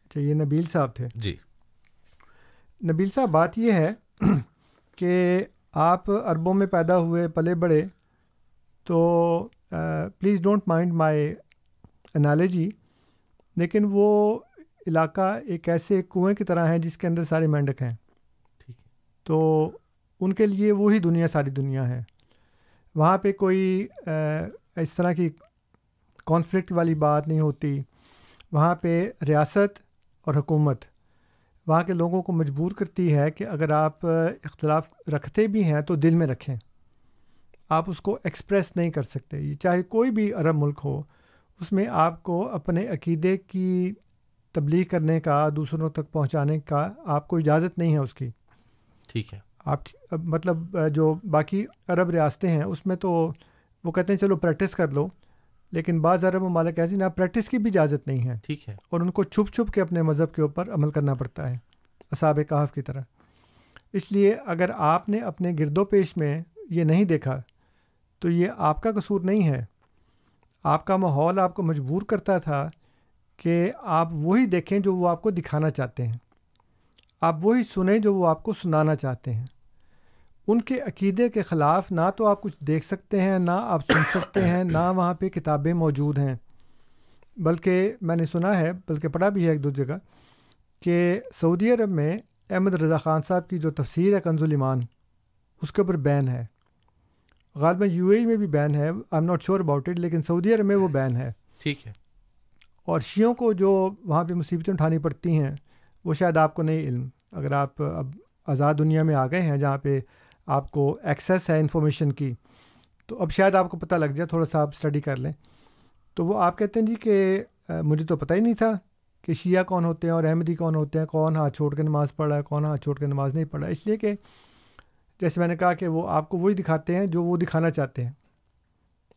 اچھا یہ نبیل صاحب تھے۔ جی۔ نبیل صاحب بات یہ ہے کہ آپ عربوں میں پیدا ہوئے پلے بڑے تو please don't mind my analogy لیکن وہ علاقہ ایک ایسے کنویں کی طرح ہے جس کے اندر سارے مینڈک ہیں۔ تو ان کے لیے وہی دنیا، ساری دنیا ہے۔ وہاں پہ کوئی اس طرح کی کانفلکٹ والی بات نہیں ہوتی۔ وہاں پہ ریاست اور حکومت، وہاں کے لوگوں کو مجبور کرتی ہے کہ اگر آپ اختلاف رکھتے بھی ہیں تو دل میں رکھیں۔ آپ اس کو ایکسپریس نہیں کر سکتے۔ یہ چاہے کوئی بھی عرب ملک ہو، اس میں آپ کو اپنے عقیدے کی تبلیغ کرنے کا، دوسروں تک پہنچانے کا آپ کو اجازت نہیں ہے اس کی۔ ٹھیک ہے۔ آپ مطلب جو باقی عرب ریاستیں ہیں اس میں تو وہ کہتے ہیں چلو پریکٹس کر لو لیکن بعض عرب ممالک ایسی نہ پریکٹس کی بھی اجازت نہیں ہے۔ ٹھیک ہے۔ اور ان کو چھپ چھپ کے اپنے مذہب کے اوپر عمل کرنا پڑتا ہے اصاب کہاف کی طرح۔ اس لیے اگر آپ نے اپنے گرد و پیش میں یہ نہیں دیکھا تو یہ آپ کا قصور نہیں ہے۔ آپ کا ماحول آپ کو مجبور کرتا تھا کہ آپ وہی دیکھیں جو وہ آپ کو دکھانا چاہتے ہیں۔ آپ وہی سنیں جو وہ آپ کو سنانا چاہتے ہیں۔ ان کے عقیدے کے خلاف نہ تو آپ کچھ دیکھ سکتے ہیں نہ آپ سن سکتے ہیں نہ وہاں پہ کتابیں موجود ہیں۔ بلکہ میں نے سنا ہے بلکہ پڑھا بھی ہے ایک دو جگہ کہ سعودی عرب میں احمد رضا خان صاحب کی جو تفسیر ہے کنز المان اس کے اوپر بین ہے۔ غالباً یو اے میں بھی بین ہے I am not sure about it لیکن سعودی عرب میں وہ بین ہے۔ ٹھیک ہے۔ اور شیوں کو جو وہاں پہ مصیبتیں اٹھانی پڑتی ہیں وہ شاید آپ کو نہیں علم۔ اگر آپ اب آزاد دنیا میں آ گئے ہیں جہاں پہ آپ کو ایکسیس ہے انفارمیشن کی، تو اب شاید آپ کو پتہ لگ جائے، تھوڑا سا آپ اسٹڈی کر لیں۔ تو وہ آپ کہتے ہیں جی کہ مجھے تو پتہ ہی نہیں تھا کہ شیعہ کون ہوتے ہیں اور احمدی کون ہوتے ہیں، کون ہاتھ چھوڑ کے نماز پڑھ رہا ہے، کون ہاتھ چھوڑ کے نماز نہیں پڑھ رہا ہے اس لیے کہ جیسے میں نے کہا کہ وہ آپ کو وہی دکھاتے ہیں جو وہ دکھانا چاہتے ہیں۔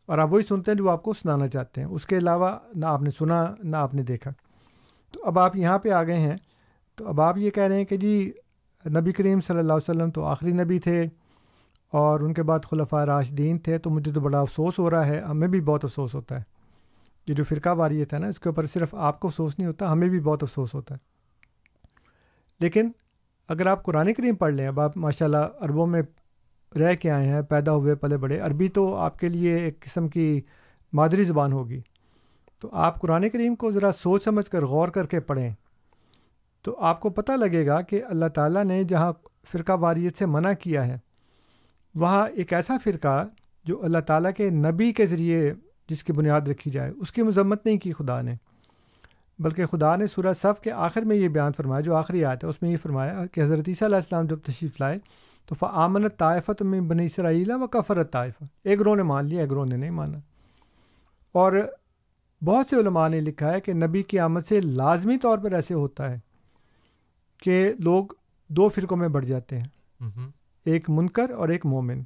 اور آپ وہی سنتے ہیں جو آپ کو سنانا چاہتے ہیں۔ اس کے علاوہ نہ آپ نے سنا، نہ آپ نے دیکھا۔ تو اب آپ یہاں پہ آ گئے ہیں۔ تو اب آپ یہ کہہ رہے ہیں کہ جی نبی کریم صلی اللہ علیہ وسلم تو آخری نبی تھے اور ان کے بعد خلفۂ راشدین تھے، تو مجھے تو بڑا افسوس ہو رہا ہے، ہمیں بھی بہت افسوس ہوتا ہے۔ یہ جو فرقہ واریت ہے نا، اس کے اوپر صرف آپ کو افسوس نہیں ہوتا، ہمیں بھی بہت افسوس ہوتا ہے۔ لیکن اگر آپ قرآن کریم پڑھ لیں، اب آپ ماشاء اللہ عربوں میں رہ کے آئے ہیں، پیدا ہوئے پلے بڑے، عربی تو آپ کے لیے ایک قسم کی مادری زبان ہوگی۔ تو آپ قرآن کریم کو ذرا سوچ سمجھ کر غور کر کے پڑھیں۔ تو آپ کو پتہ لگے گا کہ اللہ تعالیٰ نے جہاں فرقہ واریت سے منع کیا ہے، وہاں ایک ایسا فرقہ جو اللہ تعالیٰ کے نبی کے ذریعے جس کی بنیاد رکھی جائے، اس کی مذمت نہیں کی خدا نے، بلکہ خدا نے سورہ صف کے آخر میں یہ بیان فرمایا، جو آخری آیت ہے، اس میں یہ فرمایا کہ حضرت عیسیٰ علیہ السلام جب تشریف لائے تو فعامنت طائفت میں بنی اسرائیل و کفرت طائفہ ایک گروہ نے مان لیا، ایک گروہ نے نہیں مانا۔ اور بہت سے علماء نے لکھا ہے کہ نبی کی آمد سے لازمی طور پر ایسے ہوتا ہے کہ لوگ دو فرقوں میں بڑھ جاتے ہیں۔ ایک منکر اور ایک مومن۔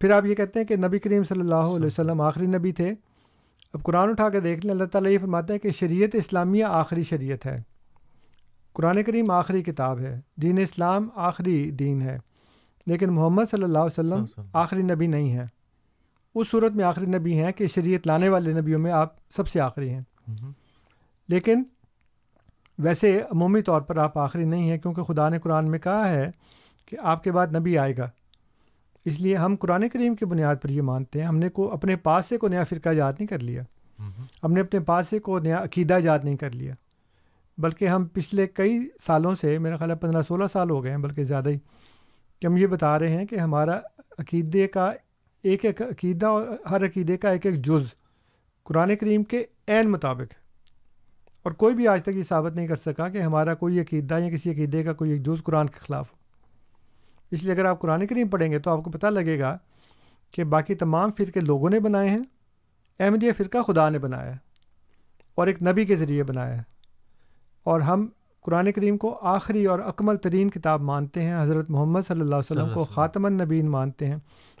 پھر آپ یہ کہتے ہیں کہ نبی کریم صلی اللہ علیہ وسلم آخری نبی تھے۔ اب قرآن اٹھا کے دیکھ لیں اللہ تعالیٰ یہ فرماتے ہیں کہ شریعت اسلامیہ آخری شریعت ہے۔ قرآن کریم آخری کتاب ہے۔ دین اسلام آخری دین ہے۔ لیکن محمد صلی اللہ علیہ وسلم آخری نبی نہیں ہے۔ اس صورت میں آخری نبی ہیں کہ شریعت لانے والے نبیوں میں آپ سب سے آخری ہیں۔ لیکن ویسے عمومی طور پر آپ آخری نہیں ہیں کیونکہ خدا نے قرآن میں کہا ہے کہ آپ کے بعد نبی آئے گا۔ اس لیے ہم قرآن کریم کی بنیاد پر یہ مانتے ہیں ہم نے کو اپنے پاس سے کو نیا فرقہ ایجاد نہیں کر لیا۔ ہم نے اپنے پاس سے کو نیا عقیدہ ایجاد نہیں کر لیا۔ بلکہ ہم پچھلے کئی سالوں سے میرا خیال ہے پندرہ سولہ سال ہو گئے ہیں بلکہ زیادہ ہی کہ ہم یہ بتا رہے ہیں کہ ہمارا عقیدے کا ایک ایک عقیدہ اور ہر عقیدے کا ایک ایک جز قرآن کریم کے عین مطابق ہے۔ اور کوئی بھی آج تک یہ ثابت نہیں کر سکا کہ ہمارا کوئی عقیدہ یا کسی عقیدے کا کوئی ایک جز قرآن کے خلاف ہو۔ اس لیے اگر آپ قرآن کریم پڑھیں گے تو آپ کو پتہ لگے گا کہ باقی تمام فرقے لوگوں نے بنائے ہیں احمدیہ فرقہ خدا نے بنایا ہے اور ایک نبی کے ذریعے بنایا ہے۔ اور ہم قرآن کریم کو آخری اور اکمل ترین کتاب مانتے ہیں حضرت محمد صلی اللہ علیہ وسلم کو خاتم النبین مانتے ہیں۔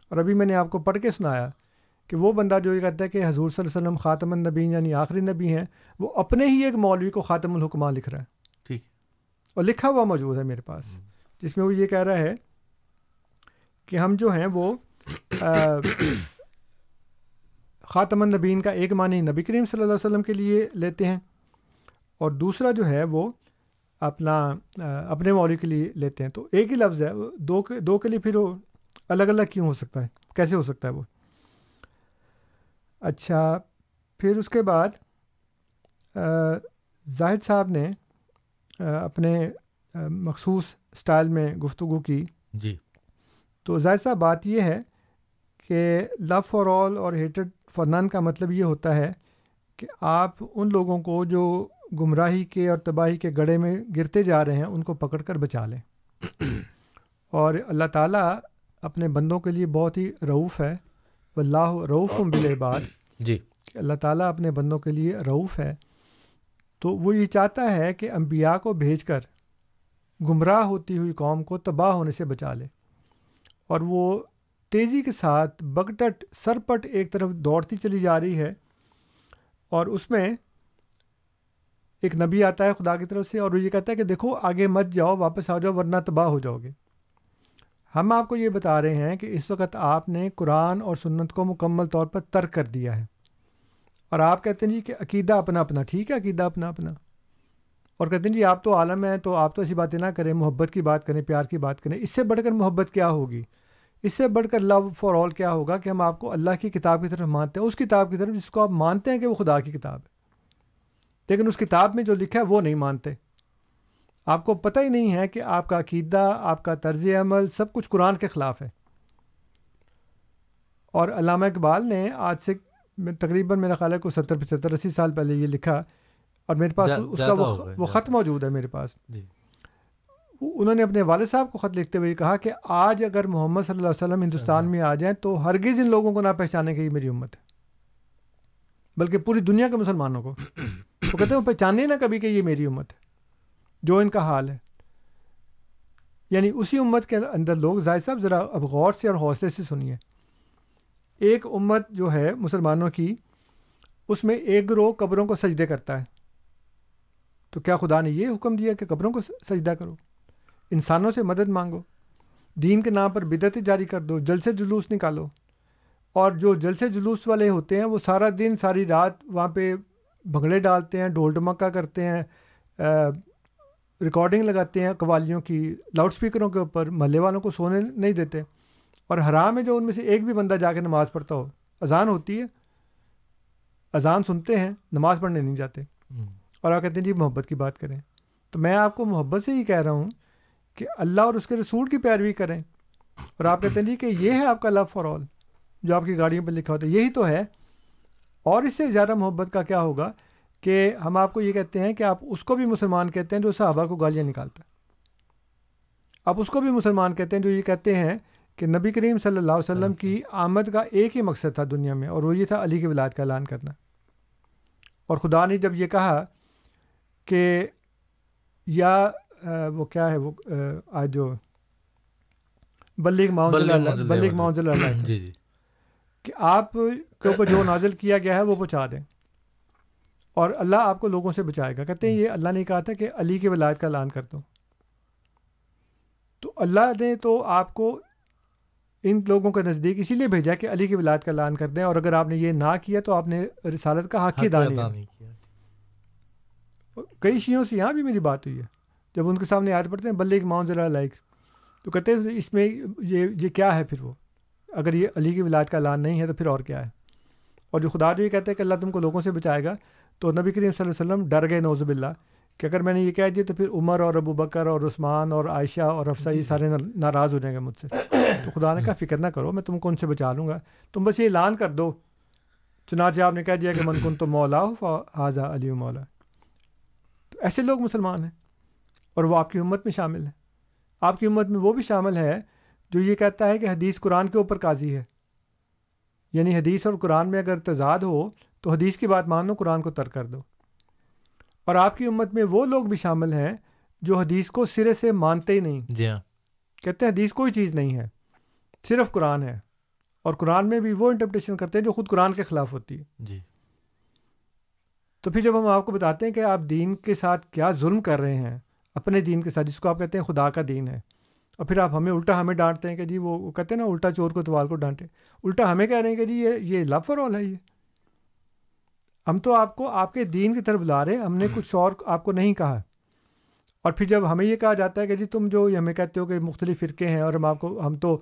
اور ابھی میں نے آپ کو پڑھ کے سنایا کہ وہ بندہ جو یہ کہتا ہے کہ حضور صلی اللہ علیہ وسلم خاتم النبین یعنی آخری نبی ہیں وہ اپنے ہی ایک مولوی کو خاتم الحکمہ لکھ رہا ہے۔ ٹھیک۔ اور لکھا ہوا موجود ہے میرے پاس جس میں وہ یہ کہہ رہا ہے کہ ہم جو ہیں وہ خاتم النبین کا ایک معنی نبی کریم صلی اللہ علیہ وسلم کے لیے لیتے ہیں اور دوسرا جو ہے وہ اپنا اپنے مولوی کے لیے لیتے ہیں۔ تو ایک ہی لفظ ہے دو کے دو کے لیے پھر وہ الگ الگ کیوں ہو سکتا ہے؟ کیسے ہو سکتا ہے وہ؟ اچھا پھر اس کے بعد زاہد صاحب نے اپنے مخصوص اسٹائل میں گفتگو کی۔ جی۔ تو ظاہر صاحب بات یہ ہے کہ لو فار آل اور ہیٹڈ فار نن کا مطلب یہ ہوتا ہے کہ آپ ان لوگوں کو جو گمراہی کے اور تباہی کے گڑھے میں گرتے جا رہے ہیں ان کو پکڑ کر بچا لیں۔ اور اللہ تعالیٰ اپنے بندوں کے لیے بہت ہی رعوف ہے۔ اللہ رعوف بالعباد۔ جی۔ اللہ تعالیٰ اپنے بندوں کے لیے رعوف ہے۔ تو وہ یہ چاہتا ہے کہ انبیاء کو بھیج کر گمراہ ہوتی ہوئی قوم کو تباہ ہونے سے بچا لے۔ اور وہ تیزی کے ساتھ بگٹٹ سرپٹ ایک طرف دوڑتی چلی جا رہی ہے اور اس میں ایک نبی آتا ہے خدا کی طرف سے اور وہ یہ کہتا ہے کہ دیکھو آگے مت جاؤ واپس آ جاؤ ورنہ تباہ ہو جاؤ گے۔ ہم آپ کو یہ بتا رہے ہیں کہ اس وقت آپ نے قرآن اور سنت کو مکمل طور پر ترک کر دیا ہے۔ اور آپ کہتے ہیں جی کہ عقیدہ اپنا اپنا، ٹھیک ہے عقیدہ اپنا اپنا۔ اور کہتے ہیں جی آپ تو عالم ہیں تو آپ تو ایسی باتیں نہ کریں، محبت کی بات کریں، پیار کی بات کریں۔ اس سے بڑھ کر محبت کیا ہوگی؟ اس سے بڑھ کر لو فار آل کیا ہوگا کہ ہم آپ کو اللہ کی کتاب کی طرف مانتے ہیں، اس کتاب کی طرف جس کو آپ مانتے ہیں کہ وہ خدا کی کتاب ہے۔ لیکن اس کتاب میں جو لکھا ہے وہ نہیں مانتے۔ آپ کو پتہ ہی نہیں ہے کہ آپ کا عقیدہ آپ کا طرز عمل سب کچھ قرآن کے خلاف ہے۔ اور علامہ اقبال نے آج سے تقریباً میرا خیال ہے کو ستر پچہتر اسی سال پہلے یہ لکھا اور میرے پاس اس کا وہ خط موجود ہے میرے پاس۔ جی۔ انہوں نے اپنے والد صاحب کو خط لکھتے ہوئے کہا کہ آج اگر محمد صلی اللہ علیہ وسلم ہندوستان میں آ جائیں تو ہرگز ان لوگوں کو نہ پہچانے کی میری امت ہے۔ بلکہ پوری دنیا کے مسلمانوں کو۔ وہ کہتے ہیں وہ پہچانے نہ کبھی کہ یہ میری امت ہے۔ جو ان کا حال ہے۔ یعنی اسی امت کے اندر لوگ ظاہر صاحب ذرا اب غور سے اور حوصلے سے سنیے۔ ایک امت جو ہے مسلمانوں کی، اس میں ایک گروہ قبروں کو سجدے کرتا ہے۔ تو کیا خدا نے یہ حکم دیا کہ قبروں کو سجدہ کرو؟ انسانوں سے مدد مانگو۔ دین کے نام پر بدعت جاری کر دو جل سے جلوس نکالو۔ اور جو جل سے جلوس والے ہوتے ہیں، وہ سارا دن، ساری رات وہاں پہ بھنگڑے ڈالتے ہیں، ڈھول ڈمکا کرتے ہیں ریکارڈنگ لگاتے ہیں قوالیوں کی لاؤڈ اسپیکروں کے اوپر محلے والوں کو سونے نہیں دیتے۔ اور حرام ہے جو ان میں سے ایک بھی بندہ جا کے نماز پڑھتا ہو۔ اذان ہوتی ہے۔ اذان سنتے ہیں نماز پڑھنے نہیں جاتے۔ اور آپ کہتے ہیں جی محبت کی بات کریں۔ تو میں آپ کو محبت سے ہی کہہ رہا ہوں کہ اللہ اور اس کے رسول کی پیروی کریں۔ اور آپ کہتے ہیں جی کہ یہ ہے آپ کا لو فار آل جو آپ کی گاڑیوں پہ لکھا ہوتا ہے یہی تو ہے۔ اور اس سے زیادہ محبت کا کیا ہوگا؟ کہ ہم آپ کو یہ کہتے ہیں کہ آپ اس کو بھی مسلمان کہتے ہیں جو صحابہ کو گالیاں نکالتا ہے۔ آپ اس کو بھی مسلمان کہتے ہیں جو یہ کہتے ہیں کہ نبی کریم صلی اللہ علیہ وسلم کی آمد کا ایک ہی مقصد تھا دنیا میں اور وہ یہ تھا علی کی ولاد کا اعلان کرنا۔ اور خدا نے جب یہ کہا کہ یا وہ کیا ہے وہ آج جو بلک ماؤنز بلک ماؤنز جی جی۔ کہ آپ کے اوپر جو نازل کیا گیا ہے وہ پہنچا دیں۔ اور اللہ آپ کو لوگوں سے بچائے گا۔ کہتے ہیں یہ اللہ نے کہا تھا کہ علی کے ولایت کا اعلان کر دو۔ تو اللہ نے تو آپ کو ان لوگوں کے نزدیک اسی لیے بھیجا کہ علی کی ولایت کا اعلان کر دیں اور اگر آپ نے یہ نہ کیا تو آپ نے رسالت کا حق ہی ادا نہیں کیا۔ کئی شیوں سے یہاں بھی میری بات ہوئی ہے۔ جب ان کے سامنے یاد پڑتے ہیں بلے ماؤن ذرا لائک۔ تو کہتے ہیں اس میں یہ یہ کیا ہے پھر وہ؟ اگر یہ علی کی ولاد کا اعلان نہیں ہے تو پھر اور کیا ہے؟ اور جو خدا جو یہ کہتے ہیں کہ اللہ تم کو لوگوں سے بچائے گا تو نبی کریم صلی اللہ علیہ وسلم ڈر گئے نوزب اللہ کہ اگر میں نے یہ کہہ دیا تو پھر عمر اور ابو بکر اور عثمان اور عائشہ اور افسا یہ سارے ناراض ہو جائیں گے مجھ سے۔ تو خدا نے کہا فکر نہ کرو میں تم کو ان سے بچا لوں گا۔ تم بس یہ اعلان کر دو۔ چنانچہ آپ نے کہہ دیا کہ من کن تو مولا ہو حاضہ علی مولا۔ تو ایسے لوگ مسلمان ہیں اور وہ آپ کی امت میں شامل ہے آپ کی امت میں وہ بھی شامل ہے جو یہ کہتا ہے کہ حدیث قرآن کے اوپر قاضی ہے۔ یعنی حدیث اور قرآن میں اگر تضاد ہو تو حدیث کی بات مان لو قرآن کو ترک کر دو۔ اور آپ کی امت میں وہ لوگ بھی شامل ہیں جو حدیث کو سرے سے مانتے ہی نہیں۔ جی ہاں۔ کہتے ہیں حدیث کوئی چیز نہیں ہے صرف قرآن ہے۔ اور قرآن میں بھی وہ انٹرپریشن کرتے ہیں جو خود قرآن کے خلاف ہوتی ہے۔ جی۔ تو پھر جب ہم آپ کو بتاتے ہیں کہ آپ دین کے ساتھ کیا ظلم کر رہے ہیں اپنے دین کے ساتھ جس کو آپ کہتے ہیں خدا کا دین ہے۔ اور پھر آپ ہمیں الٹا ہمیں ڈانٹتے ہیں کہ جی وہ کہتے ہیں نا الٹا چور کو توال کو ڈانٹے۔ الٹا ہمیں کہہ رہے ہیں کہ جی یہ یہ فار آل ہے یہ۔ ہم تو آپ کو آپ کے دین کی طرف بلا رہے ہیں ہم نے کچھ اور آپ کو نہیں کہا۔ اور پھر جب ہمیں یہ کہا جاتا ہے کہ جی تم جو یہ ہمیں کہتے ہو کہ مختلف فرقے ہیں اور ہم آپ کو ہم تو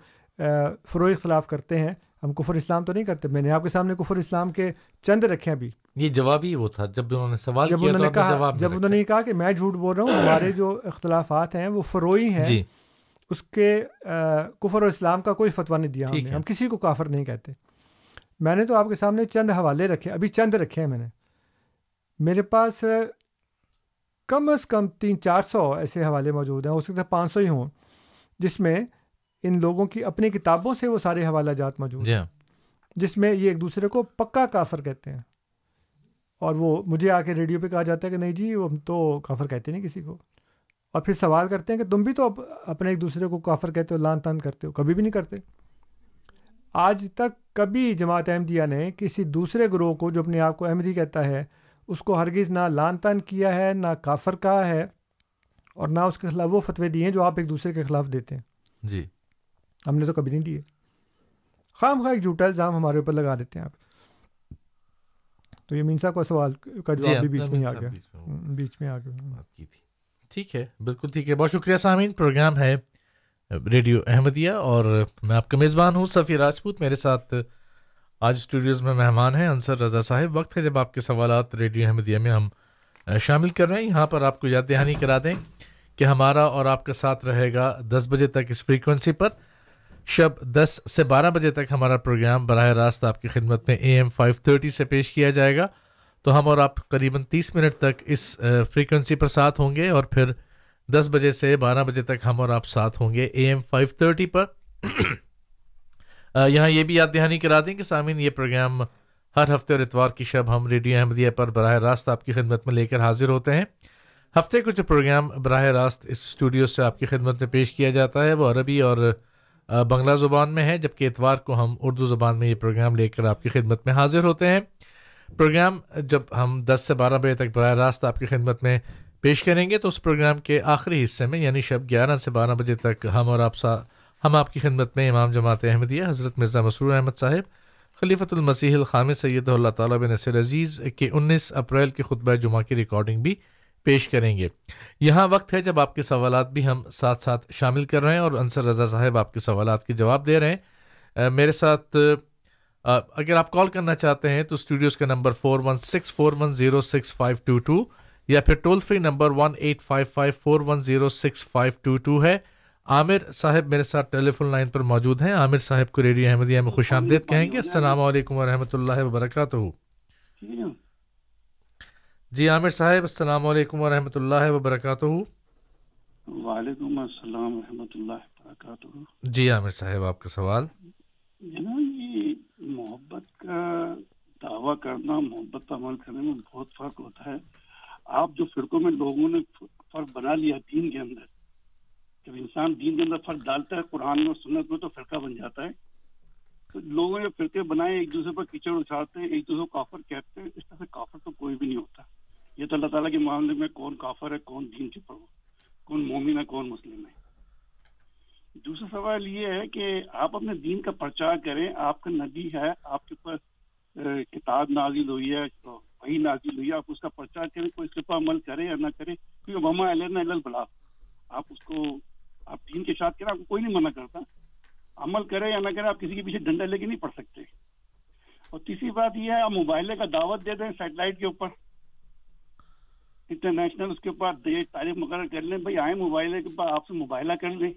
فروغ اختلاف کرتے ہیں ہم کفر اسلام تو نہیں کرتے۔ میں نے آپ کے سامنے کفر اسلام کے چند رکھے ابھی۔ یہ جواب ہی وہ تھا جب انہوں نے سوال جب انہوں نے کہا جب انہوں نے کہا کہ میں جھوٹ بول رہا ہوں ہمارے جو اختلافات ہیں وہ فروئی ہیں جی۔ اس کے کفر و اسلام کا کوئی فتویٰ نہیں دیا ہم کسی کو کافر نہیں کہتے۔ میں نے تو آپ کے سامنے چند حوالے رکھے ابھی چند رکھے ہیں میں نے۔ میرے پاس کم از کم تین چار سو ایسے حوالے موجود ہیں ہو سکتا ہے پانچ سو ہی ہوں جس میں ان لوگوں کی اپنی کتابوں سے وہ سارے حوالہ جات موجود جی ہیں جس میں یہ ایک دوسرے کو پکا کافر کہتے ہیں۔ اور وہ مجھے آ کے ریڈیو پہ کہا جاتا ہے کہ نہیں جی وہ تو کافر کہتے نہیں کسی کو۔ اور پھر سوال کرتے ہیں کہ تم بھی تو اپنے ایک دوسرے کو کافر کہتے ہو لان تان کرتے ہو کبھی بھی نہیں کرتے۔ آج تک کبھی جماعت احمدیہ نے کسی دوسرے گروہ کو جو اپنے آپ کو احمدی کہتا ہے اس کو ہرگز نہ لان تان کیا ہے نہ کافر کہا ہے اور نہ اس کے خلاف وہ فتوے دیے ہیں جو آپ ایک دوسرے کے خلاف دیتے ہیں۔ جی۔ ہم نے تو کبھی نہیں دیے۔ خام خواہ ایک جھوٹا الزام ہمارے اوپر لگا دیتے ہیں آپ۔ تو یہ مینسا کا سوال کا جی، جواب بھی بیچ میں آ گیا۔ بیچ میں آ گیا۔ ٹھیک ہے بالکل ٹھیک ہے۔ بہت شکریہ سامعین پروگرام ہے ریڈیو احمدیہ اور میں آپ کا میزبان ہوں صفی راجپوت۔ میرے ساتھ آج اسٹوڈیوز میں مہمان ہیں انصر رضا صاحب۔ وقت ہے جب آپ کے سوالات ریڈیو احمدیہ میں ہم شامل کر رہے ہیں۔ یہاں پر آپ کو یاد دہانی کرا دیں کہ ہمارا اور آپ کا ساتھ رہے گا دس بجے تک اس فریکوینسی پر، شب دس سے بارہ بجے تک ہمارا پروگرام براہ راست آپ کی خدمت میں اے ایم فائیو تھرٹی سے پیش کیا جائے گا۔ تو ہم اور آپ قریباً تیس منٹ تک اس فریکوینسی پر ساتھ ہوں گے اور پھر دس بجے سے بارہ بجے تک ہم اور آپ ساتھ ہوں گے اے ایم فائیو تھرٹی پر۔ یہاں یہ بھی یاد دہانی کرا دیں کہ سامعین، یہ پروگرام ہر ہفتے اور اتوار کی شب ہم ریڈیو احمدیہ پر براہ راست آپ کی خدمت میں لے کر حاضر ہوتے ہیں۔ ہفتے کو جو پروگرام براہ راست اس اسٹوڈیو سے آپ کی خدمت میں پیش کیا جاتا ہے وہ عربی اور بنگلہ زبان میں ہے، جبکہ اتوار کو ہم اردو زبان میں یہ پروگرام لے کر آپ کی خدمت میں حاضر ہوتے ہیں۔ پروگرام جب ہم دس سے بارہ بجے تک براہ راست آپ کی خدمت میں پیش کریں گے تو اس پروگرام کے آخری حصے میں یعنی شب گیارہ سے بارہ بجے تک ہم اور آپ سا، ہم آپ کی خدمت میں امام جماعت احمدیہ، حضرت مرزا مسرور احمد صاحب، خلیفۃ المسیح الخام سید اللہ تعالیٰ بن نصر عزیز کے انیس اپریل کے خطبہ جمعہ کی ریکارڈنگ بھی پیش کریں گے۔ یہاں وقت ہے جب آپ کے سوالات بھی ہم ساتھ ساتھ شامل کر رہے ہیں اور انصر رضا صاحب آپ کے سوالات کے جواب دے رہے ہیں۔ میرے ساتھ اگر آپ کال کرنا چاہتے ہیں تو اسٹوڈیوز کا number four one six four one zero six five two two یا پھر toll free number one eight five five four one zero six five two two ہے۔ عامر صاحب میرے ساتھ ٹیلی فون لائن پر موجود ہیں۔ عامر صاحب کو ریڈیو احمدیہ میں خوش آمدید کہیں گے۔ السلام علیکم ورحمۃ اللہ وبرکاتہ۔ جی عامر صاحب السلام علیکم ورحمۃ اللہ وبرکاتہ۔ وعلیکم السلام ورحمۃ اللہ وبرکاتہ۔ جی عامر صاحب آپ کا سوال۔ جناب یہ محبت کا دعویٰ کرنا محبت عمل کرنے میں بہت فرق ہوتا ہے۔ آپ جو فرقوں میں لوگوں نے فرق بنا لیا دین کے اندر، جب انسان دین کے اندر فرق ڈالتا ہے، قرآن میں سنت میں تو فرقہ بن جاتا ہے۔ تو لوگوں نے فرقے بنائے، ایک دوسرے پر کیچڑ اچھالتے ہیں ایک دوسرے کو کافر کہتے ہیں اس طرح سے کافر تو کوئی بھی نہیں ہوتا۔ یہ تو اللہ تعالیٰ کے معاملے میں کون کافر ہے، کون دین کے پر کون مومن ہے، کون مسلم ہے۔ دوسرا سوال یہ ہے کہ آپ اپنے دین کا پرچار کریں، آپ کا نبی ہے، آپ کے پاس کتاب نازل ہوئی ہے وہی نازل ہوئی آپ اس کا پرچار کریں، کوئی اس عمل کرے یا نہ کرے کیونکہ وما علیہ بلا۔ آپ اس کو، آپ دین کے ساتھ کریں، آپ کو کوئی نہیں منع کرتا۔ عمل کرے یا نہ کرے آپ کسی کے پیچھے ڈنڈا لے کے نہیں پڑھ سکتے۔ اور تیسری بات یہ ہے، آپ موبائل کا دعوت دے دیں سیٹلائٹ کے اوپر۔ انٹرنیشنل اس کے اوپر تعریف مقرر کر لیں، بھائی آئے موبائل کے اوپر، آپ سے موبائلہ کر لیں۔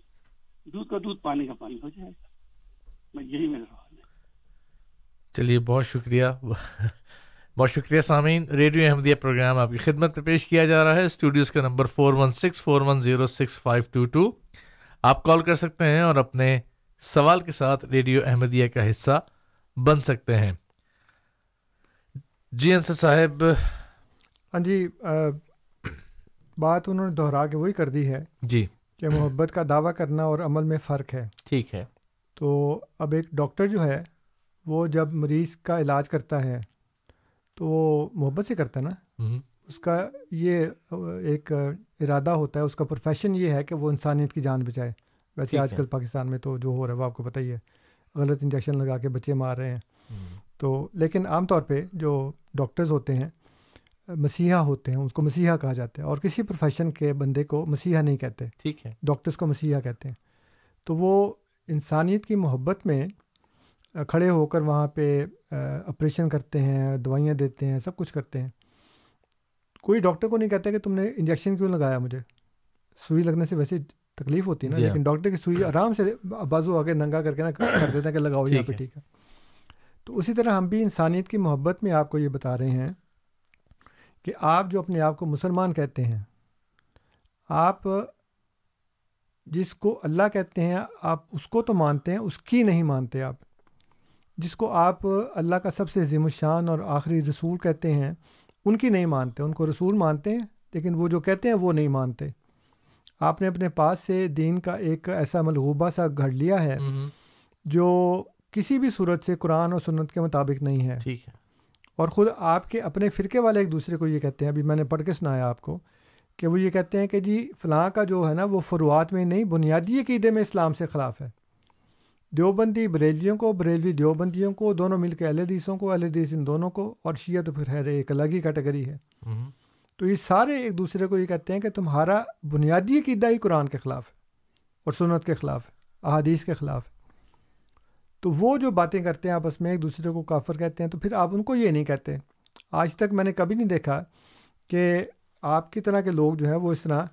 دودھ کا دودھ، پانی کا پانی ہو جائے۔ گا میں یہی میرا سوال ہے۔ چلیے، بہت شکریہ۔ بہت شکریہ سامعین ریڈیو احمدیہ پروگرام آپ کی خدمت میں پیش کیا جا رہا ہے اسٹوڈیوز کا number four one six four one zero six five two two آپ کال کر سکتے ہیں اور اپنے سوال کے ساتھ ریڈیو احمدیہ کا حصہ بن سکتے ہیں۔ جی انصر صاحب ہاں جی بات انہوں نے دہرا کے وہی کر دی ہے جی۔ کہ محبت کا دعویٰ کرنا اور عمل میں فرق ہے۔ ٹھیک ہے۔ تو اب ایک ڈاکٹر جو ہے وہ جب مریض کا علاج کرتا ہے تو وہ محبت سے کرتا ہے نا۔ اس کا یہ ایک ارادہ ہوتا ہے اس کا پروفیشن یہ ہے کہ وہ انسانیت کی جان بچائے۔ ویسے آج کل پاکستان میں تو جو ہو رہا ہے وہ آپ کو پتہ ہی ہے غلط انجیکشن لگا کے بچے مار رہے ہیں۔ تو لیکن عام طور پہ جو ڈاکٹرز ہوتے ہیں مسیحا ہوتے ہیں اس کو مسیحا کہا جاتا ہے اور کسی پروفیشن کے بندے کو مسیحا نہیں کہتے۔ ٹھیک ہے۔ ڈاکٹرس کو مسیحا کہتے ہیں۔ تو وہ انسانیت کی محبت میں کھڑے ہو کر وہاں پہ آپریشن کرتے ہیں دوائیاں دیتے ہیں سب کچھ کرتے ہیں۔ کوئی ڈاکٹر کو نہیں کہتا کہ تم نے انجیکشن کیوں لگایا مجھے؟ سوئی لگنے سے ویسے تکلیف ہوتی ہے نا جی لیکن ڈاکٹر کی سوئی آرام سے بازو آگے ننگا کر کے نا کر دیتے ہیں کہ لگاؤ یہاں پہ ٹھیک ہے۔ تو اسی طرح ہم بھی انسانیت کی محبت میں آپ کو یہ بتا رہے ہیں کہ آپ جو اپنے آپ کو مسلمان کہتے ہیں آپ جس کو اللہ کہتے ہیں آپ اس کو تو مانتے ہیں اس کی نہیں مانتے آپ۔ جس کو آپ اللہ کا سب سے عظیم الشان اور آخری رسول کہتے ہیں ان کی نہیں مانتے ان کو رسول مانتے ہیں لیکن وہ جو کہتے ہیں وہ نہیں مانتے۔ آپ نے اپنے پاس سے دین کا ایک ایسا ملغوبہ سا گھڑ لیا ہے جو کسی بھی صورت سے قرآن اور سنت کے مطابق نہیں ہے۔ ٹھیک ہے۔ اور خود آپ کے اپنے فرقے والے ایک دوسرے کو یہ کہتے ہیں ابھی میں نے پڑھ کے سنایا آپ کو کہ وہ یہ کہتے ہیں کہ جی فلاں کا جو ہے نا وہ فروعات میں نہیں بنیادی عقیدے میں اسلام سے خلاف ہے۔ دیوبندی بریلیوں کو بریلوی دیوبندیوں کو دونوں مل کے اہل حدیثوں کو اہل حدیث ان دونوں کو اور شیعہ تو پھر ہے ایک الگ ہی کیٹیگری ہے۔ تو یہ سارے ایک دوسرے کو یہ کہتے ہیں کہ تمہارا بنیادی عقیدہ ہی قرآن کے خلاف ہے اور سنت کے خلاف ہے احادیث کے خلاف۔ ہے تو وہ جو باتیں کرتے ہیں آپس میں ایک دوسرے کو کافر کہتے ہیں تو پھر آپ ان کو یہ نہیں کہتے۔ آج تک میں نے کبھی نہیں دیکھا کہ آپ کی طرح کے لوگ جو ہے وہ اس طرح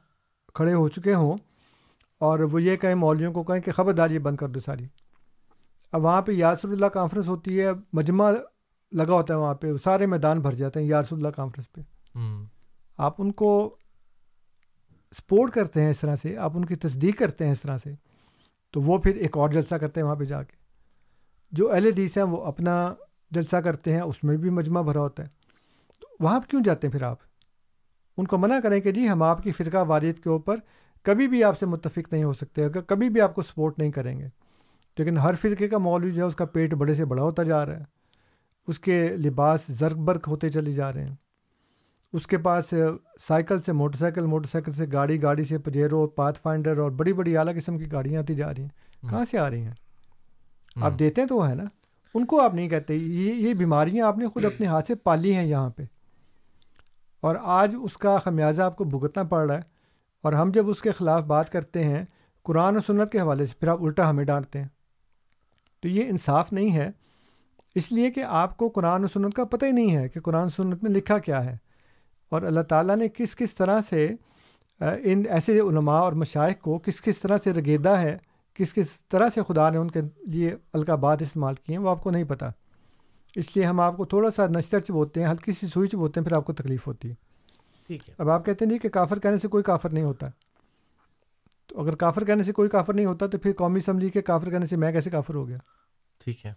کھڑے ہو چکے ہوں اور وہ یہ کہیں مولویوں کو کہیں کہ خبردار یہ بند کر دو ساری۔ اب وہاں پہ یاسر اللہ کانفرنس ہوتی ہے مجمع لگا ہوتا ہے وہاں پہ سارے میدان بھر جاتے ہیں یاسر اللہ کانفرنس پہ۔ آپ ان کو سپورٹ کرتے ہیں اس طرح سے آپ ان کی تصدیق کرتے ہیں اس طرح سے تو وہ پھر ایک اور جلسہ کرتے ہیں وہاں پہ جا کے۔ جو اہل حدیث ہیں وہ اپنا جلسہ کرتے ہیں اس میں بھی مجمع بھرا ہوتا ہے۔ تو وہاں کیوں جاتے ہیں پھر آپ؟ ان کو منع کریں کہ جی ہم آپ کی فرقہ واریت کے اوپر کبھی بھی آپ سے متفق نہیں ہو سکتے کبھی بھی آپ کو سپورٹ نہیں کریں گے۔ لیکن ہر فرقے کا مولوی جو ہے اس کا پیٹ بڑے سے بڑا ہوتا جا رہا ہے۔ اس کے لباس زرگ برق ہوتے چلے جا رہے ہیں۔ اس کے پاس سائیکل سے موٹر سائیکل موٹر سائیکل سے گاڑی گاڑی سے پجیرو پاتھ فائنڈر اور بڑی بڑی اعلیٰ قسم کی گاڑیاں آتی جا رہی ہیں۔ کہاں سے آ رہی ہیں؟ آپ دیتے ہیں تو وہ ہے نا۔ ان کو آپ نہیں کہتے۔ یہ یہ بیماریاں آپ نے خود اپنے ہاتھ سے پالی ہیں یہاں پہ۔ اور آج اس کا خمیازہ آپ کو بھگتنا پڑ رہا ہے۔ اور ہم جب اس کے خلاف بات کرتے ہیں قرآن و سنت کے حوالے سے پھر آپ الٹا ہمیں ڈانٹتے ہیں۔ تو یہ انصاف نہیں ہے۔ اس لیے کہ آپ کو قرآن و سنت کا پتہ ہی نہیں ہے کہ قرآن و سنت میں لکھا کیا ہے۔ اور اللہ تعالیٰ نے کس کس طرح سے ان ایسے علماء اور مشائق کو کس کس طرح سے رگیدہ ہے کس کس طرح سے خدا نے ان کے لیے القابات استعمال کیے ہیں وہ آپ کو نہیں پتہ۔ اس لیے ہم آپ کو تھوڑا سا نشتر چبوتے ہیں ہلکی سی سوئی چبوتے ہیں پھر آپ کو تکلیف ہوتی ہے۔ ٹھیک ہے۔ اب آپ کہتے ہیں نہیں کہ کافر کہنے سے کوئی کافر نہیں ہوتا۔ تو اگر کافر کہنے سے کوئی کافر نہیں ہوتا تو پھر قومی اسمبلی کے کافر کہنے سے میں کیسے کافر ہو گیا؟ ٹھیک ہے۔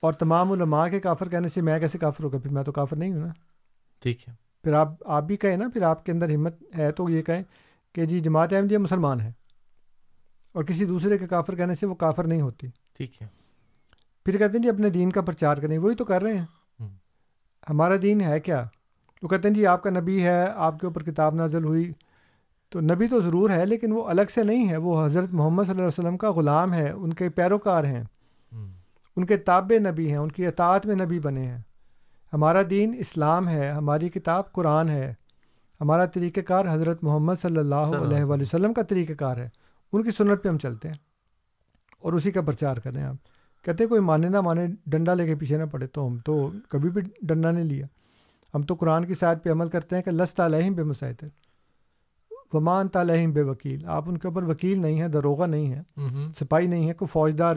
اور تمام علماء کے کافر کہنے سے میں کیسے کافر ہو گیا؟ پھر میں تو کافر نہیں ہوں نا۔ ٹھیک ہے۔ پھر آپ آپ بھی کہیں نا پھر آپ کے اندر ہمت ہے تو یہ کہیں کہ جی جماعت احمدیہ مسلمان ہے اور کسی دوسرے کے کافر کہنے سے وہ کافر نہیں ہوتی۔ ٹھیک ہے۔ پھر کہتے ہیں جی اپنے دین کا پرچار کریں وہی تو کر رہے ہیں۔ ہمارا دین ہے کیا؟ وہ کہتے ہیں جی آپ کا نبی ہے آپ کے اوپر کتاب نازل ہوئی تو نبی تو ضرور ہے لیکن وہ الگ سے نہیں ہے۔ وہ حضرت محمد صلی اللہ علیہ وسلم کا غلام ہے ان کے پیروکار ہیں۔ ان کے تاب نبی ہیں ان کی اطاعت میں نبی بنے ہیں۔ ہمارا دین اسلام ہے ہماری کتاب قرآن ہے۔ ہمارا طریقہ کار حضرت محمد صلی اللہ علیہ وآلہ وسلم۔ کا طریقہ کار ہے۔ ان کی سنت پہ ہم چلتے ہیں اور اسی کا پرچار کریں آپ کہتے کوئی مانے نہ مانے ڈنڈا لے کے پیچھے نہ پڑے تو ہم تو کبھی بھی ڈنڈا نہیں لیا۔ ہم تو قرآن کی سائد پہ عمل کرتے ہیں کہ لست علیہم بے مسائط ومان تعلیم بے وکیل آپ ان کے اوپر وکیل نہیں ہیں دروغہ نہیں ہے سپاہی نہیں ہے کوئی فوجدار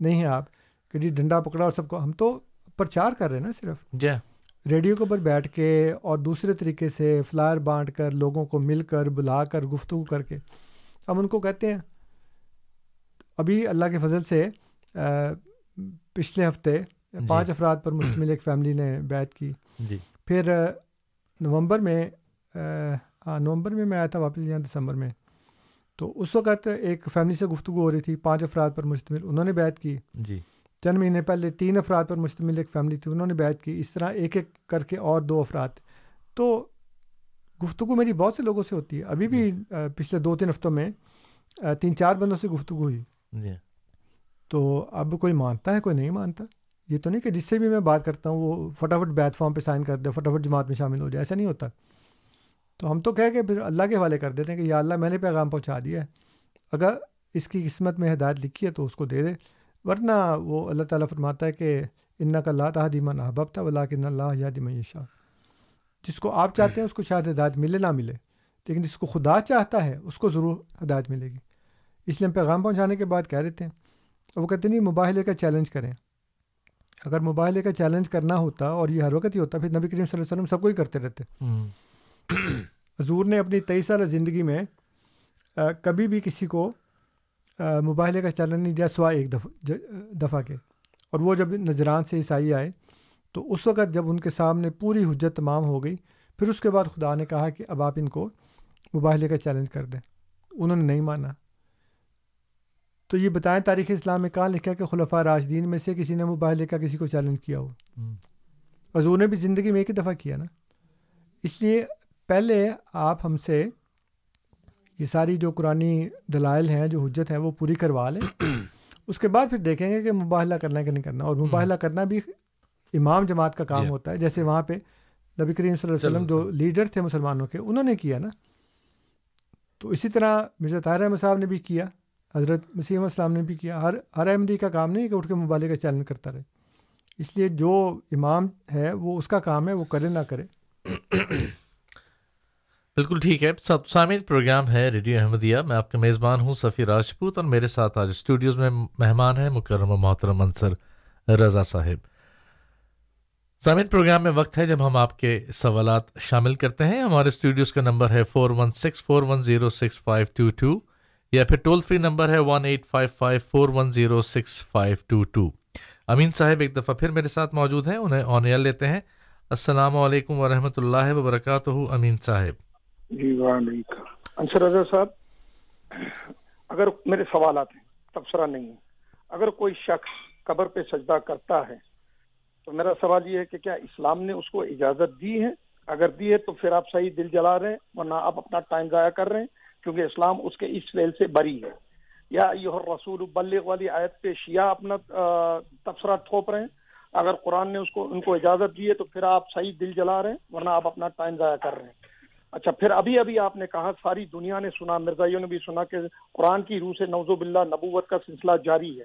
نہیں ہے آپ۔ کہ جی ڈنڈا پکڑا اور سب کو ہم تو پرچار کر رہے ہیں نا صرف۔ جی۔ ریڈیو کے اوپر بیٹھ کے اور دوسرے طریقے سے فلائر بانٹ کر لوگوں کو مل کر بلا کر گفتگو کر کے۔ ہم ان کو کہتے ہیں ابھی اللہ کے فضل سے پچھلے ہفتے پانچ افراد پر مشتمل ایک فیملی نے بیت کی۔ جی۔ پھر نومبر میں نومبر میں میں آیا تھا واپس یہاں دسمبر میں۔ تو اس وقت ایک فیملی سے گفتگو ہو رہی تھی پانچ افراد پر مشتمل انہوں نے بیت کی۔ جی۔ چند مہینے پہلے تین افراد پر مشتمل ایک فیملی تھی انہوں نے بیت کی۔ اس طرح ایک ایک کر کے اور دو افراد۔ تو گفتگو میری بہت سے لوگوں سے ہوتی ہے۔ ابھی بھی پچھلے دو تین ہفتوں میں تین چار بندوں سے گفتگو ہوئی۔ جی۔ تو اب کوئی مانتا ہے کوئی نہیں مانتا۔ یہ تو نہیں کہ جس سے بھی میں بات کرتا ہوں وہ فٹافٹ بیت فارم پہ سائن کر دے فٹافٹ جماعت میں شامل ہو جائے ایسا نہیں ہوتا۔ تو ہم تو کہہ کے پھر اللہ کے حوالے کر دیتے ہیں کہ یا اللہ میں نے پیغام پہنچا دیا ہے۔ اگر اس کی قسمت میں ہدایت لکھی ہے تو اس کو دے دے۔ ورنہ وہ اللہ تعالیٰ فرماتا ہے کہ ان کا اللہ تعالیٰ من احباب تھا اللہ کن اللہ یاد معیشہ جس کو آپ چاہتے ہیں اس کو شاید ہدایت ملے نہ ملے، لیکن جس کو خدا چاہتا ہے اس کو ضرور ہدایت ملے گی۔ اس لیے ہم پیغام پہنچانے کے بعد کہہ رہے تھے، وہ کہتے نہیں مباحلے کا چیلنج کریں۔ اگر مباحلے کا چیلنج کرنا ہوتا اور یہ ہر وقت ہی ہوتا، پھر نبی کریم صلی اللہ علیہ وسلم سب کو ہی کرتے رہتے۔ حضور نے اپنی تیئیس سالہ زندگی میں کبھی بھی کسی کو مباحلے کا چیلنج نہیں دیا سوا ایک دفعہ دفعہ کے۔ اور وہ جب نذران سے عیسائی آئے تو اس وقت جب ان کے سامنے پوری حجت تمام ہو گئی پھر اس کے بعد خدا نے کہا کہ اب آپ ان کو مباحلے کا چیلنج کر دیں۔ انہوں نے نہیں مانا۔ تو یہ بتائیں تاریخ اسلام میں کہاں لکھا کہ خلفۂ راجدین میں سے کسی نے مباحلے کا کسی کو چیلنج کیا ہو؟ حضور نے بھی زندگی میں ایک ہی دفعہ کیا نا۔ اس لیے پہلے آپ ہم سے یہ ساری جو قرآن دلائل ہیں جو حجت ہیں وہ پوری کروا لیں۔ اس کے بعد پھر دیکھیں گے کہ مباحلہ کرنا ہے کہ نہیں کرنا۔ اور مباحلہ کرنا بھی امام جماعت کا کام جی۔ ہوتا ہے۔ جیسے وہاں پہ نبی کریم صلی اللہ علیہ وسلم جو لیڈر تھے مسلمانوں کے انہوں نے کیا نا۔ تو اسی طرح مرزا طاہر احمد صاحب نے بھی کیا حضرت مسیم السلام نے بھی کیا۔ ہر ہر احمدی کا کام نہیں کہ اٹھ کے مبالغ کا چیلنج کرتا رہے۔ اس لیے جو امام ہے وہ اس کا کام ہے وہ کرے نہ کرے۔ بالکل ٹھیک ہے۔ سامعین، پروگرام ہے ریڈیو احمدیہ۔ میں آپ کا میزبان ہوں سفیر راجپوت اور میرے ساتھ آج اسٹوڈیوز میں مہمان ہیں مکرم و محترم انصر رضا صاحب۔ سامعین، پروگرام میں وقت ہے جب ہم آپ کے سوالات شامل کرتے ہیں۔ ہمارے اسٹوڈیوز کا نمبر ہے four one six four one zero six five two two یا پھر ٹول فری نمبر ہے one eight five five four one zero six five two two Amin صاحب، ایک دفعہ پھر میرے ساتھ موجود ہیں، انہیں آن ایئر لیتے ہیں۔ السلام علیکم ورحمۃ اللہ وبرکاتہ۔ امین صاحب جی وعلیکم انصر رضا صاحب، اگر میرے سوالات ہیں، تبصرہ نہیں ہے۔ اگر کوئی شخص قبر پہ سجدہ کرتا ہے، تو میرا سوال یہ ہے کہ کیا اسلام نے اس کو اجازت دی ہے؟ اگر دی ہے تو پھر آپ صحیح دل جلا رہے ہیں، ورنہ آپ اپنا ٹائم ضائع کر رہے ہیں، کیونکہ اسلام اس کے اس فیل سے بری ہے۔ یا یہ رسول بلغ والی آیت پہ شیعہ اپنا تبصرہ تھوپ رہے ہیں۔ اگر قرآن نے اس کو، ان کو اجازت دی ہے تو پھر آپ صحیح دل جلا رہے ہیں، ورنہ آپ اپنا ٹائم ضائع کر رہے ہیں۔ اچھا پھر ابھی ابھی آپ نے کہا، ساری دنیا نے سنا، مرزائیوں نے بھی سنا کہ قرآن کی روح سے نوزو باللہ نبوت کا سلسلہ جاری ہے۔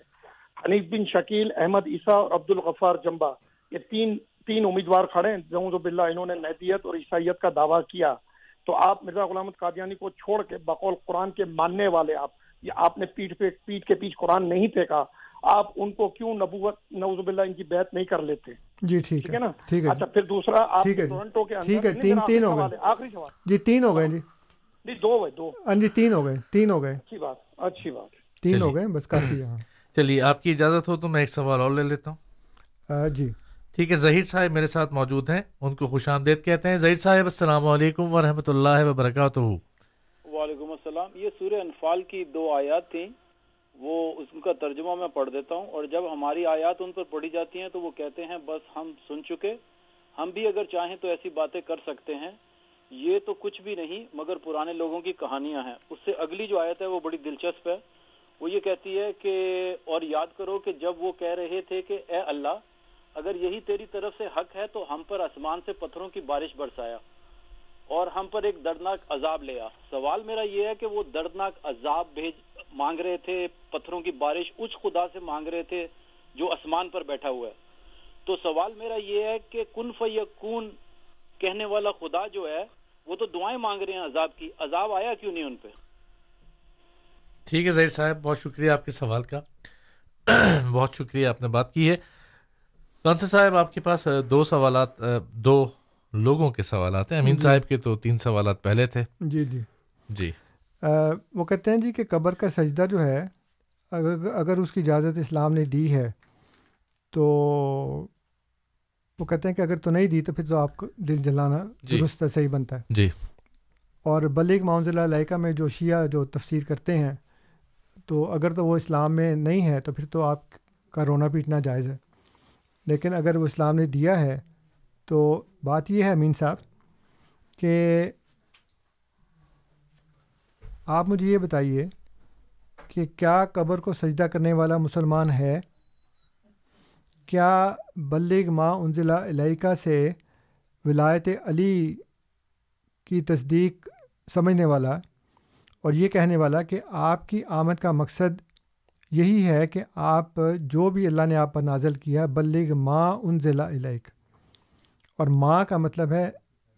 حنیف بن شکیل، احمد عیسیٰ اور عبد الغفار جمبا، یہ تین تین امیدوار کھڑے ہیں۔ نوزو باللہ انہوں نے نہدیت اور عیسائیت کا دعویٰ کیا۔ تو آپ مرزا غلامت قادیانی کو چھوڑ کے بقول قرآن کے ماننے والے آپ، یہ آپ نے پیٹ پہ پیٹ کے پیچھ قرآن نہیں پھینکا۔ آپ ان کو کیوں نبوت نوز باللہ ان کی بیعت نہیں کر لیتے؟ جی ٹھیک ہے۔ نا؟ ٹھیک ہے اچھا پھر دوسرا آپ ٹورنٹو کے ٹھیک ہے تین تین ہو گئے۔ آخری سوال۔ جی تین ہو گئے جی۔ جی دو ہوئے دو۔ ہاں جی تین ہو گئے تین ہو گئے۔ اچھی بات اچھی بات۔ تین ہو گئے بس کافی ہے چلیے آپ کی اجازت ہو تو میں ایک سوال اور لے لیتا ہوں۔ جی۔ ٹھیک ہے ظہیر صاحب میرے ساتھ موجود ہیں۔ ان کو خوش آمدید کہتے ہیں۔ ظہیر صاحب السلام علیکم ورحمۃ اللہ وبرکاتہ۔ وعلیکم السلام۔ یہ سورہ انفال کی دو آیات تھیں۔ وہ اس کا ترجمہ میں پڑھ دیتا ہوں اور جب ہماری آیات ان پر پڑھی جاتی ہیں تو وہ کہتے ہیں، بس ہم سن چکے۔ ہم بھی اگر چاہیں تو ایسی باتیں کر سکتے ہیں۔ یہ تو کچھ بھی نہیں، مگر پرانے لوگوں کی کہانیاں ہیں۔ اس سے اگلی جو آیت ہے وہ بڑی دلچسپ ہے۔ وہ یہ کہتی ہے کہ، اور یاد کرو کہ جب وہ کہہ رہے تھے کہ، اے اللہ، اگر یہی تیری طرف سے حق ہے تو ہم پر آسمان سے پتھروں کی بارش برسایا۔ اور ہم پر ایک دردناک عذاب لیا سوال میرا یہ ہے کہ وہ دردناک عذاب بھیج مانگ رہے تھے، پتھروں کی بارش اس خدا سے مانگ رہے تھے جو آسمان پر بیٹھا ہوا ہے۔ تو سوال میرا یہ ہے کہ کن فیکون کہنے والا خدا جو ہے، وہ تو دعائیں مانگ رہے ہیں عذاب کی۔ عذاب آیا کیوں نہیں ان پہ؟ ٹھیک ہے ظہیر صاحب، بہت شکریہ آپ کے سوال کا۔ بہت شکریہ آپ نے بات کی ہے۔ کونسر صاحب، آپ کے پاس دو سوالات، دو لوگوں کے سوالات ہیں۔ امین جی۔ صاحب کے تو تین سوالات پہلے تھے۔ جی جی۔ جی۔ وہ کہتے ہیں جی کہ قبر کا سجدہ جو ہے اگر اگر اس کی اجازت اسلام نے دی ہے تو وہ کہتے ہیں کہ اگر تو نہیں دی تو پھر تو آپ کو دل جلانا جی۔ درست صحیح بنتا ہے۔ جی۔ اور بلیغ معاوض لائقہ میں جو شیعہ جو تفسیر کرتے ہیں تو اگر تو وہ اسلام میں نہیں ہے تو پھر تو آپ کا رونا پیٹنا جائز ہے۔ لیکن اگر وہ اسلام نے دیا ہے تو بات یہ ہے امین صاحب کہ آپ مجھے یہ بتائیے کہ کیا قبر کو سجدہ کرنے والا مسلمان ہے؟ کیا بلغ ماں انزلہ علیکہ سے ولایت علی کی تصدیق سمجھنے والا اور یہ کہنے والا کہ آپ کی آمد کا مقصد یہی ہے کہ آپ جو بھی اللہ نے آپ پر نازل کیا بلغ ماں ان ضلع اور ماں کا مطلب ہے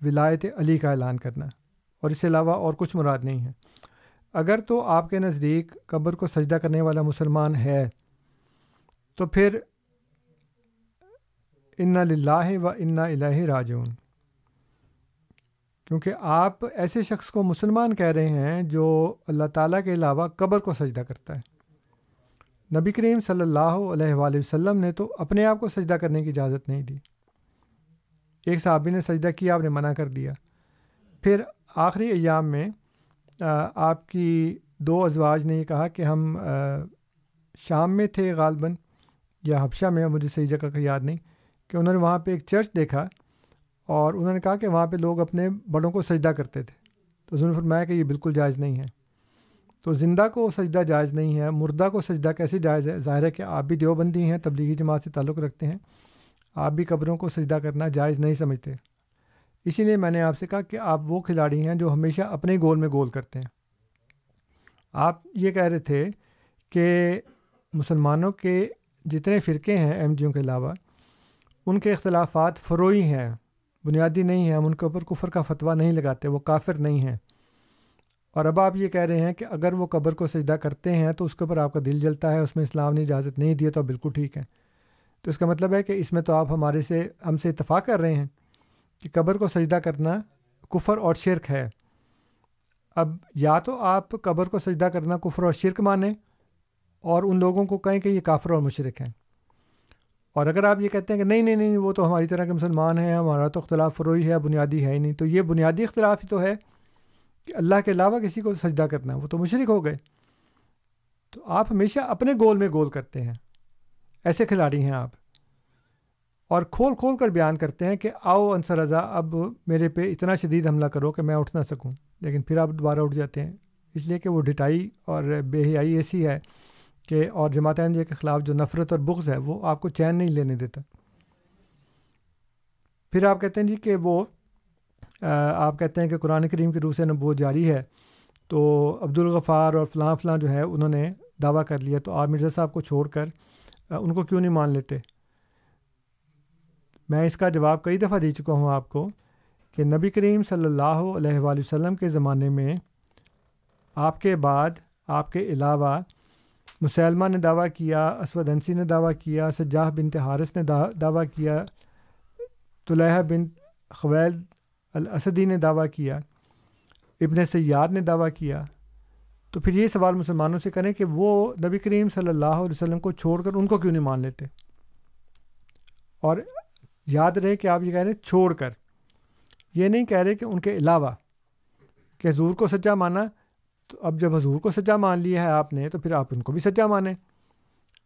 ولایت علی کا اعلان کرنا، اور اس کے علاوہ اور کچھ مراد نہیں ہے۔ اگر تو آپ کے نزدیک قبر کو سجدہ کرنے والا مسلمان ہے، تو پھر ان لاہ و انا الہ راجون کیونکہ آپ ایسے شخص کو مسلمان کہہ رہے ہیں جو اللہ تعالیٰ کے علاوہ قبر کو سجدہ کرتا ہے۔ نبی کریم صلی اللہ علیہ وآلہ وسلم نے تو اپنے آپ کو سجدہ کرنے کی اجازت نہیں دی۔ ایک صحابی نے سجدہ کیا، آپ نے منع کر دیا۔ پھر آخری ایام میں آپ کی دو ازواج نے یہ کہا کہ ہم شام میں تھے غالباً، یا حبشہ میں، مجھے صحیح جگہ کا یاد نہیں، کہ انہوں نے وہاں پہ ایک چرچ دیکھا اور انہوں نے کہا کہ وہاں پہ لوگ اپنے بڑوں کو سجدہ کرتے تھے۔ تو انہوں نے فرمایا کہ یہ بالکل جائز نہیں ہے۔ تو زندہ کو سجدہ جائز نہیں ہے، مردہ کو سجدہ کیسے جائز ہے؟ ظاہر ہے کہ آپ بھی دیوبندی ہیں، تبلیغی جماعت سے تعلق رکھتے ہیں۔ آپ بھی قبروں کو سجدہ کرنا جائز نہیں سمجھتے۔ اسی لیے میں نے آپ سے کہا کہ آپ وہ کھلاڑی ہیں جو ہمیشہ اپنے گول میں گول کرتے ہیں۔ آپ یہ کہہ رہے تھے کہ مسلمانوں کے جتنے فرقے ہیں ایم جی جیوں کے علاوہ، ان کے اختلافات فروئی ہیں، بنیادی نہیں ہیں، ہم ان کے اوپر کفر کا فتویٰ نہیں لگاتے، وہ کافر نہیں ہیں۔ اور اب آپ یہ کہہ رہے ہیں کہ اگر وہ قبر کو سجدہ کرتے ہیں تو اس کے اوپر آپ کا دل جلتا ہے، اس میں اسلام نے اجازت نہیں دی، تو بالکل ٹھیک ہے۔ تو اس کا مطلب ہے کہ اس میں تو آپ ہمارے سے، ہم سے اتفاق کر رہے ہیں کہ قبر کو سجدہ کرنا کفر اور شرک ہے۔ اب یا تو آپ قبر کو سجدہ کرنا کفر اور شرک مانیں اور ان لوگوں کو کہیں کہ یہ کافر اور مشرق ہیں۔ اور اگر آپ یہ کہتے ہیں کہ نہیں نہیں نہیں، وہ تو ہماری طرح کے مسلمان ہیں، ہمارا تو اختلاف فروئی ہے، بنیادی ہے ہی نہیں۔ تو یہ بنیادی اختلاف ہی تو ہے کہ اللہ کے علاوہ کسی کو سجدہ کرنا، وہ تو مشرق ہو گئے۔ تو آپ ہمیشہ اپنے گول میں گول کرتے ہیں۔ ایسے کھلاڑی ہیں آپ۔ اور کھول کھول کر بیان کرتے ہیں کہ آؤ انصر رضا، اب میرے پہ اتنا شدید حملہ کرو کہ میں اٹھ نہ سکوں۔ لیکن پھر آپ دوبارہ اٹھ جاتے ہیں۔ اس لیے کہ وہ ڈٹائی اور بے حیائی ایسی ہے کہ اور جماعت احمدیہ کے خلاف جو نفرت اور بغض ہے وہ آپ کو چین نہیں لینے دیتا۔ پھر آپ کہتے ہیں جی کہ وہ آپ کہتے ہیں کہ قرآن کریم کی روح سے نبوت جاری ہے تو عبد الغفار اور فلاں فلاں جو ہے انہوں نے دعویٰ کر لیا تو آپ مرزا صاحب کو چھوڑ کر ان کو کیوں نہیں مان لیتے؟ میں اس کا جواب کئی دفعہ دے چکا ہوں آپ کو کہ نبی کریم صلی اللہ علیہ وآلہ وسلم کے زمانے میں آپ کے بعد آپ کے علاوہ مسلمہ نے دعویٰ کیا، اسود انسی نے دعویٰ کیا، سجاہ بن تہارس نے دعویٰ کیا طلحہ بن خویل الاسدی نے دعویٰ کیا، ابن سیاد نے دعویٰ کیا۔ تو پھر یہ سوال مسلمانوں سے کریں کہ وہ نبی کریم صلی اللہ علیہ وسلم کو چھوڑ کر ان کو کیوں نہیں مان لیتے؟ اور یاد رہے کہ آپ یہ کہہ رہے ہیں چھوڑ کر۔ یہ نہیں کہہ رہے کہ ان کے علاوہ کہ حضور کو سچا مانا۔ تو اب جب حضور کو سچا مان لیا ہے آپ نے تو پھر آپ ان کو بھی سچا مانیں۔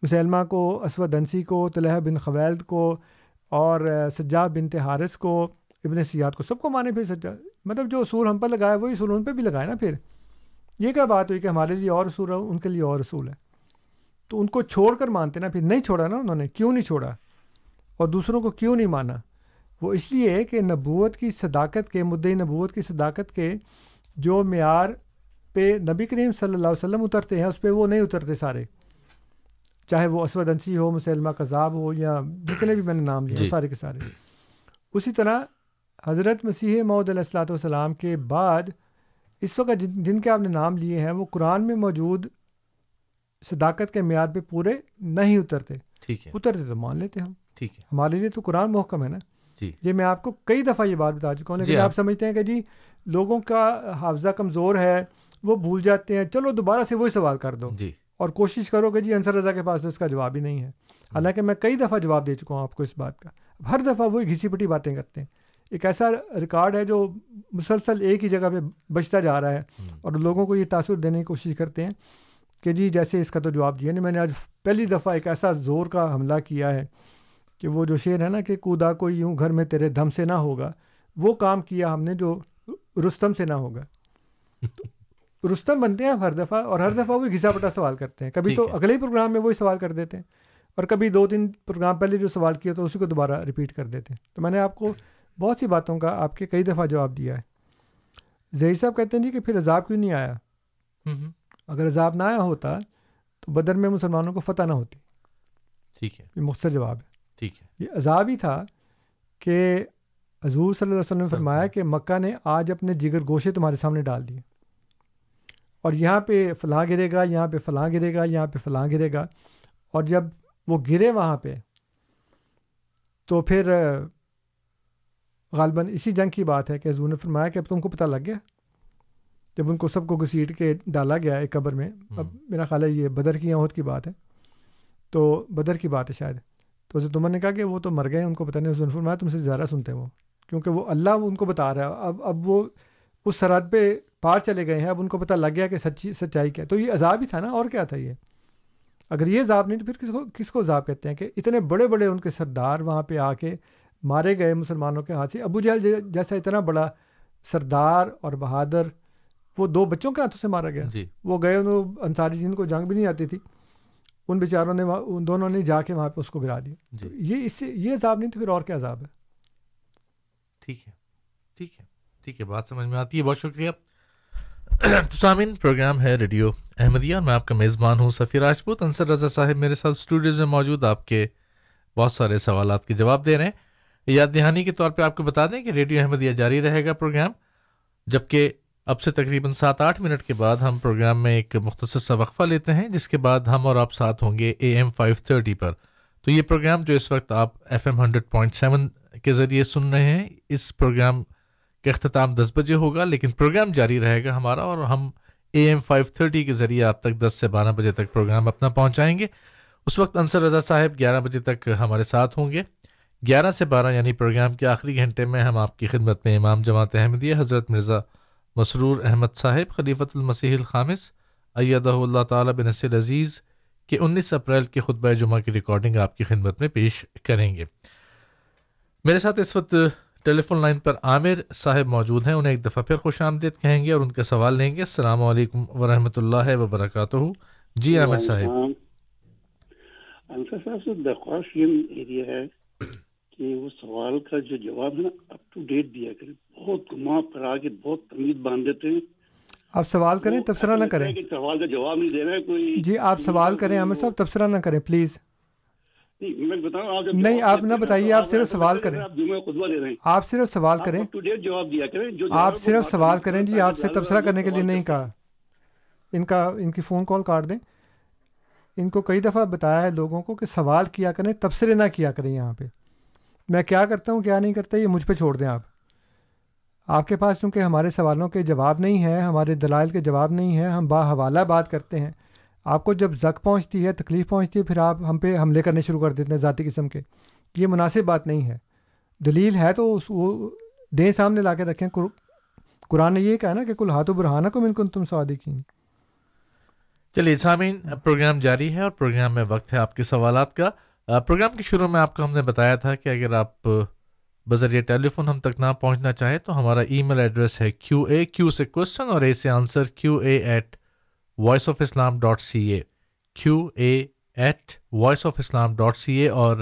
مسلمہ کو اسود انسی کو، طلحہ بن خویلد کو اور سجا بن تہارس کو، ابن سیاد کو سب کو مانے پھر سچا۔ مطلب جو اصول ہم پر لگائے وہی اصول ان پہ بھی لگائے نا پھر۔ یہ کیا بات ہوئی کہ ہمارے لیے اور اصول ہے ان کے لیے اور اصول ہے؟ تو ان کو چھوڑ کر مانتے نا پھر نہیں چھوڑا نا انہوں نے کیوں نہیں چھوڑا؟ اور دوسروں کو کیوں نہیں مانا؟ وہ اس لیے کہ نبوت کی صداقت کے مدعی نبوت کی صداقت کے جو معیار پہ نبی کریم صلی اللہ علیہ وسلم اترتے ہیں اس پہ وہ نہیں اترتے سارے۔ چاہے وہ اسود انسی ہو مسلمہ کذاب ہو یا جتنے بھی میں نے نام لیا جی۔ سارے کے سارے۔ اسی طرح حضرت مسیح محدود علیہ السلاۃ والسلام کے بعد اس وقت جن جن کے آپ نے نام لیے ہیں وہ قرآن میں موجود صداقت کے معیار پہ پورے نہیں اترتے۔ ٹھیک ہے۔ اترتے تو مان لیتے ہم۔ ٹھیک ہے۔ ہمارے لیے تو قرآن محکم ہے نا۔ جی۔ یہ میں آپ کو کئی دفعہ یہ بات بتا چکا ہوں لیکن جی آپ سمجھتے ہیں کہ جی لوگوں کا حافظہ کمزور ہے وہ بھول جاتے ہیں۔ چلو دوبارہ سے وہی سوال کر دو۔ جی۔ اور کوشش کرو کہ جی انصر رضا کے پاس تو اس کا جواب ہی نہیں ہے۔ حالانکہ میں کئی دفعہ جواب دے چکا ہوں آپ کو اس بات کا۔ ہر دفعہ وہی گھسی پٹی باتیں کرتے ہیں۔ ایک ایسا ریکارڈ ہے جو مسلسل ایک ہی جگہ پہ بچتا جا رہا ہے اور لوگوں کو یہ تاثر دینے کی کوشش کرتے ہیں کہ جی جیسے اس کا تو جواب دیا۔ نہیں میں نے آج پہلی دفعہ ایک ایسا زور کا حملہ کیا ہے کہ وہ جو شعر ہے نا کہ کودا کو یوں گھر میں تیرے دھم سے نہ ہوگا وہ کام کیا ہم نے جو رستم سے نہ ہوگا۔ رستم بنتے ہیں ہر دفعہ اور ہر دفعہ وہی گھسا پٹا سوال کرتے ہیں۔ کبھی تو اگلے ہی پروگرام میں وہی سوال کر دیتے ہیں اور کبھی دو تین پروگرام پہلے جو سوال کیا تو اسی کو دوبارہ ریپیٹ کر دیتے ہیں۔ تو میں نے آپ کو بہت سی باتوں کا آپ کے کئی دفعہ جواب دیا ہے۔ زہیر صاحب کہتے ہیں جی کہ پھر عذاب کیوں نہیں آیا؟ اگر عذاب نہ آیا ہوتا تو بدر میں مسلمانوں کو فتح نہ ہوتی۔ ٹھیک ہے۔ یہ مختصر جواب ہے۔ ٹھیک ہے۔ یہ عذاب ہی تھا کہ حضور صلی اللہ علیہ وسلم نے فرمایا کہ مکہ نے آج اپنے جگر گوشے تمہارے سامنے ڈال دیے۔ اور یہاں پہ فلاں گرے گا یہاں پہ فلاں گرے گا یہاں پہ فلاں گرے گا۔ اور جب وہ گرے وہاں پہ تو پھر غالباً اسی جنگ کی بات ہے کہ حضور نے فرمایا کہ اب تم کو پتہ لگ گیا جب ان کو سب کو گھسیٹ کے ڈالا گیا ایک قبر میں اب میرا خیال ہے یہ بدر کی عہد کی بات ہے۔ تو بدر کی بات ہے شاید۔ تو حضرت عمر نے کہا کہ وہ تو مر گئے ان کو پتہ نہیں حضور فرمایا تم سے زیادہ سنتے ہیں وہ کیونکہ وہ اللہ ان کو بتا رہا ہے۔ اب اب وہ اس سرحد پہ پار چلے گئے ہیں اب ان کو پتہ لگ گیا کہ سچی سچائی کیا۔ تو یہ عذاب ہی تھا نا اور کیا تھا یہ؟ اگر یہ عذاب نہیں تو پھر کس کو کس کو عذاب کہتے ہیں کہ اتنے بڑے بڑے ان کے سردار وہاں پہ آ کے مارے گئے مسلمانوں کے ہاتھ سے۔ ابو جہل جیسا اتنا بڑا سردار اور بہادر وہ دو بچوں کے ہاتھوں سے مارا گیا۔ جی۔ وہ گئے انہوں انصاری جن کو جنگ بھی نہیں آتی تھی ان بیچاروں نے ان دونوں نے جا کے وہاں پہ اس کو گرا دیا۔ جی۔ یہ اس سے یہ عذاب نہیں تو پھر اور کیا عذاب ہے؟ ٹھیک ہے ٹھیک ہے ٹھیک ہے بات سمجھ میں آتی ہے۔ بہت شکریہ۔ تو سامعین پروگرام ہے ریڈیو احمدیہ۔ میں آپ کا میزبان ہوں سفیر راجپوت انصر رضا صاحب میرے ساتھ اسٹوڈیوز میں موجود آپ کے بہت سارے سوالات کے جواب دے رہے ہیں۔ یاد دہانی کے طور پہ آپ کو بتا دیں کہ ریڈیو احمدیہ جاری رہے گا پروگرام، جبکہ اب سے تقریباً سات آٹھ منٹ کے بعد ہم پروگرام میں ایک مختصر سا وقفہ لیتے ہیں، جس کے بعد ہم اور آپ ساتھ ہوں گے اے ایم فائیو تھرٹی پر۔ تو یہ پروگرام جو اس وقت آپ F M hundred point seven کے ذریعے سن رہے ہیں، اس پروگرام کا اختتام دس بجے ہوگا، لیکن پروگرام جاری رہے گا ہمارا اور ہم اے ایم فائیو تھرٹی کے ذریعے آپ تک دس سے بارہ بجے تک پروگرام اپنا پہنچائیں گے۔ اس وقت انصر رضا صاحب گیارہ بجے تک ہمارے ساتھ ہوں گے۔ گیارہ سے بارہ یعنی پروگرام کے آخری گھنٹے میں ہم آپ کی خدمت میں امام جماعت احمدیہ حضرت مرزا مسرور احمد صاحب، خلیفۃ المسیح الخامس، ایدہ اللہ تعالیٰ بن نصر عزیز کے انیس اپریل کے خطبہ جمعہ کی ریکارڈنگ آپ کی خدمت میں پیش کریں گے۔ میرے ساتھ اس وقت ٹیلی فون لائن پر عامر صاحب موجود ہیں، انہیں ایک دفعہ پھر خوش آمدید کہیں گے اور ان کا سوال لیں گے۔ السلام علیکم ورحمۃ اللہ وبرکاتہ۔ جی عامر صاحب۔ صاحب سے درخواست یہ ہے کہ وہ سوال کا جو جواب ہے نا اپ ٹو ڈیٹ دیا کریں۔ بہت گما پر آگے بہت تمیز باندھ دیتے ہیں۔ آپ سوال کریں تبصرہ نہ کریں۔ سوال کا جواب نہیں دے رہے کوئی۔ جی آپ سوال کریں عامر صاحب تبصرہ نہ کریں پلیز۔ نہیں آپ نہ بتائیے آپ صرف سوال کریں۔ آپ صرف سوال کریں۔ جواب دیا کریں آپ صرف سوال کریں جی آپ سے تبصرہ کرنے کے لیے نہیں کہا۔ ان کا ان کی فون کال کاٹ دیں۔ ان کو کئی دفعہ بتایا ہے لوگوں کو کہ سوال کیا کریں تبصرے نہ کیا کریں یہاں پہ۔ میں کیا کرتا ہوں، کیا نہیں کرتا، یہ مجھ پہ چھوڑ دیں آپ۔ آپ کے پاس چونکہ ہمارے سوالوں کے جواب نہیں ہیں، ہمارے دلائل کے جواب نہیں ہیں، ہم با حوالہ بات کرتے ہیں۔ آپ کو جب زک پہنچتی ہے، تکلیف پہنچتی ہے، پھر آپ ہم پہ حملے کرنے شروع کر دیتے ہیں ذاتی قسم کے۔ یہ مناسب بات نہیں ہے۔ دلیل ہے تو اس وہ دیں سامنے لا کے رکھیں۔ قرآن نے یہ کہا نا کہ کل ہاتھ و برہانہ کو ملکن تم سوادی کی چلیے سامعین پروگرام جاری ہے اور پروگرام میں وقت ہے آپ کے سوالات کا۔ پروگرام کے شروع میں آپ کو ہم نے بتایا تھا کہ اگر آپ بذریعہ ٹیلی فون ہم تک نہ پہنچنا چاہیں تو ہمارا ای میل ایڈریس ہے کیو اے کیو سے کوشچن اور اے سے answer Q A at voice of Islam dot C A Q A at voice of Islam dot C A اور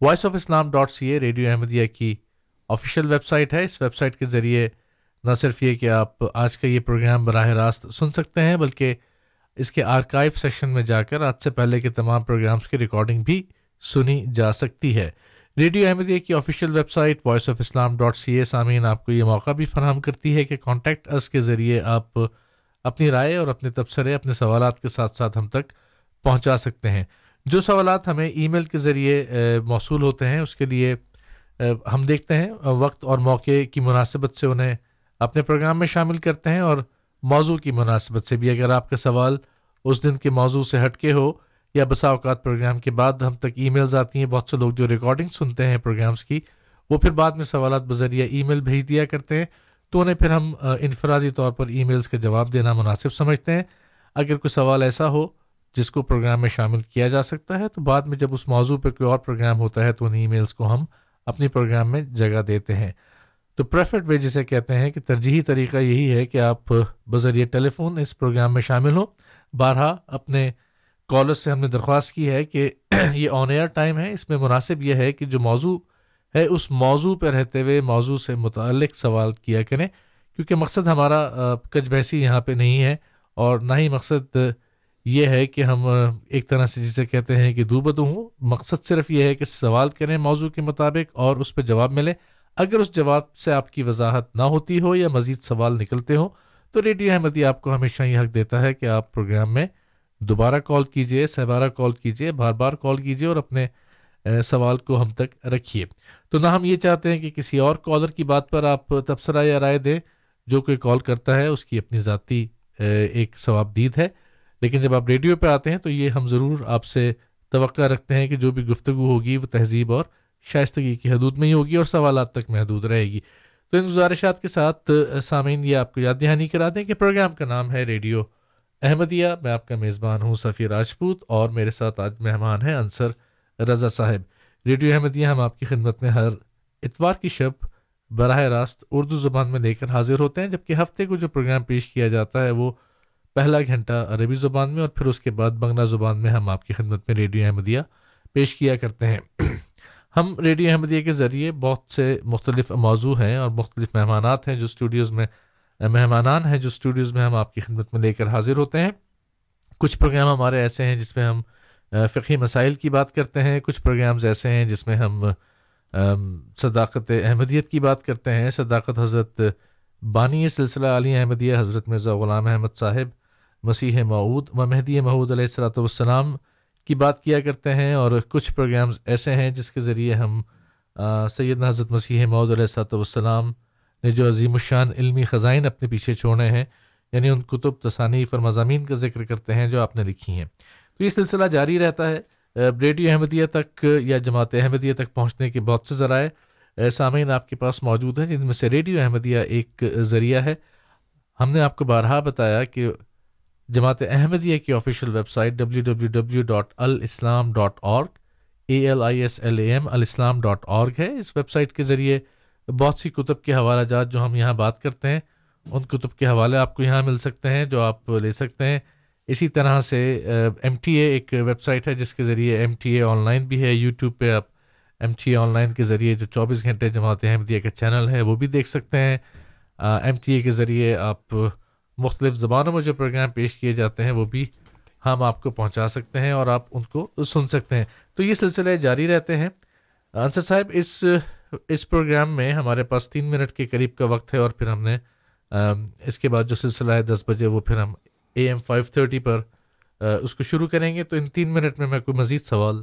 voice of Islam dot C A radio Ahmadiyya کی آفیشیل ویب سائٹ ہے۔ اس web site کے ذریعے نہ صرف یہ کہ آپ آج کا یہ پروگرام براہ راست سن سکتے ہیں، بلکہ اس کے آرکائیو سیکشن میں جا کر آج سے پہلے کے تمام پروگرامس کی ریکارڈنگ بھی سنی جا سکتی ہے۔ ریڈیو احمدیہ کی official website voice of Islam dot C A سامعین، آپ کو یہ موقع بھی فراہم کرتی ہے کہ کانٹیکٹ اس کے ذریعے آپ اپنی رائے اور اپنے تبصرے، اپنے سوالات کے ساتھ ساتھ ہم تک پہنچا سکتے ہیں۔ جو سوالات ہمیں ای میل کے ذریعے موصول ہوتے ہیں، اس کے لیے ہم دیکھتے ہیں، وقت اور موقع کی مناسبت سے انہیں اپنے پروگرام میں شامل کرتے ہیں اور موضوع کی مناسبت سے بھی۔ اگر آپ کا سوال اس دن کے موضوع سے ہٹ کے ہو یا بسا اوقات پروگرام کے بعد ہم تک ای میلز آتی ہیں، بہت سے لوگ جو ریکارڈنگ سنتے ہیں پروگرامس کی، وہ پھر بعد میں سوالات بذریعہ ای میل بھیج دیا کرتے ہیں۔ تو انہیں پھر ہم انفرادی طور پر ای میلز کا جواب دینا مناسب سمجھتے ہیں۔ اگر کوئی سوال ایسا ہو جس کو پروگرام میں شامل کیا جا سکتا ہے، تو بعد میں جب اس موضوع پہ کوئی اور پروگرام ہوتا ہے، تو ان ای میلز کو ہم اپنی پروگرام میں جگہ دیتے ہیں۔ تو پریفرڈ وے جسے کہتے ہیں کہ ترجیحی طریقہ یہی ہے کہ آپ بذریعہ ٹیلی فون اس پروگرام میں شامل ہوں۔ بارہا، اپنے کالر سے ہم نے درخواست کی ہے کہ یہ آن ایئر ٹائم ہے، اس میں مناسب یہ ہے کہ جو موضوع ہے، اس موضوع پہ رہتے ہوئے موضوع سے متعلق سوال کیا کریں، کیونکہ مقصد ہمارا کچ بحثی یہاں پہ نہیں ہے اور نہ ہی مقصد یہ ہے کہ ہم ایک طرح سے جسے کہتے ہیں کہ دو بدو ہوں۔ مقصد صرف یہ ہے کہ سوال کریں موضوع کے مطابق اور اس پہ جواب ملے۔ اگر اس جواب سے آپ کی وضاحت نہ ہوتی ہو یا مزید سوال نکلتے ہوں، تو ریڈیو احمدی آپ کو ہمیشہ یہ حق دیتا ہے کہ آپ پروگرام میں دوبارہ کال کیجیے سہبارہ کال کیجیے بار بار کال کیجیے اور اپنے سوال کو ہم تک رکھیے۔ تو نہ ہم یہ چاہتے ہیں کہ کسی اور کالر کی بات پر آپ تبصرہ یا رائے دیں، جو کوئی کال کرتا ہے، اس کی اپنی ذاتی ایک ثواب دید ہے۔ لیکن جب آپ ریڈیو پہ آتے ہیں تو یہ ہم ضرور آپ سے توقع رکھتے ہیں کہ جو بھی گفتگو ہوگی، وہ تہذیب اور شائستگی کی حدود میں ہی ہوگی اور سوالات تک محدود رہے گی۔ تو ان گزارشات کے ساتھ سامعین، یہ آپ کو یاد دہانی کرا دیں کہ پروگرام کا نام ہے ریڈیو احمدیہ، میں آپ کا میزبان ہوں سفیر راجپوت اور میرے ساتھ آج مہمان ہیں انصر رضا صاحب۔ ریڈیو احمدیہ، ہم آپ کی خدمت میں ہر اتوار کی شب براہ راست اردو زبان میں لے کر حاضر ہوتے ہیں، جبکہ ہفتے کو جو پروگرام پیش کیا جاتا ہے وہ پہلا گھنٹہ عربی زبان میں اور پھر اس کے بعد بنگلہ زبان میں ہم آپ کی خدمت میں ریڈیو احمدیہ پیش کیا کرتے ہیں۔ ہم ریڈیو احمدیہ کے ذریعے بہت سے مختلف موضوع ہیں اور مختلف مہمانات ہیں جو اسٹوڈیوز میں مہمانان ہیں جو اسٹوڈیوز میں ہم آپ کی خدمت میں لے کر حاضر ہوتے ہیں۔ کچھ پروگرام ہمارے ایسے ہیں جس میں ہم فقی مسائل کی بات کرتے ہیں۔ کچھ پروگرامز ایسے ہیں جس میں ہم صداقت احمدیت کی بات کرتے ہیں۔ صداقت حضرت بانی سلسلہ علی احمدیہ، حضرت مرزا غلام احمد صاحب، مسیح معود و مہدی محود علیہ السلاۃ والسلام کی بات کیا کرتے ہیں۔ اور کچھ پروگرامز ایسے ہیں جس کے ذریعے ہم سیدنا حضرت مسیح معود علیہ السلاۃ والسلام نے جو عظیم الشان علمی خزائن اپنے پیچھے چھوڑے ہیں یعنی ان کتب، تصانیف اور مضامین کا ذکر کرتے ہیں جو آپ نے لکھی ہیں۔ تو یہ سلسلہ جاری رہتا ہے۔ ریڈیو احمدیہ تک یا جماعت احمدیہ تک پہنچنے کے بہت سے ذرائع سامعین آپ کے پاس موجود ہیں، جن میں سے ریڈیو احمدیہ ایک ذریعہ ہے۔ ہم نے آپ کو بارہا بتایا کہ جماعت احمدیہ کی official website W W W dot alislam dot org A L I S L A M alislam dot org ہے۔ اس ویب سائٹ کے ذریعے بہت سی کتب کے حوالہ جات جو ہم یہاں بات کرتے ہیں، ان کتب کے حوالے آپ کو یہاں مل سکتے ہیں جو آپ لے سکتے ہیں۔ اسی طرح سے ایم ٹی اے ایک ویب سائٹ ہے جس کے ذریعے M T A online بھی ہے، یوٹیوب پہ آپ M T A online کے ذریعے جو چوبیس گھنٹے جماعت احمدیہ کا چینل ہے وہ بھی دیکھ سکتے ہیں۔ ایم ٹی اے کے ذریعے آپ مختلف زبانوں میں جو پروگرام پیش کیے جاتے ہیں وہ بھی ہم آپ کو پہنچا سکتے ہیں اور آپ ان کو سن سکتے ہیں۔ تو یہ سلسلے جاری رہتے ہیں۔ انصر صاحب، اس اس پروگرام میں ہمارے پاس تین منٹ کے قریب کا وقت ہے اور پھر ہم نے اس کے بعد جو سلسلہ ہے دس بجے وہ پھر ہم اے ایم فائیو تھرٹی پر اس کو شروع کریں گے۔ تو ان تین منٹ میں میں کوئی مزید سوال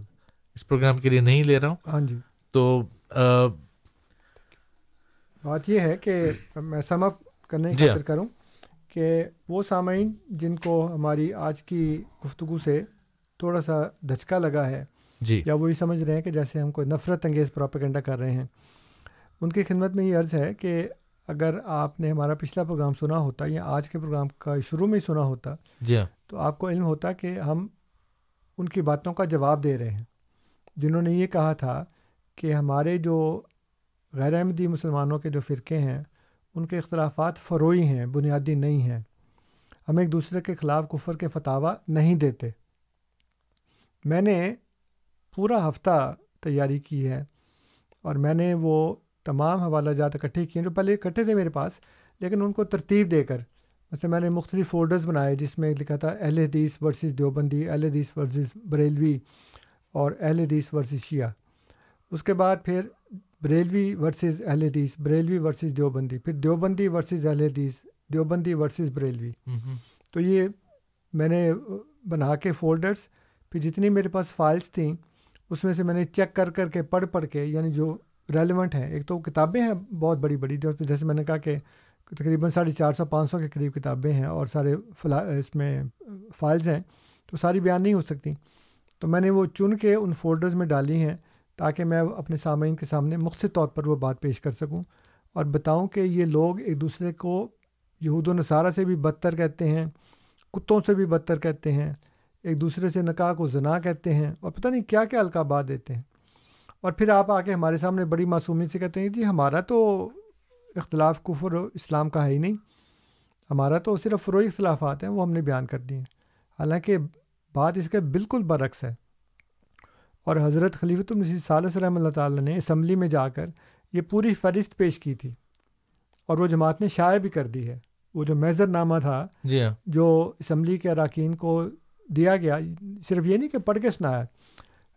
اس پروگرام کے لیے نہیں لے رہا ہوں۔ ہاں جی۔ تو بات یہ ہے کہ میں سم اپ کرنے کی خاطر کروں کہ وہ سامعین جن کو ہماری آج کی گفتگو سے تھوڑا سا دھچکا لگا ہے جی۔ یا وہی سمجھ رہے ہیں کہ جیسے ہم کوئی نفرت انگیز پراپیگنڈا کر رہے ہیں۔ ان کی خدمت میں یہ عرض ہے کہ اگر آپ نے ہمارا پچھلا پروگرام سنا ہوتا یا آج کے پروگرام کا شروع میں ہی سنا ہوتا جی تو آپ کو علم ہوتا کہ ہم ان کی باتوں کا جواب دے رہے ہیں۔ جنہوں نے یہ کہا تھا کہ ہمارے جو غیر احمدی مسلمانوں کے جو فرقے ہیں ان کے اختلافات فروئی ہیں بنیادی نہیں ہیں۔ ہم ایک دوسرے کے خلاف کفر کے فتوا نہیں دیتے۔ میں نے پورا ہفتہ تیاری کی ہے اور میں نے وہ تمام حوالہ جات اکٹھے کیے ہیں جو پہلے اکٹھے تھے میرے پاس لیکن ان کو ترتیب دے کر ویسے میں نے مختلف فولڈرز بنائے جس میں لکھا تھا اہل حدیث ورسز دیوبندی اہل حدیث ورسز بریلوی اور اہل حدیث ورسز شیعہ۔ اس کے بعد پھر بریلوی ورسز اہل حدیث بریلوی ورسز دیوبندی پھر دیوبندی ورسز اہل حدیث دیوبندی ورسز بریلوی۔ تو یہ میں نے بنا کے فولڈرس پھر جتنی میرے پاس فائلس تھیں اس میں سے میں نے چیک کر کر کے پڑھ پڑھ کے یعنی جو ریلیونٹ ہیں، ایک تو کتابیں ہیں بہت بڑی بڑی، جو جیسے میں نے کہا کہ تقریباً ساڑھے چار سو، پانچ سو کے قریب کتابیں ہیں اور سارے فلا، اس میں فائلز ہیں، تو ساری بیان نہیں ہو سکتی۔ تو میں نے وہ چن کے ان فولڈرز میں ڈالی ہیں تاکہ میں اپنے سامعین کے سامنے مختصر طور پر وہ بات پیش کر سکوں اور بتاؤں کہ یہ لوگ ایک دوسرے کو یہود و نصارہ سے بھی بدتر کہتے ہیں، کتوں سے بھی بدتر کہتے ہیں۔ ایک دوسرے سے نکاح کو زنا کہتے ہیں اور پتہ نہیں کیا کیا القابات دیتے ہیں۔ اور پھر آپ آ کے ہمارے سامنے بڑی معصومی سے کہتے ہیں جی ہمارا تو اختلاف کفر و اسلام کا ہے ہی نہیں۔ ہمارا تو صرف فروئی اختلافات ہیں وہ ہم نے بیان کر دی ہیں۔ حالانکہ بات اس کے بالکل برعکس ہے۔ اور حضرت خلیفۃ المسی صالح رحمۃ اللہ تعالیٰ نے اسمبلی میں جا کر یہ پوری فہرست پیش کی تھی۔ اور وہ جماعت نے شائع بھی کر دی ہے۔ وہ جو میزر نامہ تھا جی ہاں۔ جو اسمبلی کے اراکین کو دیا گیا۔ صرف یہ نہیں کہ پڑھ کے سنایا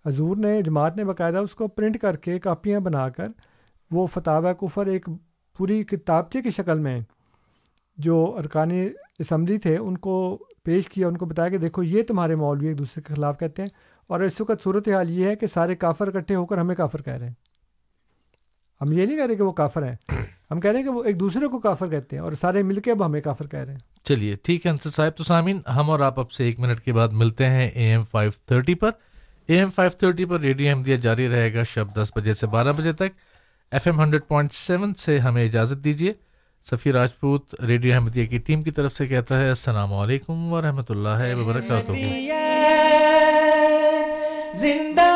حضور نے، جماعت نے باقاعدہ اس کو پرنٹ کر کے کاپیاں بنا کر وہ فتح کفر ایک پوری کتابچے کی شکل میں جو ارکان اسمبلی تھے، ان کو پیش کیا، ان کو بتایا کہ دیکھو، یہ تمہارے مولوی ایک دوسرے کے خلاف کہتے ہیں۔ اور اس وقت صورت حال یہ ہے کہ سارے کافر اکٹھے ہو کر ہمیں کافر کہہ رہے ہیں۔ ہم یہ نہیں کہہ رہے کہ وہ کافر ہیں۔ ہم کہہ رہے ہیں کہ وہ ایک دوسرے کو کافر کہتے ہیں اور سارے مل کے اب ہمیں کافر کہہ رہے ہیں۔ چلیے، ٹھیک ہے انصر صاحب، تو سامعین، ہم اور آپ اب سے ایک منٹ کے بعد ملتے ہیں اے ایم فائیو تھرٹی پر۔ اے ایم فائیو تھرٹی پر ریڈیو احمدیہ جاری رہے گا شب دس بجے سے بارہ بجے تک۔ F M hundred point seven سے ہمیں اجازت دیجیے۔ سفیر راجپوت ریڈیو احمدیہ کی ٹیم کی طرف سے کہتا ہے، السلام علیکم ورحمۃ اللہ وبرکاتہ۔ زندہ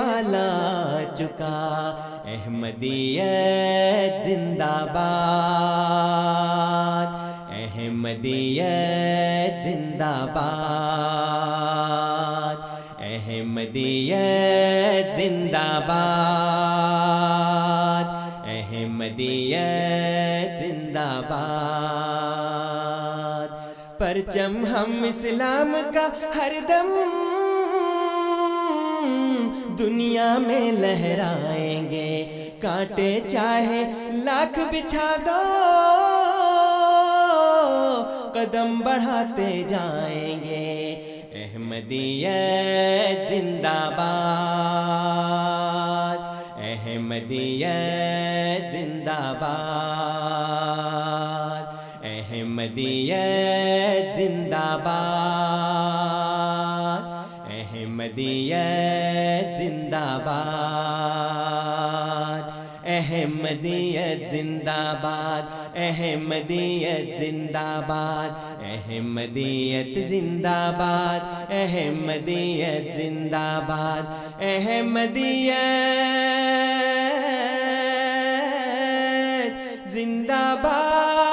والا چکا۔ احمدیت زندہ باد۔ احمدیت زندہ باد۔ احمدیت زندہ باد۔ احمدیت زندہ باد۔ پرچم ہم اسلام کا ہر دم۔ دنیا میں لہرائیں گے۔ کانٹے چاہے لاکھ بچھا دو۔ قدم بڑھاتے جائیں گے۔ احمدیت زندہ باد۔ احمدیت زندہ باد۔ احمدیت زندہ باد۔ احمدیت زندہ باد۔ احمدیت زندہ باد، احمدیت زندہ باد، احمدیت زندہ باد، احمدیت زندہ باد، احمدیت زندہ باد۔